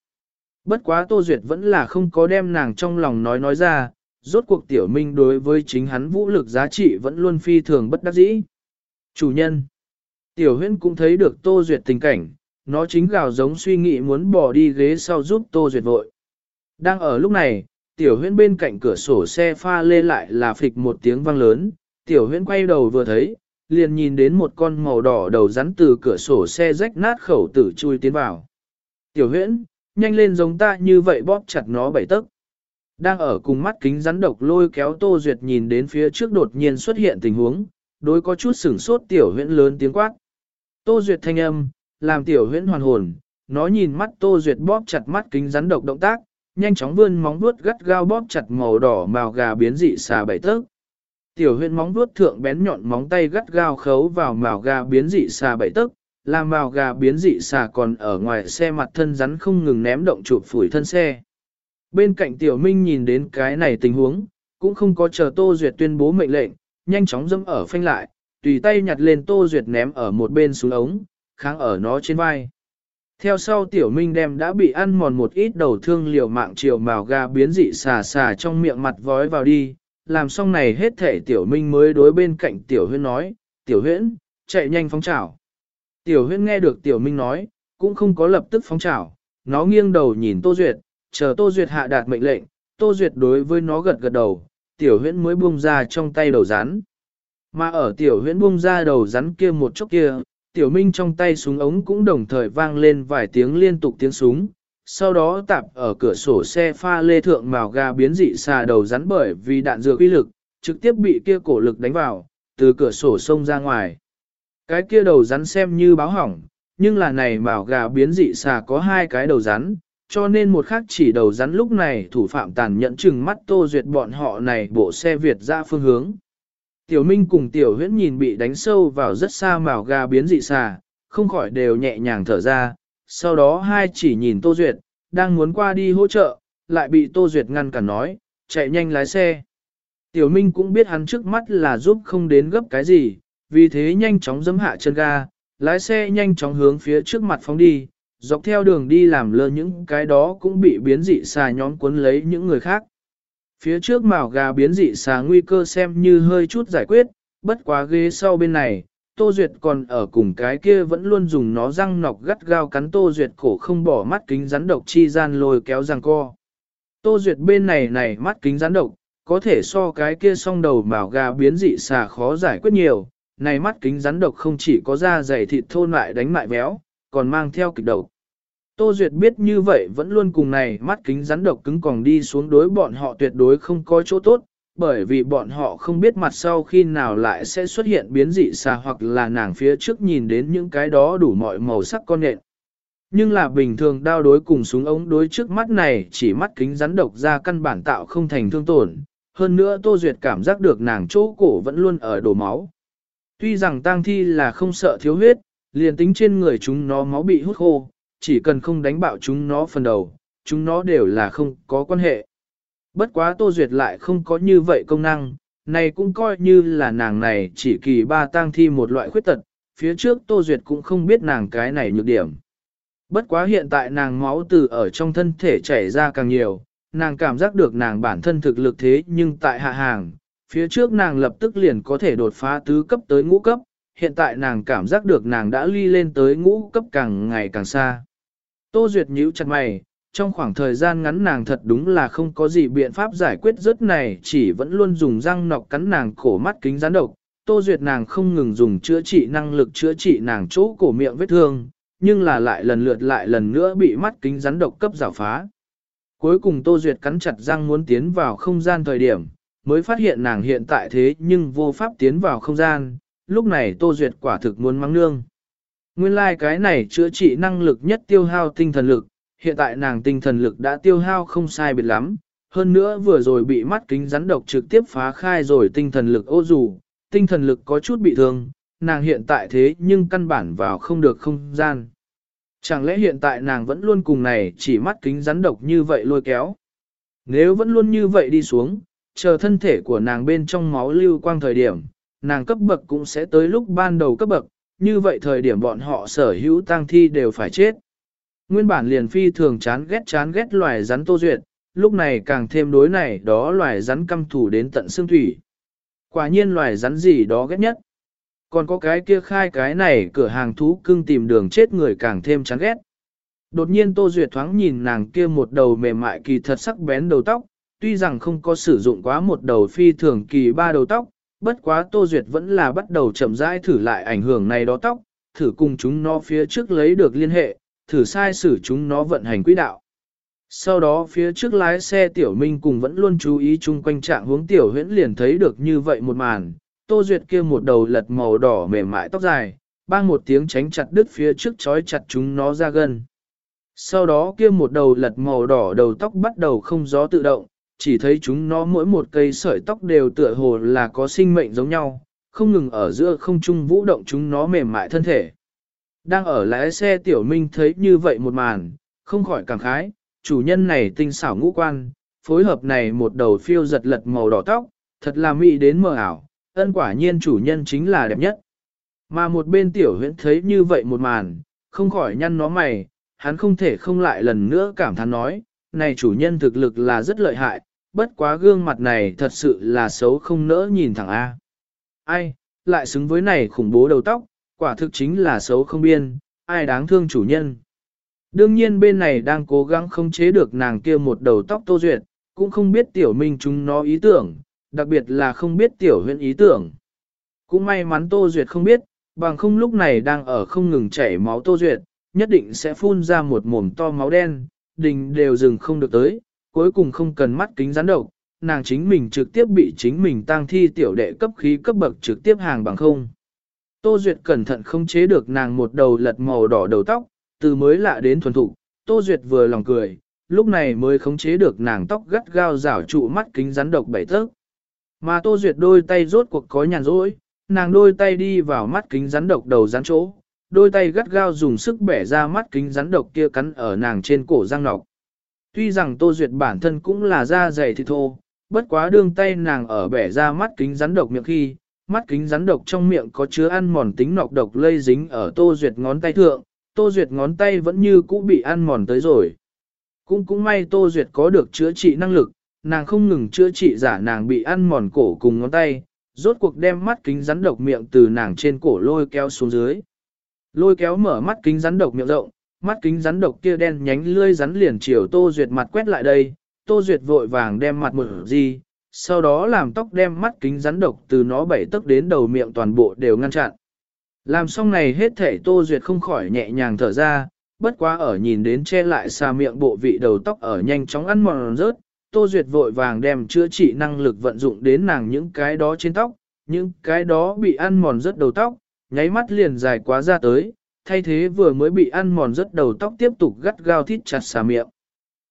Bất quá Tô Duyệt vẫn là không có đem nàng trong lòng nói nói ra, rốt cuộc tiểu minh đối với chính hắn vũ lực giá trị vẫn luôn phi thường bất đắc dĩ. Chủ nhân, tiểu huyên cũng thấy được Tô Duyệt tình cảnh, nó chính gào giống suy nghĩ muốn bỏ đi ghế sau giúp Tô Duyệt vội. Đang ở lúc này, tiểu huyên bên cạnh cửa sổ xe pha lê lại là phịch một tiếng vang lớn, tiểu huyên quay đầu vừa thấy, liền nhìn đến một con màu đỏ đầu rắn từ cửa sổ xe rách nát khẩu tử chui tiến vào. Tiểu huyễn, nhanh lên giống ta như vậy bóp chặt nó bảy tấc. Đang ở cùng mắt kính rắn độc lôi kéo Tô Duyệt nhìn đến phía trước đột nhiên xuất hiện tình huống, đối có chút sửng sốt tiểu huyễn lớn tiếng quát. Tô Duyệt thanh âm, làm tiểu huyễn hoàn hồn, nó nhìn mắt Tô Duyệt bóp chặt mắt kính rắn độc động tác, nhanh chóng vươn móng vuốt gắt gao bóp chặt màu đỏ màu gà biến dị xà bảy tấc. Tiểu huyễn móng vuốt thượng bén nhọn móng tay gắt gao khấu vào màu gà biến dị xà bảy tấc, làm màu gà biến dị xà còn ở ngoài xe mặt thân rắn không ngừng ném động chụp phủi thân xe. Bên cạnh tiểu minh nhìn đến cái này tình huống, cũng không có chờ Tô Duyệt tuyên bố mệnh lệnh, nhanh chóng dâm ở phanh lại, tùy tay nhặt lên Tô Duyệt ném ở một bên xuống ống, kháng ở nó trên vai. Theo sau tiểu minh đem đã bị ăn mòn một ít đầu thương liều mạng chiều màu gà biến dị xà xà trong miệng mặt vói vào đi, làm xong này hết thể tiểu minh mới đối bên cạnh tiểu huyên nói, tiểu huyễn, chạy nhanh phóng chảo. Tiểu huyên nghe được tiểu minh nói, cũng không có lập tức phóng chảo, nó nghiêng đầu nhìn Tô Duyệt, chờ Tô Duyệt hạ đạt mệnh lệnh, Tô Duyệt đối với nó gật gật đầu, tiểu huyễn mới buông ra trong tay đầu rắn. Mà ở tiểu huyễn buông ra đầu rắn kia một chốc kia, tiểu minh trong tay súng ống cũng đồng thời vang lên vài tiếng liên tục tiếng súng, sau đó tạp ở cửa sổ xe pha lê thượng màu gà biến dị xà đầu rắn bởi vì đạn dược uy lực, trực tiếp bị kia cổ lực đánh vào, từ cửa sổ sông ra ngoài. Cái kia đầu rắn xem như báo hỏng, nhưng là này màu gà biến dị xà có hai cái đầu rắn, cho nên một khác chỉ đầu rắn lúc này thủ phạm tàn nhẫn chừng mắt tô duyệt bọn họ này bộ xe Việt ra phương hướng. Tiểu Minh cùng Tiểu Huyễn nhìn bị đánh sâu vào rất xa màu gà biến dị xà, không khỏi đều nhẹ nhàng thở ra, sau đó hai chỉ nhìn Tô Duyệt, đang muốn qua đi hỗ trợ, lại bị Tô Duyệt ngăn cản nói, chạy nhanh lái xe. Tiểu Minh cũng biết hắn trước mắt là giúp không đến gấp cái gì, vì thế nhanh chóng dấm hạ chân ga, lái xe nhanh chóng hướng phía trước mặt phóng đi, dọc theo đường đi làm lơ những cái đó cũng bị biến dị xà nhóm cuốn lấy những người khác. Phía trước màu gà biến dị xà nguy cơ xem như hơi chút giải quyết, bất quá ghế sau bên này, Tô Duyệt còn ở cùng cái kia vẫn luôn dùng nó răng nọc gắt gao cắn Tô Duyệt cổ không bỏ mắt kính rắn độc chi gian lôi kéo răng co. Tô Duyệt bên này này mắt kính rắn độc, có thể so cái kia song đầu màu gà biến dị xà khó giải quyết nhiều, này mắt kính rắn độc không chỉ có da dày thịt thôn lại đánh mại béo, còn mang theo kịch độc. Tô Duyệt biết như vậy vẫn luôn cùng này mắt kính rắn độc cứng còn đi xuống đối bọn họ tuyệt đối không có chỗ tốt, bởi vì bọn họ không biết mặt sau khi nào lại sẽ xuất hiện biến dị xà hoặc là nàng phía trước nhìn đến những cái đó đủ mọi màu sắc con nện. Nhưng là bình thường đao đối cùng súng ống đối trước mắt này chỉ mắt kính rắn độc ra căn bản tạo không thành thương tổn. Hơn nữa Tô Duyệt cảm giác được nàng chỗ cổ vẫn luôn ở đổ máu. Tuy rằng tang thi là không sợ thiếu huyết, liền tính trên người chúng nó máu bị hút khô, chỉ cần không đánh bạo chúng nó phần đầu, chúng nó đều là không có quan hệ. Bất quá Tô Duyệt lại không có như vậy công năng, này cũng coi như là nàng này chỉ kỳ ba tang thi một loại khuyết tật, phía trước Tô Duyệt cũng không biết nàng cái này nhược điểm. Bất quá hiện tại nàng máu từ ở trong thân thể chảy ra càng nhiều, nàng cảm giác được nàng bản thân thực lực thế nhưng tại hạ hàng, phía trước nàng lập tức liền có thể đột phá tứ cấp tới ngũ cấp, hiện tại nàng cảm giác được nàng đã ly lên tới ngũ cấp càng ngày càng xa. Tô Duyệt nhíu chặt mày, trong khoảng thời gian ngắn nàng thật đúng là không có gì biện pháp giải quyết rớt này, chỉ vẫn luôn dùng răng nọc cắn nàng cổ mắt kính rắn độc. Tô Duyệt nàng không ngừng dùng chữa trị năng lực chữa trị nàng chỗ cổ miệng vết thương, nhưng là lại lần lượt lại lần nữa bị mắt kính rắn độc cấp rào phá. Cuối cùng Tô Duyệt cắn chặt răng muốn tiến vào không gian thời điểm, mới phát hiện nàng hiện tại thế nhưng vô pháp tiến vào không gian, lúc này Tô Duyệt quả thực muốn mắng nương. Nguyên lai like cái này chữa trị năng lực nhất tiêu hao tinh thần lực, hiện tại nàng tinh thần lực đã tiêu hao không sai biệt lắm, hơn nữa vừa rồi bị mắt kính rắn độc trực tiếp phá khai rồi tinh thần lực ô dù, tinh thần lực có chút bị thương, nàng hiện tại thế nhưng căn bản vào không được không gian. Chẳng lẽ hiện tại nàng vẫn luôn cùng này chỉ mắt kính rắn độc như vậy lôi kéo? Nếu vẫn luôn như vậy đi xuống, chờ thân thể của nàng bên trong máu lưu quang thời điểm, nàng cấp bậc cũng sẽ tới lúc ban đầu cấp bậc, như vậy thời điểm bọn họ sở hữu tang thi đều phải chết. Nguyên bản liền phi thường chán ghét chán ghét loài rắn tô duyệt, lúc này càng thêm đối này đó loài rắn căm thủ đến tận xương thủy. Quả nhiên loài rắn gì đó ghét nhất. Còn có cái kia khai cái này cửa hàng thú cưng tìm đường chết người càng thêm chán ghét. Đột nhiên Tô Duyệt thoáng nhìn nàng kia một đầu mềm mại kỳ thật sắc bén đầu tóc, tuy rằng không có sử dụng quá một đầu phi thường kỳ ba đầu tóc, bất quá Tô Duyệt vẫn là bắt đầu chậm rãi thử lại ảnh hưởng này đó tóc, thử cùng chúng nó phía trước lấy được liên hệ, thử sai xử chúng nó vận hành quỹ đạo. Sau đó phía trước lái xe tiểu minh cùng vẫn luôn chú ý chung quanh trạng hướng tiểu huyễn liền thấy được như vậy một màn, tô duyệt kia một đầu lật màu đỏ mềm mại tóc dài, bang một tiếng tránh chặt đứt phía trước chói chặt chúng nó ra gần. Sau đó kia một đầu lật màu đỏ đầu tóc bắt đầu không gió tự động, chỉ thấy chúng nó mỗi một cây sợi tóc đều tựa hồ là có sinh mệnh giống nhau, không ngừng ở giữa không trung vũ động chúng nó mềm mại thân thể. Đang ở lái xe tiểu minh thấy như vậy một màn, không khỏi cảm khái, chủ nhân này tinh xảo ngũ quan, phối hợp này một đầu phiêu giật lật màu đỏ tóc, thật là mỹ đến mờ ảo, ân quả nhiên chủ nhân chính là đẹp nhất. Mà một bên tiểu huyễn thấy như vậy một màn, không khỏi nhăn nó mày, hắn không thể không lại lần nữa cảm thán nói, này chủ nhân thực lực là rất lợi hại, bất quá gương mặt này thật sự là xấu không nỡ nhìn thẳng A. Ai, lại xứng với này khủng bố đầu tóc, quả thực chính là xấu không biên, ai đáng thương chủ nhân. Đương nhiên bên này đang cố gắng không chế được nàng kia một đầu tóc tô duyệt, cũng không biết tiểu minh chúng nó ý tưởng, đặc biệt là không biết tiểu huyện ý tưởng. Cũng may mắn tô duyệt không biết, bằng không lúc này đang ở không ngừng chảy máu Tô Duyệt, nhất định sẽ phun ra một mồm to máu đen, đình đều dừng không được tới, cuối cùng không cần mắt kính rắn độc, nàng chính mình trực tiếp bị chính mình tăng thi tiểu đệ cấp khí cấp bậc trực tiếp hàng bằng không. Tô Duyệt cẩn thận không chế được nàng một đầu lật màu đỏ đầu tóc, từ mới lạ đến thuần thục, Tô Duyệt vừa lòng cười, lúc này mới khống chế được nàng tóc gắt gao rảo trụ mắt kính rắn độc bảy tấc. Mà Tô Duyệt đôi tay rốt cuộc có nhàn rỗi, nàng đôi tay đi vào mắt kính rắn độc đầu rắn chỗ, đôi tay gắt gao dùng sức bẻ ra mắt kính rắn độc kia cắn ở nàng trên cổ răng nọc. Tuy rằng Tô Duyệt bản thân cũng là da dày thịt thô, bất quá đương tay nàng ở bẻ ra mắt kính rắn độc miệng khi, mắt kính rắn độc trong miệng có chứa ăn mòn tính nọc độc lây dính ở Tô Duyệt ngón tay thượng, Tô Duyệt ngón tay vẫn như cũ bị ăn mòn tới rồi. Cũng cũng may Tô Duyệt có được chữa trị năng lực, nàng không ngừng chữa trị giả nàng bị ăn mòn cổ cùng ngón tay, rốt cuộc đem mắt kính rắn độc miệng từ nàng trên cổ lôi kéo xuống dưới. Lôi kéo mở mắt kính rắn độc miệng rộng, mắt kính rắn độc kia đen nhánh lươi rắn liền chiều Tô Duyệt mặt quét lại đây, Tô Duyệt vội vàng đem mặt một gì, sau đó làm tóc đem mắt kính rắn độc từ nó bảy tấc đến đầu miệng toàn bộ đều ngăn chặn. Làm xong này hết thể Tô Duyệt không khỏi nhẹ nhàng thở ra, bất quá ở nhìn đến che lại xà miệng bộ vị đầu tóc ở nhanh chóng ăn mòn rớt, Tô Duyệt vội vàng đem chữa trị năng lực vận dụng đến nàng những cái đó trên tóc, những cái đó bị ăn mòn rớt đầu tóc, nháy mắt liền dài quá ra tới, thay thế vừa mới bị ăn mòn rất đầu tóc tiếp tục gắt gao thít chặt xà miệng.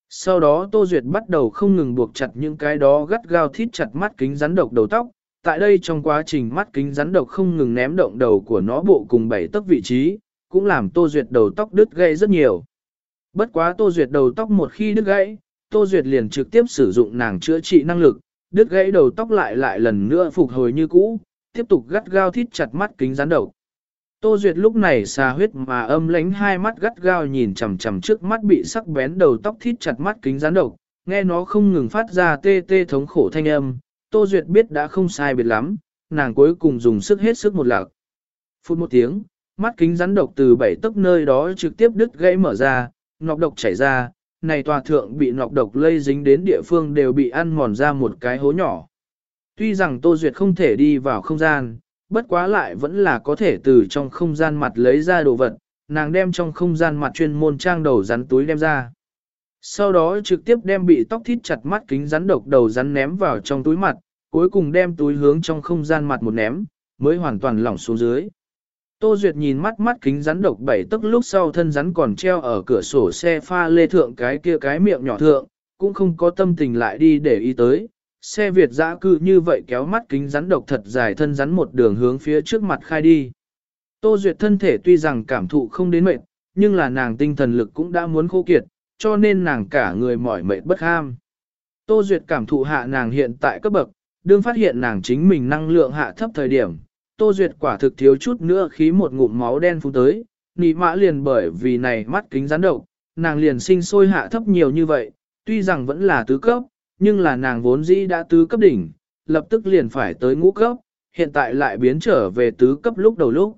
Sau đó Tô Duyệt bắt đầu không ngừng buộc chặt những cái đó gắt gao thít chặt mắt kính rắn độc đầu tóc, tại đây trong quá trình mắt kính rắn độc không ngừng ném động đầu của nó bộ cùng bảy tấc vị trí, cũng làm Tô Duyệt đầu tóc đứt gãy rất nhiều. Bất quá Tô Duyệt đầu tóc một khi đứt gãy, Tô Duyệt liền trực tiếp sử dụng nàng chữa trị năng lực, đứt gãy đầu tóc lại lại lần nữa phục hồi như cũ, tiếp tục gắt gao thít chặt mắt kính rắn độc. Tô Duyệt lúc này xà huyết mà âm lánh hai mắt gắt gao nhìn chằm chằm trước mắt bị sắc bén đầu tóc thít chặt mắt kính rắn độc, nghe nó không ngừng phát ra tê tê thống khổ thanh âm, Tô Duyệt biết đã không sai biệt lắm, nàng cuối cùng dùng sức hết sức một lạc. Phút một tiếng, mắt kính rắn độc từ bảy tấc nơi đó trực tiếp đứt gãy mở ra, nọc độc chảy ra, này tòa thượng bị nọc độc lây dính đến địa phương đều bị ăn mòn ra một cái hố nhỏ. Tuy rằng Tô Duyệt không thể đi vào không gian, bất quá lại vẫn là có thể từ trong không gian mặt lấy ra đồ vật, nàng đem trong không gian mặt chuyên môn trang đầu rắn túi đem ra. Sau đó trực tiếp đem bị tóc thít chặt mắt kính rắn độc đầu rắn ném vào trong túi mặt, cuối cùng đem túi hướng trong không gian mặt một ném, mới hoàn toàn lỏng xuống dưới. Tô Duyệt nhìn mắt mắt kính rắn độc bảy tức lúc sau thân rắn còn treo ở cửa sổ xe pha lê thượng cái kia cái miệng nhỏ thượng, cũng không có tâm tình lại đi để ý tới. Xe Việt dã cư như vậy kéo mắt kính rắn độc thật dài thân rắn một đường hướng phía trước mặt khai đi. Tô Duyệt thân thể tuy rằng cảm thụ không đến mệt, nhưng là nàng tinh thần lực cũng đã muốn khô kiệt, cho nên nàng cả người mỏi mệt bất ham. Tô Duyệt cảm thụ hạ nàng hiện tại cấp bậc, đương phát hiện nàng chính mình năng lượng hạ thấp thời điểm, Tô Duyệt quả thực thiếu chút nữa khí một ngụm máu đen phun tới, nị mã liền bởi vì này mắt kính rắn độc, nàng liền sinh sôi hạ thấp nhiều như vậy, tuy rằng vẫn là tứ cấp, nhưng là nàng vốn dĩ đã tứ cấp đỉnh, lập tức liền phải tới ngũ cấp, hiện tại lại biến trở về tứ cấp lúc đầu lúc.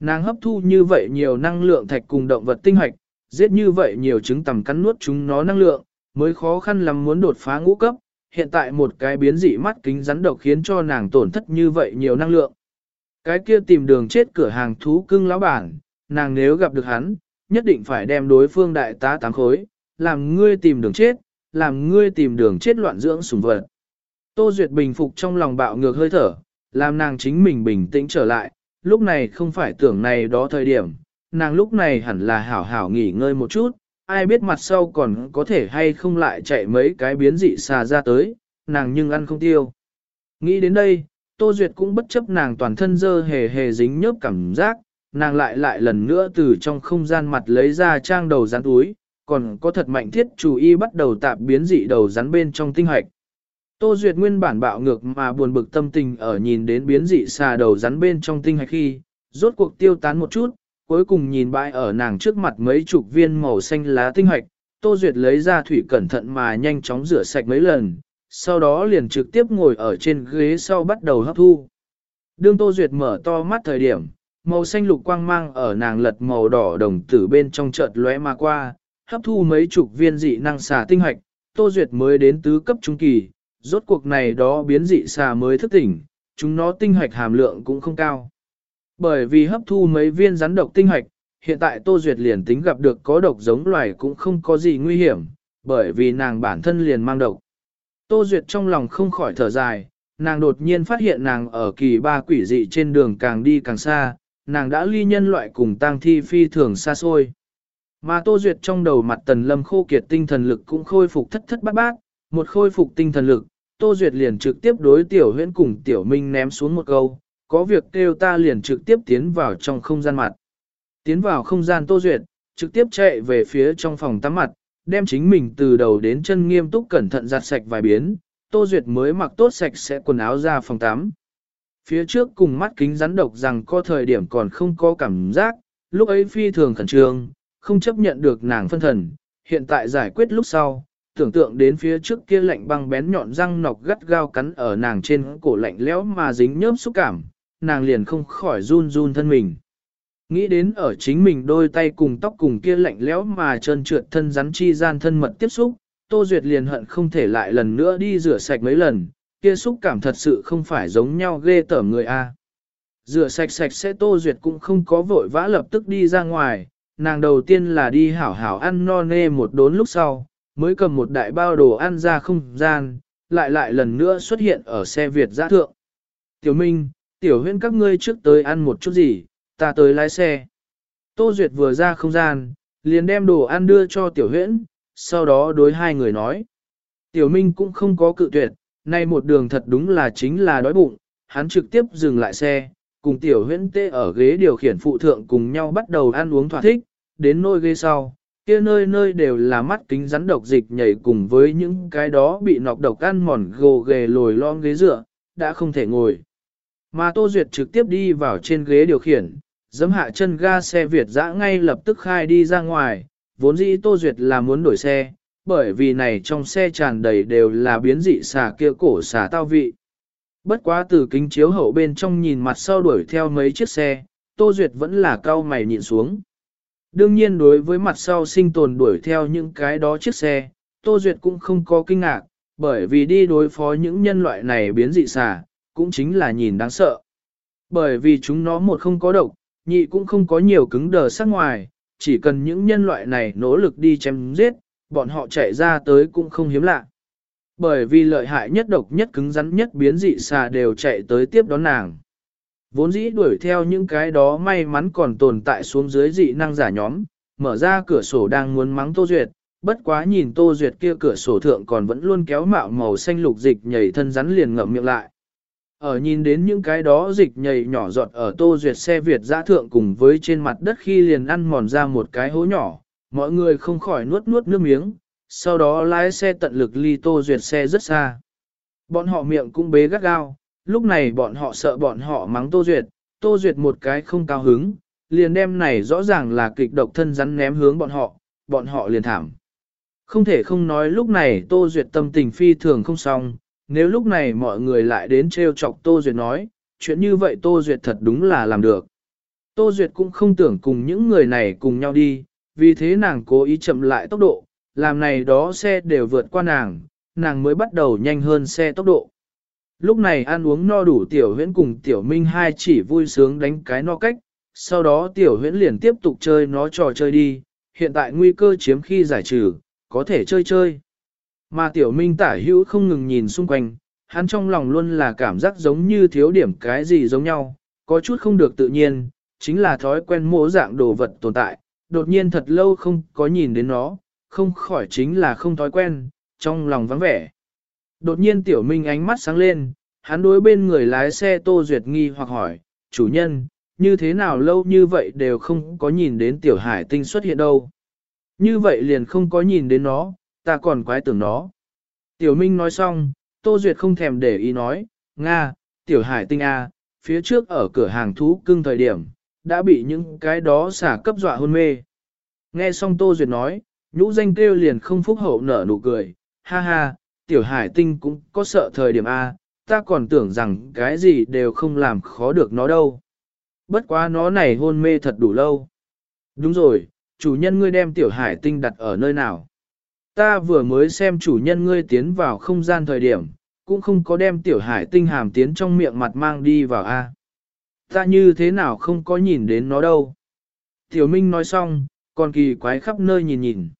Nàng hấp thu như vậy nhiều năng lượng thạch cùng động vật tinh hoạch, giết như vậy nhiều trứng tầm cắn nuốt chúng nó năng lượng, mới khó khăn lắm muốn đột phá ngũ cấp, hiện tại một cái biến dị mắt kính rắn độc khiến cho nàng tổn thất như vậy nhiều năng lượng. Cái kia tìm đường chết cửa hàng thú cưng lão bản, nàng nếu gặp được hắn, nhất định phải đem đối phương đại tá tám khối, làm ngươi tìm đường chết, làm ngươi tìm đường chết loạn dưỡng sùng vật. Tô Duyệt bình phục trong lòng bạo ngược hơi thở, làm nàng chính mình bình tĩnh trở lại, lúc này không phải tưởng này đó thời điểm, nàng lúc này hẳn là hảo hảo nghỉ ngơi một chút, ai biết mặt sau còn có thể hay không lại chạy mấy cái biến dị xà ra tới, nàng nhưng ăn không tiêu. Nghĩ đến đây, Tô Duyệt cũng bất chấp nàng toàn thân dơ hề hề dính nhớp cảm giác, nàng lại lại lần nữa từ trong không gian mặt lấy ra trang đầu rắn túi, còn có thật mạnh thiết chủ y bắt đầu tạp biến dị đầu rắn bên trong tinh hoạch. Tô Duyệt nguyên bản bạo ngược mà buồn bực tâm tình ở nhìn đến biến dị xà đầu rắn bên trong tinh hoạch khi, rốt cuộc tiêu tán một chút, cuối cùng nhìn bãi ở nàng trước mặt mấy chục viên màu xanh lá tinh hoạch, Tô Duyệt lấy ra thủy cẩn thận mà nhanh chóng rửa sạch mấy lần, sau đó liền trực tiếp ngồi ở trên ghế sau bắt đầu hấp thu. Đương Tô Duyệt mở to mắt thời điểm, màu xanh lục quang mang ở nàng lật màu đỏ đồng tử bên trong chợt lóe mà qua, hấp thu mấy chục viên dị năng xà tinh hoạch, Tô Duyệt mới đến tứ cấp trung kỳ, rốt cuộc này đó biến dị xà mới thức tỉnh, chúng nó tinh hoạch hàm lượng cũng không cao. Bởi vì hấp thu mấy viên rắn độc tinh hạch, hiện tại Tô Duyệt liền tính gặp được có độc giống loài cũng không có gì nguy hiểm, bởi vì nàng bản thân liền mang độc. Tô Duyệt trong lòng không khỏi thở dài, nàng đột nhiên phát hiện nàng ở kỳ ba quỷ dị trên đường càng đi càng xa, nàng đã ly nhân loại cùng tang thi phi thường xa xôi. Mà Tô Duyệt trong đầu mặt tần lâm khô kiệt tinh thần lực cũng khôi phục thất thất bát bát, một khôi phục tinh thần lực, Tô Duyệt liền trực tiếp đối tiểu huyễn cùng tiểu minh ném xuống một câu, có việc kêu ta liền trực tiếp tiến vào trong không gian mặt. Tiến vào không gian Tô Duyệt, trực tiếp chạy về phía trong phòng tắm mặt, đem chính mình từ đầu đến chân nghiêm túc cẩn thận giặt sạch vài biến, Tô Duyệt mới mặc tốt sạch sẽ quần áo ra phòng tắm. Phía trước cùng mắt kính rắn độc rằng có thời điểm còn không có cảm giác, lúc ấy phi thường khẩn trương, không chấp nhận được nàng phân thần, hiện tại giải quyết lúc sau, tưởng tượng đến phía trước kia lạnh băng bén nhọn răng nọc gắt gao cắn ở nàng trên cổ lạnh lẽo mà dính nhớp xúc cảm, nàng liền không khỏi run run thân mình. Nghĩ đến ở chính mình đôi tay cùng tóc cùng kia lạnh lẽo mà trơn trượt thân rắn chi gian thân mật tiếp xúc, Tô Duyệt liền hận không thể lại lần nữa đi rửa sạch mấy lần, kia xúc cảm thật sự không phải giống nhau ghê tởm người a. Rửa sạch sạch sẽ Tô Duyệt cũng không có vội vã lập tức đi ra ngoài, nàng đầu tiên là đi hảo hảo ăn no nê một đốn lúc sau, mới cầm một đại bao đồ ăn ra không gian, lại lại lần nữa xuất hiện ở xe Việt giã thượng. Tiểu Minh, Tiểu huyên các ngươi trước tới ăn một chút gì, ta tới lái xe. Tô Duyệt vừa ra không gian, liền đem đồ ăn đưa cho Tiểu huyễn, sau đó đối hai người nói. Tiểu Minh cũng không có cự tuyệt, nay một đường thật đúng là chính là đói bụng, hắn trực tiếp dừng lại xe, cùng Tiểu huyễn tê ở ghế điều khiển phụ thượng cùng nhau bắt đầu ăn uống thỏa thích, đến nôi ghế sau, kia nơi nơi đều là mắt kính rắn độc dịch nhảy cùng với những cái đó bị nọc độc ăn mòn gồ ghề lồi lon ghế dựa, đã không thể ngồi. Mà Tô Duyệt trực tiếp đi vào trên ghế điều khiển, giấm hạ chân ga xe Việt dã ngay lập tức khai đi ra ngoài, vốn dĩ Tô Duyệt là muốn đổi xe, bởi vì này trong xe tràn đầy đều là biến dị xà kia cổ xà tao vị. Bất quá từ kính chiếu hậu bên trong nhìn mặt sau đuổi theo mấy chiếc xe, Tô Duyệt vẫn là cao mày nhìn xuống. Đương nhiên đối với mặt sau sinh tồn đuổi theo những cái đó chiếc xe, Tô Duyệt cũng không có kinh ngạc, bởi vì đi đối phó những nhân loại này biến dị xà, cũng chính là nhìn đáng sợ. Bởi vì chúng nó một không có độc, nhị cũng không có nhiều cứng đờ sắc ngoài, chỉ cần những nhân loại này nỗ lực đi chém giết, bọn họ chạy ra tới cũng không hiếm lạ. Bởi vì lợi hại nhất độc nhất cứng rắn nhất biến dị xà đều chạy tới tiếp đón nàng. Vốn dĩ đuổi theo những cái đó may mắn còn tồn tại xuống dưới dị năng giả nhóm, mở ra cửa sổ đang muốn mắng Tô Duyệt, bất quá nhìn Tô Duyệt kia cửa sổ thượng còn vẫn luôn kéo mạo màu xanh lục dịch nhảy thân rắn liền ngậm miệng lại. Ở nhìn đến những cái đó dịch nhảy nhỏ giọt ở tô duyệt xe Việt giã thượng cùng với trên mặt đất khi liền ăn mòn ra một cái hố nhỏ, mọi người không khỏi nuốt nuốt nước miếng, sau đó lái xe tận lực ly tô duyệt xe rất xa. Bọn họ miệng cũng bế gắt gao, lúc này bọn họ sợ bọn họ mắng tô duyệt, tô duyệt một cái không cao hứng, liền đem này rõ ràng là kịch độc thân rắn ném hướng bọn họ, bọn họ liền thảm. Không thể không nói lúc này tô duyệt tâm tình phi thường không xong, nếu lúc này mọi người lại đến trêu chọc Tô Duyệt nói, chuyện như vậy Tô Duyệt thật đúng là làm được. Tô Duyệt cũng không tưởng cùng những người này cùng nhau đi, vì thế nàng cố ý chậm lại tốc độ, làm này đó xe đều vượt qua nàng, nàng mới bắt đầu nhanh hơn xe tốc độ. Lúc này ăn uống no đủ tiểu huyễn cùng tiểu minh hai chỉ vui sướng đánh cái no cách, sau đó tiểu huyễn liền tiếp tục chơi nó trò chơi đi, hiện tại nguy cơ chiếm khi giải trừ, có thể chơi chơi. Mà tiểu minh tả hữu không ngừng nhìn xung quanh, hắn trong lòng luôn là cảm giác giống như thiếu điểm cái gì giống nhau, có chút không được tự nhiên, chính là thói quen mỗ dạng đồ vật tồn tại, đột nhiên thật lâu không có nhìn đến nó, không khỏi chính là không thói quen, trong lòng vắng vẻ. Đột nhiên tiểu minh ánh mắt sáng lên, hắn đối bên người lái xe Tô Duyệt nghi hoặc hỏi, chủ nhân, như thế nào lâu như vậy đều không có nhìn đến tiểu hải tinh xuất hiện đâu. Như vậy liền không có nhìn đến nó, ta còn quái tưởng nó. Tiểu Minh nói xong, Tô Duyệt không thèm để ý nói, Nga, Tiểu Hải Tinh A, phía trước ở cửa hàng thú cưng thời điểm, đã bị những cái đó xả cấp dọa hôn mê. Nghe xong Tô Duyệt nói, nhũ danh kêu liền không phúc hậu nở nụ cười, ha ha, Tiểu Hải Tinh cũng có sợ thời điểm A, ta còn tưởng rằng cái gì đều không làm khó được nó đâu. Bất quá nó này hôn mê thật đủ lâu. Đúng rồi, chủ nhân ngươi đem Tiểu Hải Tinh đặt ở nơi nào? Ta vừa mới xem chủ nhân ngươi tiến vào không gian thời điểm, cũng không có đem tiểu hải tinh hàm tiến trong miệng mặt mang đi vào A. Ta như thế nào không có nhìn đến nó đâu. Tiểu Minh nói xong, còn kỳ quái khắp nơi nhìn nhìn.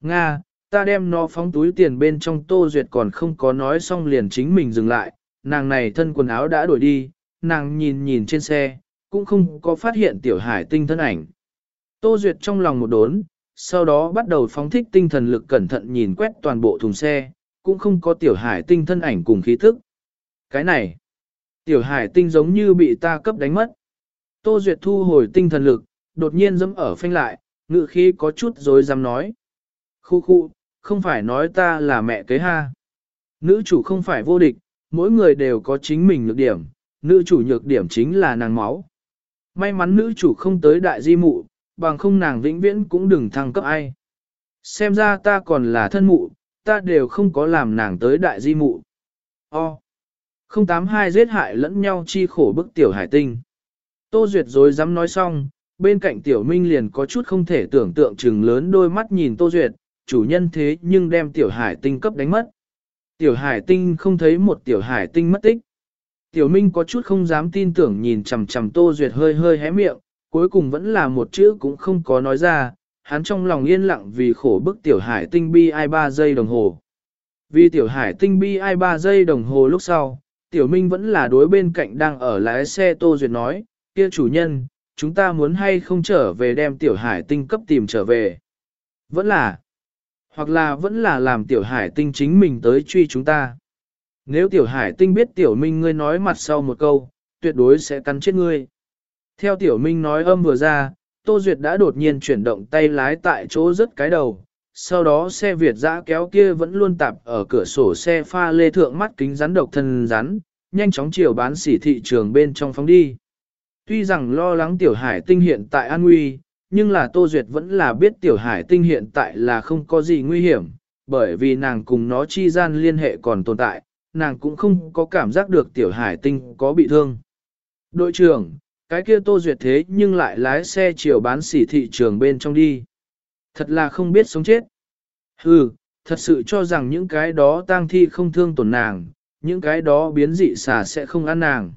Nga, ta đem nó phóng túi tiền bên trong Tô Duyệt còn không có nói xong liền chính mình dừng lại, nàng này thân quần áo đã đổi đi, nàng nhìn nhìn trên xe, cũng không có phát hiện tiểu hải tinh thân ảnh. Tô Duyệt trong lòng một đốn, sau đó bắt đầu phóng thích tinh thần lực cẩn thận nhìn quét toàn bộ thùng xe, cũng không có tiểu hải tinh thân ảnh cùng khí thức. Cái này, tiểu hải tinh giống như bị ta cấp đánh mất. Tô Duyệt thu hồi tinh thần lực, đột nhiên dẫm ở phanh lại, ngự khí có chút dối dám nói. Khu khu, không phải nói ta là mẹ kế ha. Nữ chủ không phải vô địch, mỗi người đều có chính mình nhược điểm, nữ chủ nhược điểm chính là nàng máu. May mắn nữ chủ không tới đại di mụ, bằng không nàng vĩnh viễn cũng đừng thăng cấp ai. Xem ra ta còn là thân mụ, ta đều không có làm nàng tới đại di mụ. O. 082 giết hại lẫn nhau chi khổ bức tiểu hải tinh. Tô Duyệt rồi dám nói xong, bên cạnh tiểu minh liền có chút không thể tưởng tượng chừng lớn đôi mắt nhìn Tô Duyệt, chủ nhân thế nhưng đem tiểu hải tinh cấp đánh mất. Tiểu hải tinh không thấy một tiểu hải tinh mất tích. Tiểu minh có chút không dám tin tưởng nhìn chằm chằm Tô Duyệt hơi hơi hé miệng, cuối cùng vẫn là một chữ cũng không có nói ra, hắn trong lòng yên lặng vì khổ bức tiểu hải tinh bi ai 3 giây đồng hồ. Vì tiểu hải tinh bi ai 3 giây đồng hồ lúc sau, tiểu minh vẫn là đối bên cạnh đang ở lái xe Tô Duyệt nói, kia chủ nhân, chúng ta muốn hay không trở về đem tiểu hải tinh cấp tìm trở về. Vẫn là, hoặc là vẫn là làm tiểu hải tinh chính mình tới truy chúng ta. Nếu tiểu hải tinh biết tiểu minh ngươi nói mặt sau một câu, tuyệt đối sẽ cắn chết ngươi. Theo tiểu minh nói âm vừa ra, Tô Duyệt đã đột nhiên chuyển động tay lái tại chỗ rất cái đầu. Sau đó xe Việt dã kéo kia vẫn luôn tạp ở cửa sổ xe pha lê thượng mắt kính rắn độc thân rắn, nhanh chóng chiều bán sỉ thị trường bên trong phóng đi. Tuy rằng lo lắng tiểu hải tinh hiện tại an nguy, nhưng là Tô Duyệt vẫn là biết tiểu hải tinh hiện tại là không có gì nguy hiểm, bởi vì nàng cùng nó chi gian liên hệ còn tồn tại, nàng cũng không có cảm giác được tiểu hải tinh có bị thương. Đội trưởng, cái kia Tô Duyệt thế nhưng lại lái xe chiều bán sỉ thị trường bên trong đi. Thật là không biết sống chết. Hừ, thật sự cho rằng những cái đó tang thi không thương tổn nàng, những cái đó biến dị xà sẽ không ăn nàng.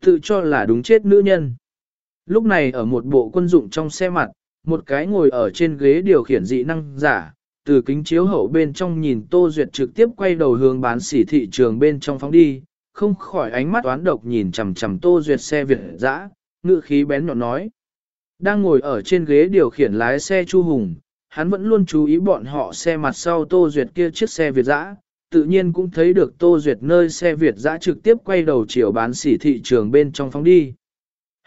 Tự cho là đúng chết nữ nhân. Lúc này ở một bộ quân dụng trong xe mặt, một cái ngồi ở trên ghế điều khiển dị năng giả, từ kính chiếu hậu bên trong nhìn Tô Duyệt trực tiếp quay đầu hướng bán sỉ thị trường bên trong phóng đi, không khỏi ánh mắt toán độc nhìn chằm chằm Tô Duyệt xe Việt dã, ngự khí bén nhọn nói. Đang ngồi ở trên ghế điều khiển lái xe Chu Hùng, hắn vẫn luôn chú ý bọn họ xe mặt sau Tô Duyệt kia chiếc xe Việt dã, tự nhiên cũng thấy được Tô Duyệt nơi xe Việt dã trực tiếp quay đầu chiều bán sỉ thị trường bên trong phóng đi.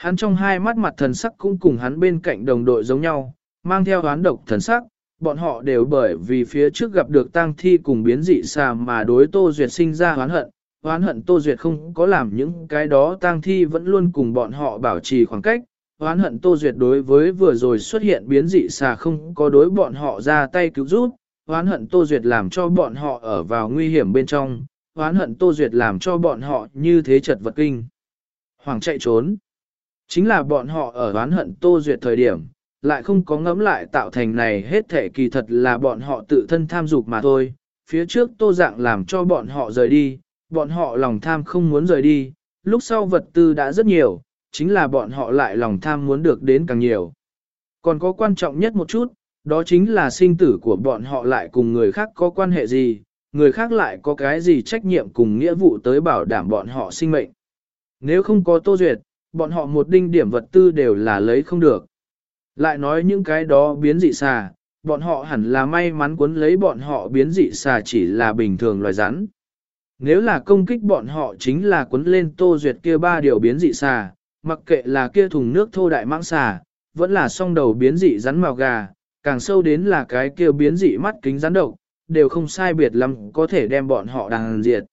Hắn trong hai mắt mặt thần sắc cũng cùng hắn bên cạnh đồng đội giống nhau, mang theo hoán độc thần sắc, bọn họ đều bởi vì phía trước gặp được tang thi cùng biến dị xà mà đối Tô Duyệt sinh ra hoán hận, hoán hận Tô Duyệt không có làm những cái đó tang thi vẫn luôn cùng bọn họ bảo trì khoảng cách, hoán hận Tô Duyệt đối với vừa rồi xuất hiện biến dị xà không có đối bọn họ ra tay cứu giúp, hoán hận Tô Duyệt làm cho bọn họ ở vào nguy hiểm bên trong, hoán hận Tô Duyệt làm cho bọn họ như thế chật vật kinh. Hoàng chạy trốn. Chính là bọn họ ở oán hận Tô Duyệt thời điểm, lại không có ngẫm lại tạo thành này hết thể kỳ thật là bọn họ tự thân tham dục mà thôi. Phía trước Tô Dạng làm cho bọn họ rời đi, bọn họ lòng tham không muốn rời đi, lúc sau vật tư đã rất nhiều, chính là bọn họ lại lòng tham muốn được đến càng nhiều. Còn có quan trọng nhất một chút, đó chính là sinh tử của bọn họ lại cùng người khác có quan hệ gì, người khác lại có cái gì trách nhiệm cùng nghĩa vụ tới bảo đảm bọn họ sinh mệnh. Nếu không có Tô Duyệt, bọn họ một đinh điểm vật tư đều là lấy không được. Lại nói những cái đó biến dị xà, bọn họ hẳn là may mắn cuốn lấy bọn họ biến dị xà chỉ là bình thường loài rắn. Nếu là công kích bọn họ chính là cuốn lên tô duyệt kia ba điều biến dị xà, mặc kệ là kia thùng nước thô đại mãng xà, vẫn là song đầu biến dị rắn màu gà, càng sâu đến là cái kia biến dị mắt kính rắn độc, đều không sai biệt lắm có thể đem bọn họ đàn diệt.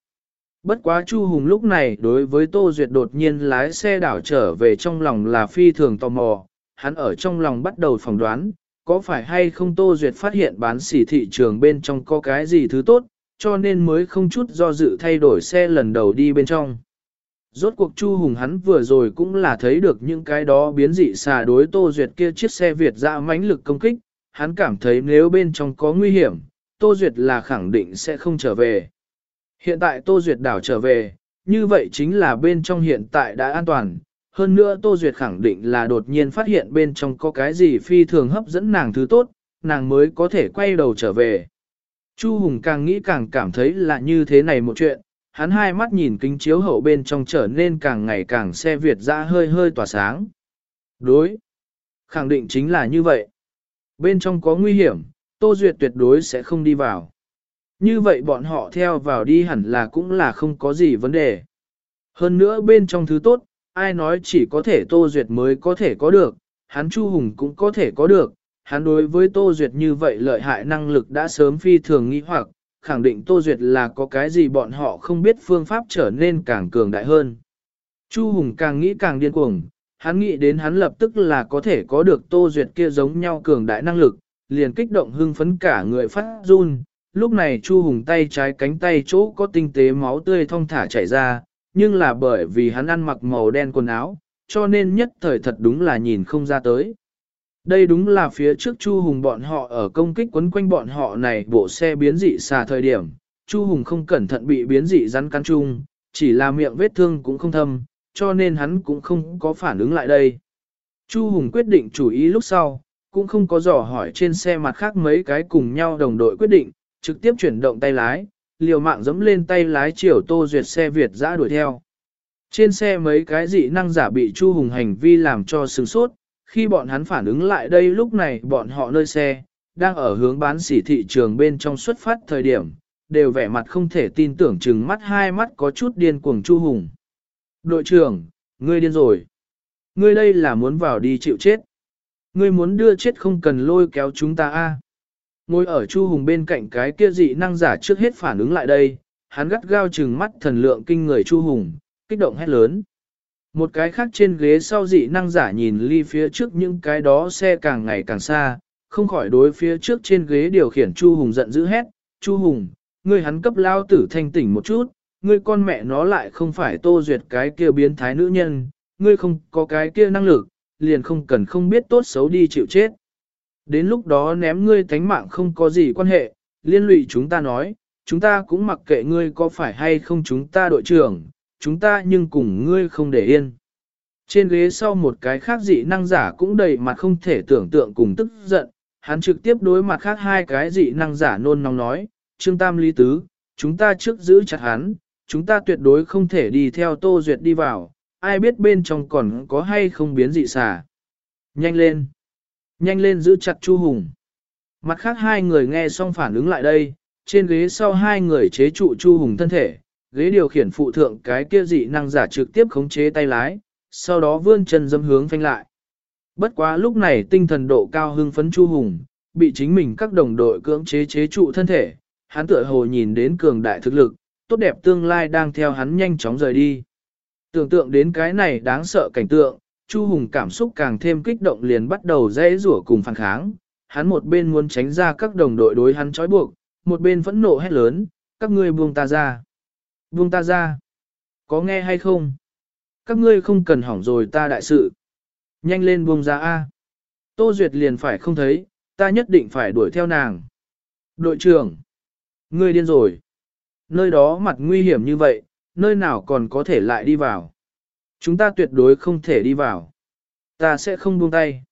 Bất quá Chu Hùng lúc này đối với Tô Duyệt đột nhiên lái xe đảo trở về trong lòng là phi thường tò mò, hắn ở trong lòng bắt đầu phỏng đoán, có phải hay không Tô Duyệt phát hiện bán xỉ thị trường bên trong có cái gì thứ tốt, cho nên mới không chút do dự thay đổi xe lần đầu đi bên trong. Rốt cuộc Chu Hùng hắn vừa rồi cũng là thấy được những cái đó biến dị xà đối Tô Duyệt kia chiếc xe Việt ra mãnh lực công kích, hắn cảm thấy nếu bên trong có nguy hiểm, Tô Duyệt là khẳng định sẽ không trở về. Hiện tại Tô Duyệt đảo trở về, như vậy chính là bên trong hiện tại đã an toàn, hơn nữa Tô Duyệt khẳng định là đột nhiên phát hiện bên trong có cái gì phi thường hấp dẫn nàng thứ tốt, nàng mới có thể quay đầu trở về. Chu Hùng càng nghĩ càng cảm thấy là như thế này một chuyện, hắn hai mắt nhìn kính chiếu hậu bên trong trở nên càng ngày càng xe Việt ra hơi hơi tỏa sáng. Đối. Khẳng định chính là như vậy. Bên trong có nguy hiểm, Tô Duyệt tuyệt đối sẽ không đi vào. Như vậy bọn họ theo vào đi hẳn là cũng là không có gì vấn đề. Hơn nữa bên trong thứ tốt, ai nói chỉ có thể Tô Duyệt mới có thể có được, hắn Chu Hùng cũng có thể có được. Hắn đối với Tô Duyệt như vậy lợi hại năng lực đã sớm phi thường nghĩ hoặc, khẳng định Tô Duyệt là có cái gì bọn họ không biết phương pháp trở nên càng cường đại hơn. Chu Hùng càng nghĩ càng điên cuồng, hắn nghĩ đến hắn lập tức là có thể có được Tô Duyệt kia giống nhau cường đại năng lực, liền kích động hưng phấn cả người phát run. Lúc này Chu Hùng tay trái cánh tay chỗ có tinh tế máu tươi thong thả chảy ra, nhưng là bởi vì hắn ăn mặc màu đen quần áo, cho nên nhất thời thật đúng là nhìn không ra tới. Đây đúng là phía trước Chu Hùng bọn họ ở công kích quấn quanh bọn họ này bộ xe biến dị xà thời điểm. Chu Hùng không cẩn thận bị biến dị rắn cắn chung, chỉ là miệng vết thương cũng không thâm, cho nên hắn cũng không có phản ứng lại đây. Chu Hùng quyết định chủ ý lúc sau, cũng không có dò hỏi trên xe mặt khác mấy cái cùng nhau đồng đội quyết định, trực tiếp chuyển động tay lái, liều mạng dẫm lên tay lái chiều Tô Duyệt xe Việt dã đuổi theo. Trên xe mấy cái dị năng giả bị Chu Hùng hành vi làm cho sừng sốt, khi bọn hắn phản ứng lại đây lúc này bọn họ nơi xe, đang ở hướng bán sỉ thị trường bên trong xuất phát thời điểm, đều vẻ mặt không thể tin tưởng chừng mắt hai mắt có chút điên cuồng Chu Hùng. Đội trưởng, ngươi điên rồi. Ngươi đây là muốn vào đi chịu chết. Ngươi muốn đưa chết không cần lôi kéo chúng ta a. Ngồi ở Chu Hùng bên cạnh cái kia dị năng giả trước hết phản ứng lại đây, hắn gắt gao chừng mắt thần lượng kinh người Chu Hùng, kích động hét lớn. Một cái khác trên ghế sau dị năng giả nhìn ly phía trước những cái đó xe càng ngày càng xa, không khỏi đối phía trước trên ghế điều khiển Chu Hùng giận dữ hét, Chu Hùng, ngươi hắn cấp lao tử thanh tỉnh một chút, ngươi con mẹ nó lại không phải tô duyệt cái kia biến thái nữ nhân, ngươi không có cái kia năng lực, liền không cần không biết tốt xấu đi chịu chết. Đến lúc đó ném ngươi tánh mạng không có gì quan hệ, liên lụy chúng ta nói, chúng ta cũng mặc kệ ngươi có phải hay không chúng ta đội trưởng, chúng ta nhưng cùng ngươi không để yên. Trên ghế sau một cái khác dị năng giả cũng đầy mặt không thể tưởng tượng cùng tức giận, hắn trực tiếp đối mặt khác hai cái dị năng giả nôn nóng nói, Trương Tam Lý Tứ, chúng ta trước giữ chặt hắn, chúng ta tuyệt đối không thể đi theo Tô Duyệt đi vào, ai biết bên trong còn có hay không biến dị xà. Nhanh lên! Nhanh lên giữ chặt Chu Hùng. Mặt khác hai người nghe xong phản ứng lại đây, trên ghế sau hai người chế trụ Chu Hùng thân thể, ghế điều khiển phụ thượng cái kia dị năng giả trực tiếp khống chế tay lái, sau đó vươn chân dâm hướng phanh lại. Bất quá lúc này tinh thần độ cao hưng phấn Chu Hùng, bị chính mình các đồng đội cưỡng chế chế trụ thân thể, hắn tựa hồ nhìn đến cường đại thực lực, tốt đẹp tương lai đang theo hắn nhanh chóng rời đi. Tưởng tượng đến cái này đáng sợ cảnh tượng, Chu Hùng cảm xúc càng thêm kích động liền bắt đầu dễ rủa cùng phản kháng. Hắn một bên muốn tránh ra các đồng đội đối hắn trói buộc, một bên phẫn nộ hét lớn, các ngươi buông ta ra. Buông ta ra. Có nghe hay không? Các ngươi không cần hỏng rồi ta đại sự. Nhanh lên buông ra A. Tô Duyệt liền phải không thấy, ta nhất định phải đuổi theo nàng. Đội trưởng. Ngươi điên rồi. Nơi đó mặt nguy hiểm như vậy, nơi nào còn có thể lại đi vào. Chúng ta tuyệt đối không thể đi vào. Ta sẽ không buông tay.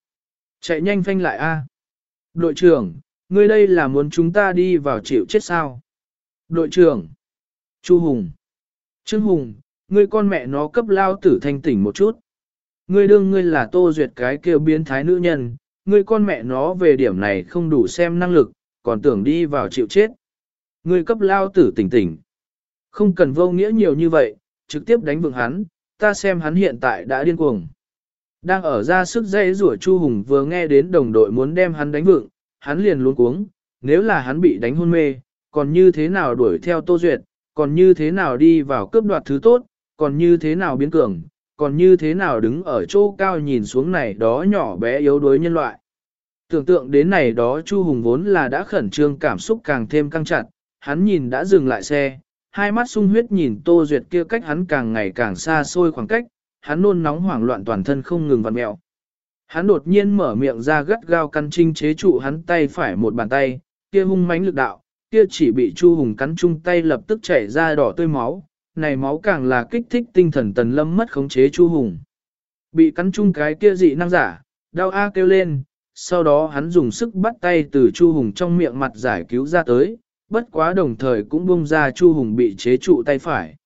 Chạy nhanh phanh lại a. Đội trưởng, ngươi đây là muốn chúng ta đi vào chịu chết sao? Đội trưởng. Chu Hùng. Trương Hùng, ngươi con mẹ nó cấp lao tử thanh tỉnh một chút. Ngươi đương ngươi là tô duyệt cái kêu biến thái nữ nhân, ngươi con mẹ nó về điểm này không đủ xem năng lực, còn tưởng đi vào chịu chết. Ngươi cấp lao tử tỉnh tỉnh. Không cần vô nghĩa nhiều như vậy, trực tiếp đánh vượng hắn, ta xem hắn hiện tại đã điên cuồng. Đang ở ra sức dây rủa Chu Hùng vừa nghe đến đồng đội muốn đem hắn đánh vượng, hắn liền luôn cuống, nếu là hắn bị đánh hôn mê, còn như thế nào đuổi theo Tô Duyệt, còn như thế nào đi vào cướp đoạt thứ tốt, còn như thế nào biến cường, còn như thế nào đứng ở chỗ cao nhìn xuống này đó nhỏ bé yếu đuối nhân loại. Tưởng tượng đến này đó Chu Hùng vốn là đã khẩn trương cảm xúc càng thêm căng chặt, hắn nhìn đã dừng lại xe, hai mắt sung huyết nhìn Tô Duyệt kia cách hắn càng ngày càng xa xôi khoảng cách, hắn nôn nóng hoảng loạn toàn thân không ngừng vặn mẹo. Hắn đột nhiên mở miệng ra gắt gao căn trinh chế trụ hắn tay phải một bàn tay, kia hung mãnh lực đạo, kia chỉ bị Chu Hùng cắn chung tay lập tức chảy ra đỏ tươi máu, này máu càng là kích thích tinh thần tần lâm mất khống chế Chu Hùng. bị cắn chung cái kia dị năng giả, đau a kêu lên, sau đó hắn dùng sức bắt tay từ Chu Hùng trong miệng mặt giải cứu ra tới, bất quá đồng thời cũng buông ra Chu Hùng bị chế trụ tay phải.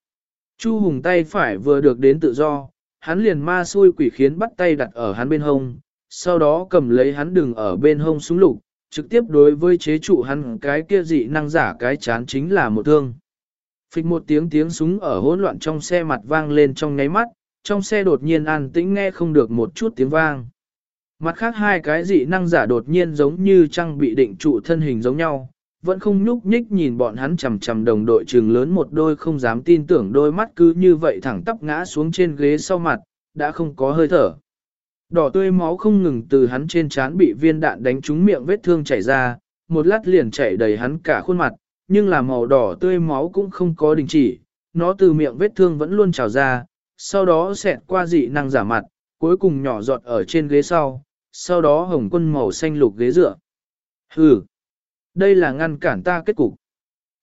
Chu Hùng tay phải vừa được đến tự do, hắn liền ma xui quỷ khiến bắt tay đặt ở hắn bên hông, sau đó cầm lấy hắn đừng ở bên hông súng lục, trực tiếp đối với chế trụ hắn cái kia dị năng giả cái chán chính là một thương. Phịch một tiếng tiếng súng ở hỗn loạn trong xe mặt vang lên trong ngáy mắt, trong xe đột nhiên an tĩnh nghe không được một chút tiếng vang. Mặt khác hai cái dị năng giả đột nhiên giống như trang bị định trụ thân hình giống nhau, vẫn không nhúc nhích nhìn bọn hắn chầm chầm đồng đội trường lớn một đôi không dám tin tưởng đôi mắt cứ như vậy thẳng tắp ngã xuống trên ghế sau mặt, đã không có hơi thở. Đỏ tươi máu không ngừng từ hắn trên trán bị viên đạn đánh trúng miệng vết thương chảy ra, một lát liền chảy đầy hắn cả khuôn mặt, nhưng là màu đỏ tươi máu cũng không có đình chỉ, nó từ miệng vết thương vẫn luôn trào ra, sau đó xẹt qua dị năng giả mặt, cuối cùng nhỏ giọt ở trên ghế sau, sau đó hồng quân màu xanh lục ghế dựa. Hừ, đây là ngăn cản ta kết cục.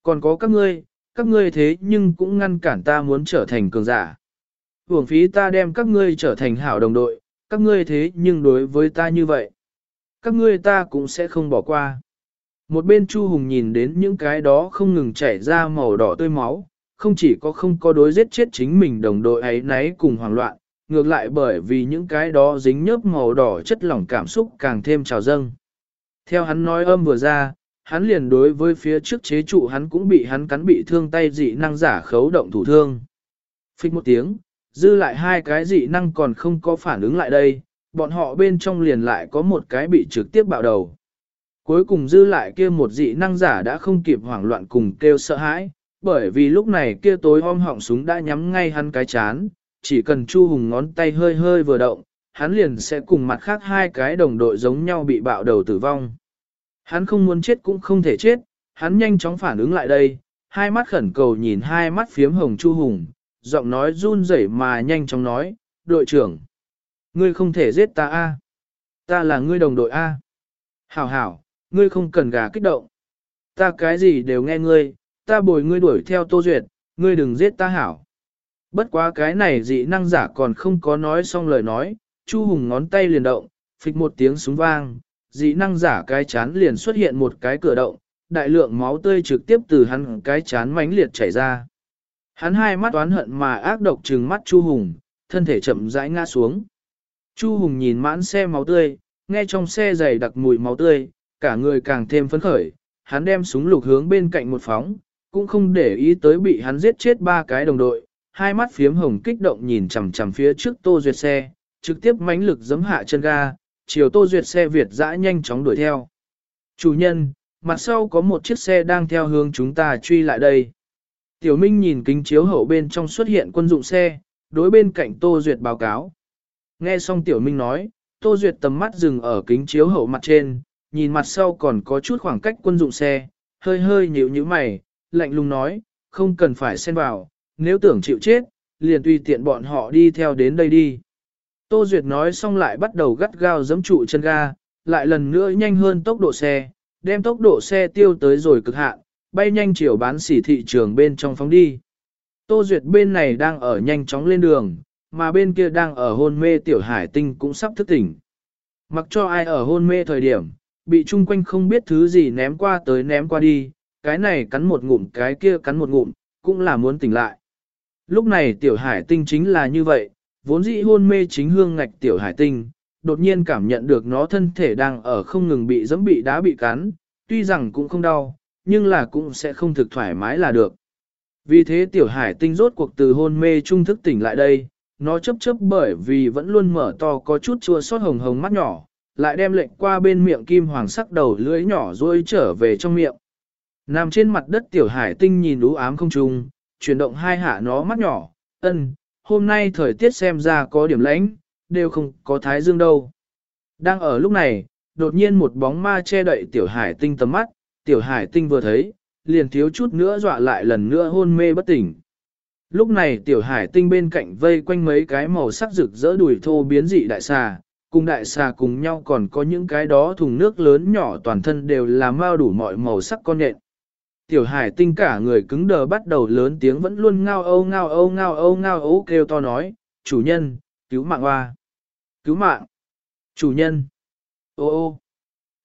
Còn có các ngươi, các ngươi thế nhưng cũng ngăn cản ta muốn trở thành cường giả. Hưởng phí ta đem các ngươi trở thành hảo đồng đội, các ngươi thế nhưng đối với ta như vậy. Các ngươi ta cũng sẽ không bỏ qua. Một bên Chu Hùng nhìn đến những cái đó không ngừng chảy ra màu đỏ tươi máu, không chỉ có không có đối giết chết chính mình đồng đội ấy nấy cùng hoảng loạn, ngược lại bởi vì những cái đó dính nhớp màu đỏ chất lỏng cảm xúc càng thêm trào dâng. Theo hắn nói âm vừa ra, hắn liền đối với phía trước chế trụ hắn cũng bị hắn cắn bị thương tay dị năng giả khấu động thủ thương. Phích một tiếng, dư lại hai cái dị năng còn không có phản ứng lại đây, bọn họ bên trong liền lại có một cái bị trực tiếp bạo đầu. Cuối cùng dư lại kia một dị năng giả đã không kịp hoảng loạn cùng kêu sợ hãi, bởi vì lúc này kia tối om họng súng đã nhắm ngay hắn cái chán, chỉ cần Chu Hùng ngón tay hơi hơi vừa động, hắn liền sẽ cùng mặt khác hai cái đồng đội giống nhau bị bạo đầu tử vong. Hắn không muốn chết cũng không thể chết, hắn nhanh chóng phản ứng lại đây, hai mắt khẩn cầu nhìn hai mắt phiếm hồng Chu Hùng, giọng nói run rẩy mà nhanh chóng nói, đội trưởng, ngươi không thể giết ta a, ta là ngươi đồng đội a. Hảo hảo, ngươi không cần gà kích động. Ta cái gì đều nghe ngươi, ta bồi ngươi đuổi theo Tô Duyệt, ngươi đừng giết ta hảo. Bất quá cái này dị năng giả còn không có nói xong lời nói, Chu Hùng ngón tay liền động, phịch một tiếng súng vang, dị năng giả cái chán liền xuất hiện một cái cửa động, đại lượng máu tươi trực tiếp từ hắn cái chán mãnh liệt chảy ra. Hắn hai mắt oán hận mà ác độc trừng mắt Chu Hùng, thân thể chậm rãi ngã xuống. Chu Hùng nhìn mãn xe máu tươi, nghe trong xe dày đặc mùi máu tươi, cả người càng thêm phấn khởi, hắn đem súng lục hướng bên cạnh một phóng, cũng không để ý tới bị hắn giết chết ba cái đồng đội, hai mắt phiếm hồng kích động nhìn chằm chằm phía trước Tô Duyệt xe, trực tiếp mãnh lực giấm hạ chân ga, chiều Tô Duyệt xe Việt dã nhanh chóng đuổi theo. Chủ nhân, mặt sau có một chiếc xe đang theo hướng chúng ta truy lại đây. Tiểu Minh nhìn kính chiếu hậu bên trong xuất hiện quân dụng xe, đối bên cạnh Tô Duyệt báo cáo. Nghe xong Tiểu Minh nói, Tô Duyệt tầm mắt dừng ở kính chiếu hậu mặt trên, nhìn mặt sau còn có chút khoảng cách quân dụng xe, hơi hơi nhíu nhíu mày, lạnh lùng nói, không cần phải xen vào, nếu tưởng chịu chết, liền tùy tiện bọn họ đi theo đến đây đi. Tô Duyệt nói xong lại bắt đầu gắt gao giẫm trụ chân ga, lại lần nữa nhanh hơn tốc độ xe, đem tốc độ xe tiêu tới rồi cực hạn, bay nhanh chiều bán xỉ thị trường bên trong phóng đi. Tô Duyệt bên này đang ở nhanh chóng lên đường, mà bên kia đang ở hôn mê tiểu hải tinh cũng sắp thức tỉnh. Mặc cho ai ở hôn mê thời điểm, bị chung quanh không biết thứ gì ném qua tới ném qua đi, cái này cắn một ngụm cái kia cắn một ngụm, cũng là muốn tỉnh lại. Lúc này tiểu hải tinh chính là như vậy, vốn dĩ hôn mê chính hương ngạch tiểu hải tinh, đột nhiên cảm nhận được nó thân thể đang ở không ngừng bị dẫm bị đá bị cắn, tuy rằng cũng không đau, nhưng là cũng sẽ không thực thoải mái là được. Vì thế tiểu hải tinh rốt cuộc từ hôn mê trung thức tỉnh lại đây, nó chấp chấp bởi vì vẫn luôn mở to có chút chua sót hồng hồng mắt nhỏ, lại đem lệnh qua bên miệng kim hoàng sắc đầu lưỡi nhỏ ruôi trở về trong miệng. Nằm trên mặt đất tiểu hải tinh nhìn đú ám không trùng, chuyển động hai hạ nó mắt nhỏ, ân, hôm nay thời tiết xem ra có điểm lãnh, đều không có thái dương đâu. Đang ở lúc này, đột nhiên một bóng ma che đậy tiểu hải tinh tầm mắt, tiểu hải tinh vừa thấy, liền thiếu chút nữa dọa lại lần nữa hôn mê bất tỉnh. Lúc này tiểu hải tinh bên cạnh vây quanh mấy cái màu sắc rực rỡ đùi thô biến dị đại xà, cùng đại xà cùng nhau còn có những cái đó thùng nước lớn nhỏ toàn thân đều là mao đủ mọi màu sắc con nhện. Tiểu hải tinh cả người cứng đờ bắt đầu lớn tiếng vẫn luôn ngao âu ngao âu ngao âu ngao âu kêu to nói, chủ nhân, cứu mạng hoa. Cứu mạng! Chủ nhân! Ô ô!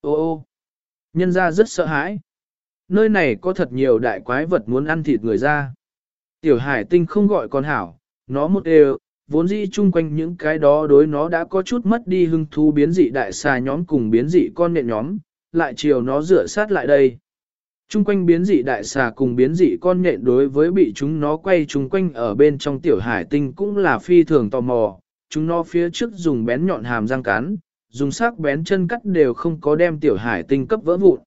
Ô ô! Nhân ra rất sợ hãi. Nơi này có thật nhiều đại quái vật muốn ăn thịt người ra. Tiểu hải tinh không gọi con hảo, nó một đều, vốn dĩ chung quanh những cái đó đối nó đã có chút mất đi hưng thú biến dị đại xà nhóm cùng biến dị con nện nhóm, lại chiều nó rửa sát lại đây. Trung quanh biến dị đại xà cùng biến dị con nhện đối với bị chúng nó quay trung quanh ở bên trong tiểu hải tinh cũng là phi thường tò mò, chúng nó phía trước dùng bén nhọn hàm răng cắn, dùng sắc bén chân cắt đều không có đem tiểu hải tinh cấp vỡ vụn.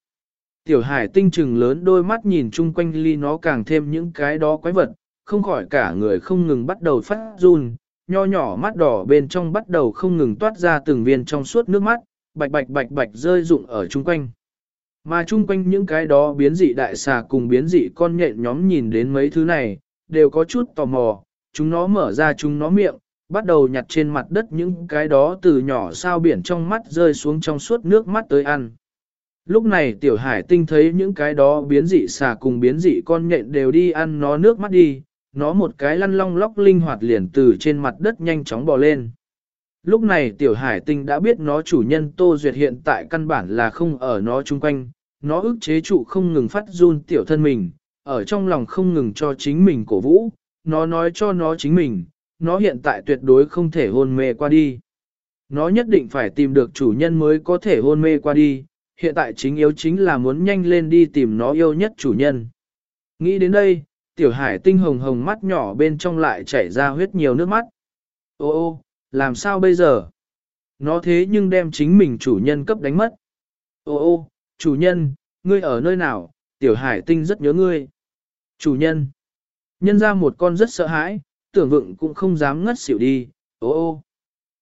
Tiểu hải tinh trừng lớn đôi mắt nhìn chung quanh ly nó càng thêm những cái đó quái vật, không khỏi cả người không ngừng bắt đầu phát run, nho nhỏ mắt đỏ bên trong bắt đầu không ngừng toát ra từng viên trong suốt nước mắt, bạch bạch bạch bạch rơi rụng ở chung quanh. Mà chung quanh những cái đó biến dị đại xà cùng biến dị con nhện nhóm nhìn đến mấy thứ này, đều có chút tò mò, chúng nó mở ra chúng nó miệng, bắt đầu nhặt trên mặt đất những cái đó từ nhỏ sao biển trong mắt rơi xuống trong suốt nước mắt tới ăn. Lúc này tiểu hải tinh thấy những cái đó biến dị xà cùng biến dị con nhện đều đi ăn nó nước mắt đi, nó một cái lăn long lóc linh hoạt liền từ trên mặt đất nhanh chóng bò lên. Lúc này tiểu hải tinh đã biết nó chủ nhân Tô Duyệt hiện tại căn bản là không ở nó chung quanh, nó ức chế trụ không ngừng phát run tiểu thân mình, ở trong lòng không ngừng cho chính mình cổ vũ, nó nói cho nó chính mình, nó hiện tại tuyệt đối không thể hôn mê qua đi. Nó nhất định phải tìm được chủ nhân mới có thể hôn mê qua đi, hiện tại chính yếu chính là muốn nhanh lên đi tìm nó yêu nhất chủ nhân. Nghĩ đến đây, tiểu hải tinh hồng hồng mắt nhỏ bên trong lại chảy ra huyết nhiều nước mắt. Ô ô, làm sao bây giờ? Nó thế nhưng đem chính mình chủ nhân cấp đánh mất. Ô ô, chủ nhân, ngươi ở nơi nào? Tiểu hải tinh rất nhớ ngươi. Chủ nhân. Nhân ra một con rất sợ hãi, tưởng vựng cũng không dám ngất xỉu đi. Ô ô.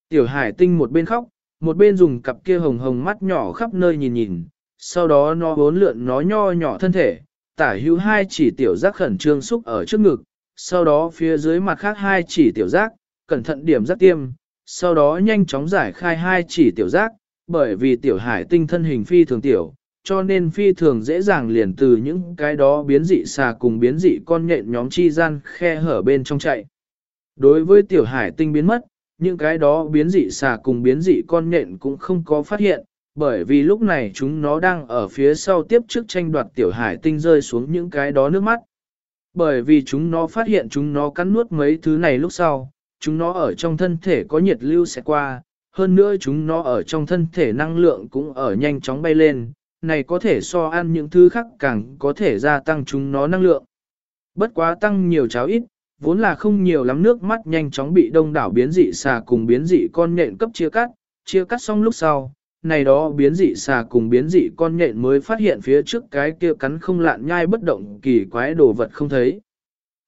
Tiểu hải tinh một bên khóc, một bên dùng cặp kia hồng hồng mắt nhỏ khắp nơi nhìn nhìn. Sau đó nó bốn lượn nó nho nhỏ thân thể, tả hữu hai chỉ tiểu giác khẩn trương xúc ở trước ngực, sau đó phía dưới mặt khác hai chỉ tiểu giác, cẩn thận điểm giác tiêm, sau đó nhanh chóng giải khai hai chỉ tiểu giác, bởi vì tiểu hải tinh thân hình phi thường tiểu, cho nên phi thường dễ dàng liền từ những cái đó biến dị xà cùng biến dị con nhện nhóm chi gian khe hở bên trong chạy. Đối với tiểu hải tinh biến mất, những cái đó biến dị xà cùng biến dị con nhện cũng không có phát hiện, bởi vì lúc này chúng nó đang ở phía sau tiếp trước tranh đoạt tiểu hải tinh rơi xuống những cái đó nước mắt. Bởi vì chúng nó phát hiện chúng nó cắn nuốt mấy thứ này lúc sau, chúng nó ở trong thân thể có nhiệt lưu sẽ qua, hơn nữa chúng nó ở trong thân thể năng lượng cũng ở nhanh chóng bay lên, này có thể so ăn những thứ khác càng có thể gia tăng chúng nó năng lượng. Bất quá tăng nhiều cháo ít, vốn là không nhiều lắm nước mắt nhanh chóng bị đông đảo biến dị xà cùng biến dị con nhện cấp chia cắt, chia cắt xong lúc sau, này đó biến dị xà cùng biến dị con nhện mới phát hiện phía trước cái kia cắn không lạn nhai bất động kỳ quái đồ vật không thấy.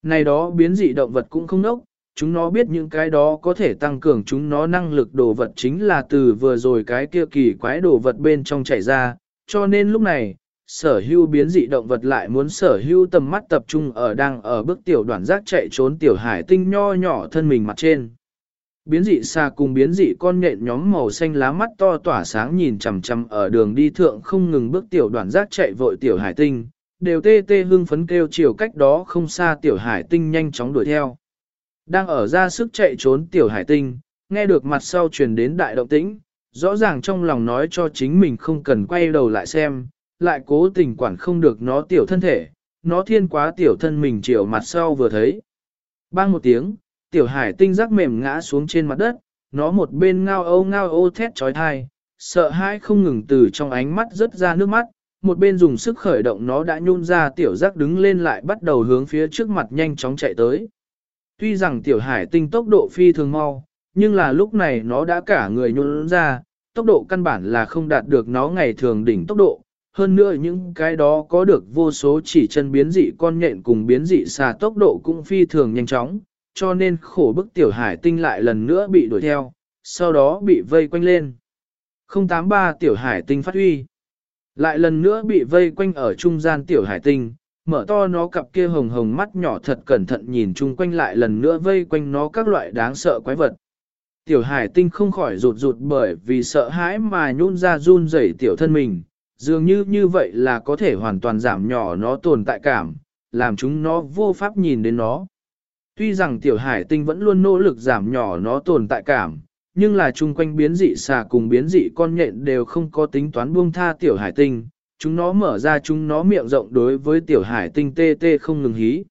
Này đó biến dị động vật cũng không nốc, chúng nó biết những cái đó có thể tăng cường chúng nó năng lực đồ vật chính là từ vừa rồi cái kia kỳ quái đồ vật bên trong chảy ra, cho nên lúc này, sở hưu biến dị động vật lại muốn sở hưu tầm mắt tập trung ở đang ở bước tiểu đoạn giác chạy trốn tiểu hải tinh nho nhỏ thân mình mặt trên. Biến dị xa cùng biến dị con nhện nhóm màu xanh lá mắt to tỏa sáng nhìn chằm chằm ở đường đi thượng không ngừng bước tiểu đoạn giác chạy vội tiểu hải tinh, đều tê tê hưng phấn kêu chiều cách đó không xa tiểu hải tinh nhanh chóng đuổi theo. Đang ở ra sức chạy trốn tiểu hải tinh, nghe được mặt sau truyền đến đại động tĩnh, rõ ràng trong lòng nói cho chính mình không cần quay đầu lại xem, lại cố tình quản không được nó tiểu thân thể, nó thiên quá tiểu thân mình chiều mặt sau vừa thấy. Bang một tiếng, tiểu hải tinh rắc mềm ngã xuống trên mặt đất, nó một bên ngao ô ngao ô thét trói thai, sợ hãi không ngừng từ trong ánh mắt rớt ra nước mắt, một bên dùng sức khởi động nó đã nhun ra tiểu rắc đứng lên lại bắt đầu hướng phía trước mặt nhanh chóng chạy tới. Tuy rằng tiểu hải tinh tốc độ phi thường mau, nhưng là lúc này nó đã cả người nhuôn ra, tốc độ căn bản là không đạt được nó ngày thường đỉnh tốc độ. Hơn nữa những cái đó có được vô số chỉ chân biến dị con nhện cùng biến dị xà tốc độ cũng phi thường nhanh chóng, cho nên khổ bức tiểu hải tinh lại lần nữa bị đuổi theo, sau đó bị vây quanh lên. 083 tiểu hải tinh phát huy. Lại lần nữa bị vây quanh ở trung gian tiểu hải tinh, mở to nó cặp kia hồng hồng mắt nhỏ thật cẩn thận nhìn chung quanh lại lần nữa vây quanh nó các loại đáng sợ quái vật. Tiểu hải tinh không khỏi rụt rụt bởi vì sợ hãi mà nhún ra run rẩy tiểu thân mình, dường như như vậy là có thể hoàn toàn giảm nhỏ nó tồn tại cảm, làm chúng nó vô pháp nhìn đến nó. Tuy rằng tiểu hải tinh vẫn luôn nỗ lực giảm nhỏ nó tồn tại cảm, nhưng là chung quanh biến dị xà cùng biến dị con nhện đều không có tính toán buông tha tiểu hải tinh, chúng nó mở ra chúng nó miệng rộng đối với tiểu hải tinh tê tê không ngừng hí.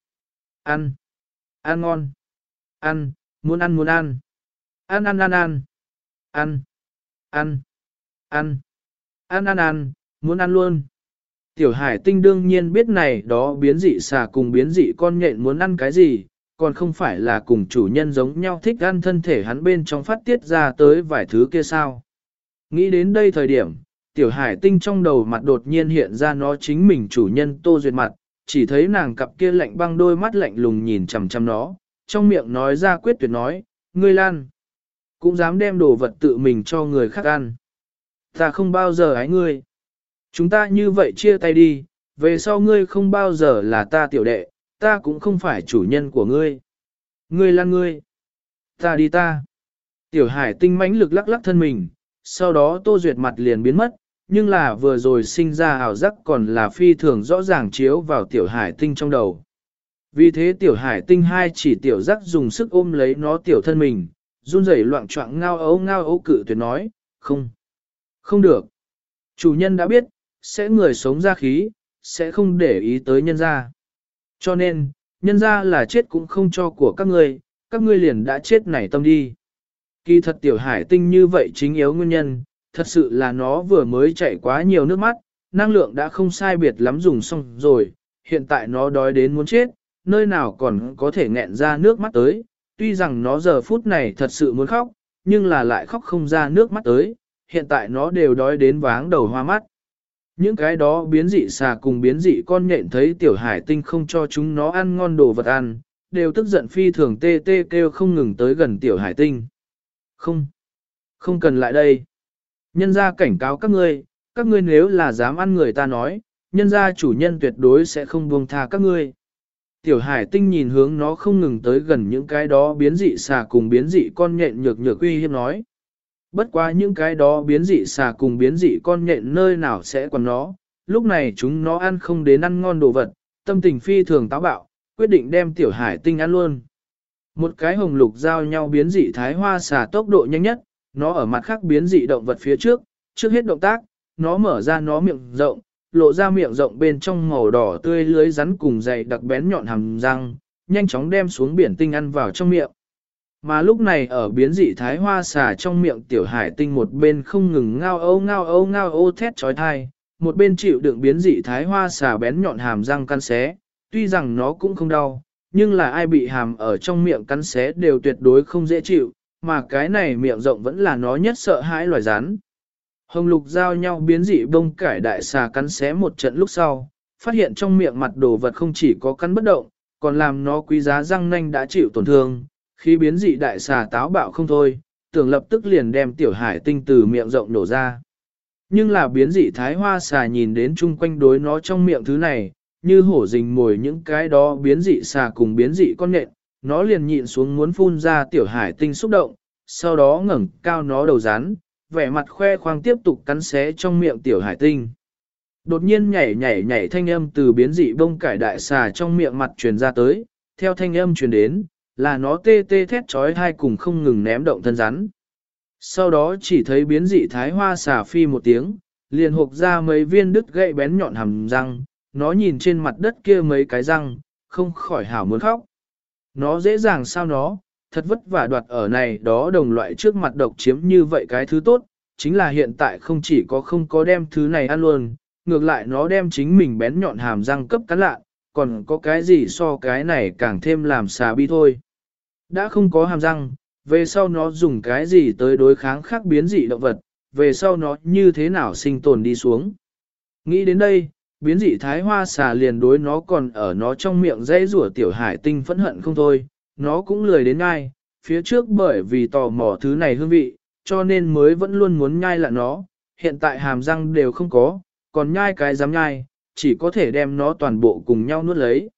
Ăn, ăn ngon, ăn, muốn ăn muốn ăn, ăn ăn ăn ăn, ăn, ăn, ăn, ăn ăn ăn, muốn ăn luôn. Tiểu hải tinh đương nhiên biết này đó biến dị xà cùng biến dị con nhện muốn ăn cái gì, còn không phải là cùng chủ nhân giống nhau thích ăn thân thể hắn bên trong phát tiết ra tới vài thứ kia sao. Nghĩ đến đây thời điểm, tiểu hải tinh trong đầu mặt đột nhiên hiện ra nó chính mình chủ nhân tô duyệt mặt, chỉ thấy nàng cặp kia lạnh băng đôi mắt lạnh lùng nhìn chằm chằm nó, trong miệng nói ra quyết tuyệt nói, ngươi lan, cũng dám đem đồ vật tự mình cho người khác ăn. Ta không bao giờ ái ngươi. Chúng ta như vậy chia tay đi, về sau ngươi không bao giờ là ta tiểu đệ, ta cũng không phải chủ nhân của ngươi. Ngươi Lan ngươi. Ta đi ta. Tiểu hải tinh mãnh lực lắc lắc thân mình, sau đó tô duyệt mặt liền biến mất, nhưng là vừa rồi sinh ra ảo giác còn là phi thường rõ ràng chiếu vào tiểu hải tinh trong đầu. Vì thế tiểu hải tinh hai chỉ tiểu giác dùng sức ôm lấy nó tiểu thân mình, run rẩy loạn trọng ngao ấu ngao ấu cự tuyệt nói, không, không được. Chủ nhân đã biết, sẽ người sống ra khí, sẽ không để ý tới nhân gia. Cho nên, nhân gia là chết cũng không cho của các ngươi, các ngươi liền đã chết nảy tâm đi. Kỳ thật tiểu hải tinh như vậy chính yếu nguyên nhân, thật sự là nó vừa mới chảy quá nhiều nước mắt, năng lượng đã không sai biệt lắm dùng xong rồi, hiện tại nó đói đến muốn chết, nơi nào còn có thể nghẹn ra nước mắt tới, tuy rằng nó giờ phút này thật sự muốn khóc, nhưng là lại khóc không ra nước mắt tới, hiện tại nó đều đói đến váng đầu hoa mắt. Những cái đó biến dị xà cùng biến dị con nhện thấy tiểu hải tinh không cho chúng nó ăn ngon đồ vật ăn, đều tức giận phi thường tê tê kêu không ngừng tới gần tiểu hải tinh. Không, không cần lại đây. Nhân gia cảnh cáo các ngươi, các ngươi nếu là dám ăn người ta nói, nhân gia chủ nhân tuyệt đối sẽ không buông tha các ngươi. Tiểu hải tinh nhìn hướng nó không ngừng tới gần những cái đó biến dị xà cùng biến dị con nhện nhược nhược uy hiếp nói. Bất quá những cái đó biến dị xà cùng biến dị con nhện nơi nào sẽ còn nó, lúc này chúng nó ăn không đến ăn ngon đồ vật, tâm tình phi thường táo bạo, quyết định đem tiểu hải tinh ăn luôn. Một cái hồng lục giao nhau biến dị thái hoa xà tốc độ nhanh nhất, nó ở mặt khác biến dị động vật phía trước, trước hết động tác, nó mở ra nó miệng rộng, lộ ra miệng rộng bên trong màu đỏ tươi lưới rắn cùng dày đặc bén nhọn hàm răng, nhanh chóng đem xuống biển tinh ăn vào trong miệng. Mà lúc này ở biến dị thái hoa xà trong miệng tiểu hải tinh một bên không ngừng ngao âu ngao âu ngao ô thét trói thai, một bên chịu đựng biến dị thái hoa xà bén nhọn hàm răng căn xé, tuy rằng nó cũng không đau, nhưng là ai bị hàm ở trong miệng cắn xé đều tuyệt đối không dễ chịu, mà cái này miệng rộng vẫn là nó nhất sợ hãi loài rắn. Hồng lục giao nhau biến dị bông cải đại xà cắn xé một trận lúc sau, phát hiện trong miệng mặt đồ vật không chỉ có cắn bất động, còn làm nó quý giá răng nanh đã chịu tổn thương, khi biến dị đại xà táo bạo không thôi, tưởng lập tức liền đem tiểu hải tinh từ miệng rộng nổ ra. Nhưng là biến dị thái hoa xà nhìn đến chung quanh đối nó trong miệng thứ này, như hổ rình mồi những cái đó biến dị xà cùng biến dị con nện nó liền nhịn xuống muốn phun ra tiểu hải tinh xúc động, sau đó ngẩng cao nó đầu rán, vẻ mặt khoe khoang tiếp tục cắn xé trong miệng tiểu hải tinh. Đột nhiên nhảy nhảy nhảy thanh âm từ biến dị bông cải đại xà trong miệng mặt truyền ra tới, theo thanh âm truyền đến, là nó tê tê thét trói thai cùng không ngừng ném động thân rắn. Sau đó chỉ thấy biến dị thái hoa xà phi một tiếng, liền hộp ra mấy viên đứt gậy bén nhọn hàm răng, nó nhìn trên mặt đất kia mấy cái răng, không khỏi hảo muốn khóc. Nó dễ dàng sao nó, thật vất vả đoạt ở này đó đồng loại trước mặt độc chiếm như vậy cái thứ tốt, chính là hiện tại không chỉ có không có đem thứ này ăn luôn, ngược lại nó đem chính mình bén nhọn hàm răng cấp cắn lạ, còn có cái gì so cái này càng thêm làm xà bi thôi. Đã không có hàm răng, về sau nó dùng cái gì tới đối kháng khác biến dị động vật, về sau nó như thế nào sinh tồn đi xuống. Nghĩ đến đây, biến dị thái hoa xà liền đối nó còn ở nó trong miệng dây rủa tiểu hải tinh phẫn hận không thôi, nó cũng lười đến ngay, phía trước bởi vì tò mò thứ này hương vị, cho nên mới vẫn luôn muốn nhai lại nó, hiện tại hàm răng đều không có, còn nhai cái dám nhai, chỉ có thể đem nó toàn bộ cùng nhau nuốt lấy.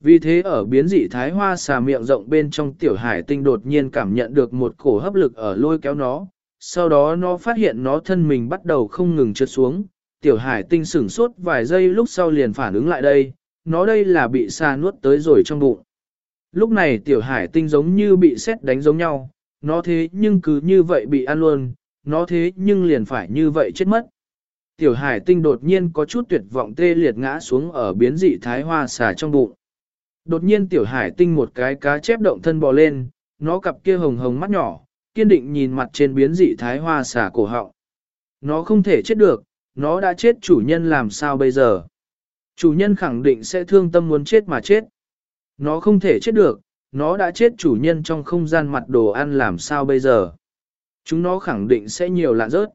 Vì thế ở biến dị thái hoa xà miệng rộng bên trong tiểu hải tinh đột nhiên cảm nhận được một cổ hấp lực ở lôi kéo nó, sau đó nó phát hiện nó thân mình bắt đầu không ngừng trượt xuống, tiểu hải tinh sửng sốt vài giây lúc sau liền phản ứng lại đây, nó đây là bị xa nuốt tới rồi trong bụng. Lúc này tiểu hải tinh giống như bị xét đánh giống nhau, nó thế nhưng cứ như vậy bị ăn luôn, nó thế nhưng liền phải như vậy chết mất. Tiểu hải tinh đột nhiên có chút tuyệt vọng tê liệt ngã xuống ở biến dị thái hoa xà trong bụng. Đột nhiên tiểu hải tinh một cái cá chép động thân bò lên, nó cặp kia hồng hồng mắt nhỏ, kiên định nhìn mặt trên biến dị thái hoa xà cổ họng. Nó không thể chết được, nó đã chết chủ nhân làm sao bây giờ? Chủ nhân khẳng định sẽ thương tâm muốn chết mà chết. Nó không thể chết được, nó đã chết chủ nhân trong không gian mặt đồ ăn làm sao bây giờ? Chúng nó khẳng định sẽ nhiều lạ rớt.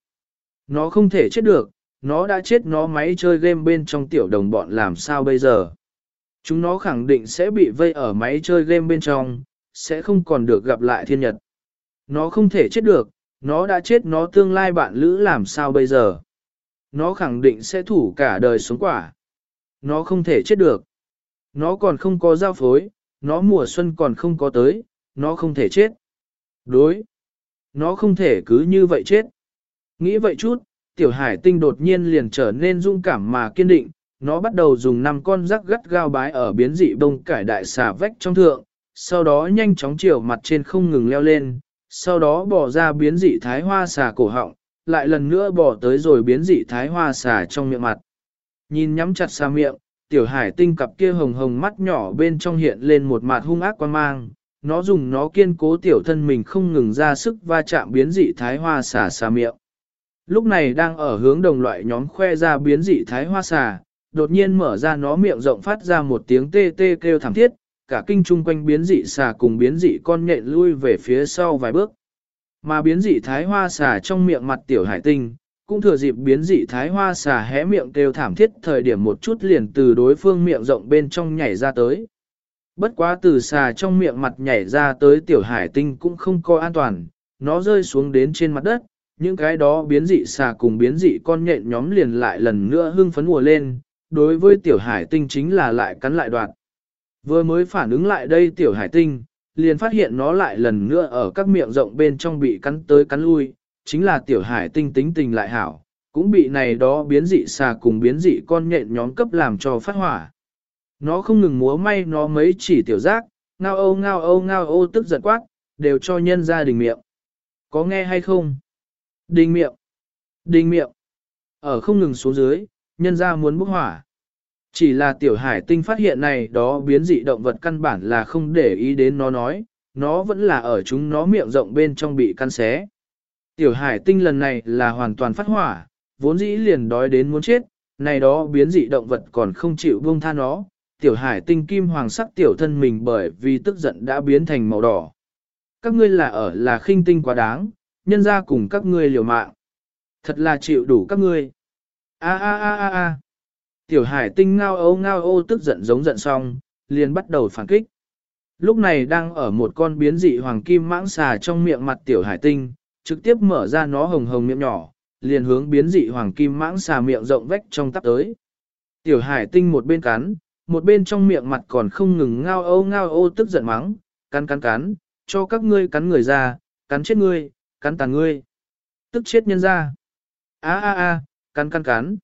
Nó không thể chết được, nó đã chết nó máy chơi game bên trong tiểu đồng bọn làm sao bây giờ? Chúng nó khẳng định sẽ bị vây ở máy chơi game bên trong, sẽ không còn được gặp lại thiên nhật. Nó không thể chết được, nó đã chết nó tương lai bạn lữ làm sao bây giờ? Nó khẳng định sẽ thủ cả đời sống quả. Nó không thể chết được. Nó còn không có giao phối, nó mùa xuân còn không có tới, nó không thể chết. Đối. Nó không thể cứ như vậy chết. Nghĩ vậy chút, tiểu hải tinh đột nhiên liền trở nên dung cảm mà kiên định, nó bắt đầu dùng năm con rắc gắt gao bái ở biến dị bông cải đại xà vách trong thượng, sau đó nhanh chóng chiều mặt trên không ngừng leo lên, sau đó bỏ ra biến dị thái hoa xà cổ họng, lại lần nữa bỏ tới rồi biến dị thái hoa xà trong miệng mặt. Nhìn nhắm chặt xa miệng, tiểu hải tinh cặp kia hồng hồng mắt nhỏ bên trong hiện lên một mặt hung ác quan mang, nó dùng nó kiên cố tiểu thân mình không ngừng ra sức va chạm biến dị thái hoa xà xà miệng. Lúc này đang ở hướng đồng loại nhóm khoe ra biến dị thái hoa xà, đột nhiên mở ra nó miệng rộng phát ra một tiếng tê tê kêu thảm thiết, cả kinh chung quanh biến dị xà cùng biến dị con nhện lui về phía sau vài bước. Mà biến dị thái hoa xà trong miệng mặt tiểu hải tinh, cũng thừa dịp biến dị thái hoa xà hé miệng kêu thảm thiết thời điểm một chút liền từ đối phương miệng rộng bên trong nhảy ra tới. Bất quá từ xà trong miệng mặt nhảy ra tới tiểu hải tinh cũng không có an toàn, nó rơi xuống đến trên mặt đất, những cái đó biến dị xà cùng biến dị con nhện nhóm liền lại lần nữa hưng phấn mùa lên, đối với tiểu hải tinh chính là lại cắn lại đoạn. Vừa mới phản ứng lại đây tiểu hải tinh, liền phát hiện nó lại lần nữa ở các miệng rộng bên trong bị cắn tới cắn lui, chính là tiểu hải tinh tính tình lại hảo, cũng bị này đó biến dị xà cùng biến dị con nhện nhóm cấp làm cho phát hỏa. Nó không ngừng múa may nó mấy chỉ tiểu giác, ngao âu ngao âu ngao ô tức giận quát, đều cho nhân ra đình miệng. Có nghe hay không? Đình miệng. Đình miệng. Ở không ngừng xuống dưới, nhân ra muốn bốc hỏa. Chỉ là tiểu hải tinh phát hiện này đó biến dị động vật căn bản là không để ý đến nó nói, nó vẫn là ở chúng nó miệng rộng bên trong bị căn xé. Tiểu hải tinh lần này là hoàn toàn phát hỏa, vốn dĩ liền đói đến muốn chết, này đó biến dị động vật còn không chịu buông tha nó. Tiểu hải tinh kim hoàng sắc tiểu thân mình bởi vì tức giận đã biến thành màu đỏ. Các ngươi là ở là khinh tinh quá đáng, nhân ra cùng các ngươi liều mạng. Thật là chịu đủ các ngươi. A a a a a. Tiểu hải tinh ngao âu ngao ô tức giận giống giận xong, liền bắt đầu phản kích. Lúc này đang ở một con biến dị hoàng kim mãng xà trong miệng mặt tiểu hải tinh, trực tiếp mở ra nó hồng hồng miệng nhỏ, liền hướng biến dị hoàng kim mãng xà miệng rộng vách trong tắp tới. Tiểu hải tinh một bên cắn, một bên trong miệng mặt còn không ngừng ngao âu ngao ô tức giận mắng, cắn cắn cắn, cho các ngươi cắn người ra, cắn chết ngươi, cắn tàn ngươi, tức chết nhân ra. A a a, cắn cắn cắn.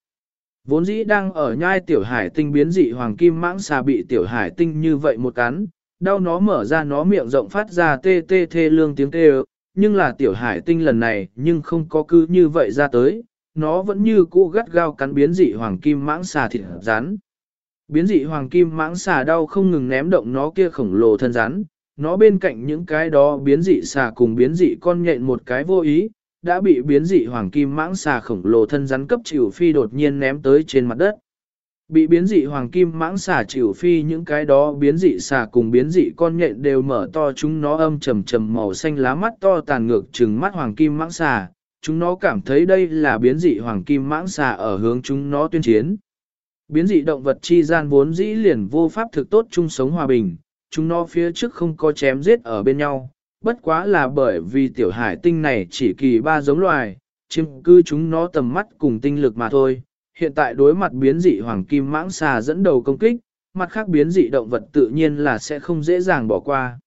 Vốn dĩ đang ở nhai tiểu hải tinh biến dị hoàng kim mãng xà bị tiểu hải tinh như vậy một cắn, đau nó mở ra nó miệng rộng phát ra tê tê thê lương tiếng tê nhưng là tiểu hải tinh lần này nhưng không có cứ như vậy ra tới, nó vẫn như cũ gắt gao cắn biến dị hoàng kim mãng xà thịt rắn. Biến dị hoàng kim mãng xà đau không ngừng ném động nó kia khổng lồ thân rắn, nó bên cạnh những cái đó biến dị xà cùng biến dị con nhện một cái vô ý, đã bị biến dị hoàng kim mãng xà khổng lồ thân rắn cấp chịu phi đột nhiên ném tới trên mặt đất. Bị biến dị hoàng kim mãng xà chịu phi những cái đó biến dị xà cùng biến dị con nhện đều mở to chúng nó âm trầm trầm màu xanh lá mắt to tàn ngược trừng mắt hoàng kim mãng xà, chúng nó cảm thấy đây là biến dị hoàng kim mãng xà ở hướng chúng nó tuyên chiến. Biến dị động vật chi gian vốn dĩ liền vô pháp thực tốt chung sống hòa bình, chúng nó phía trước không có chém giết ở bên nhau, bất quá là bởi vì tiểu hải tinh này chỉ kỳ ba giống loài, chiếm cư chúng nó tầm mắt cùng tinh lực mà thôi. Hiện tại đối mặt biến dị hoàng kim mãng xà dẫn đầu công kích, mặt khác biến dị động vật tự nhiên là sẽ không dễ dàng bỏ qua.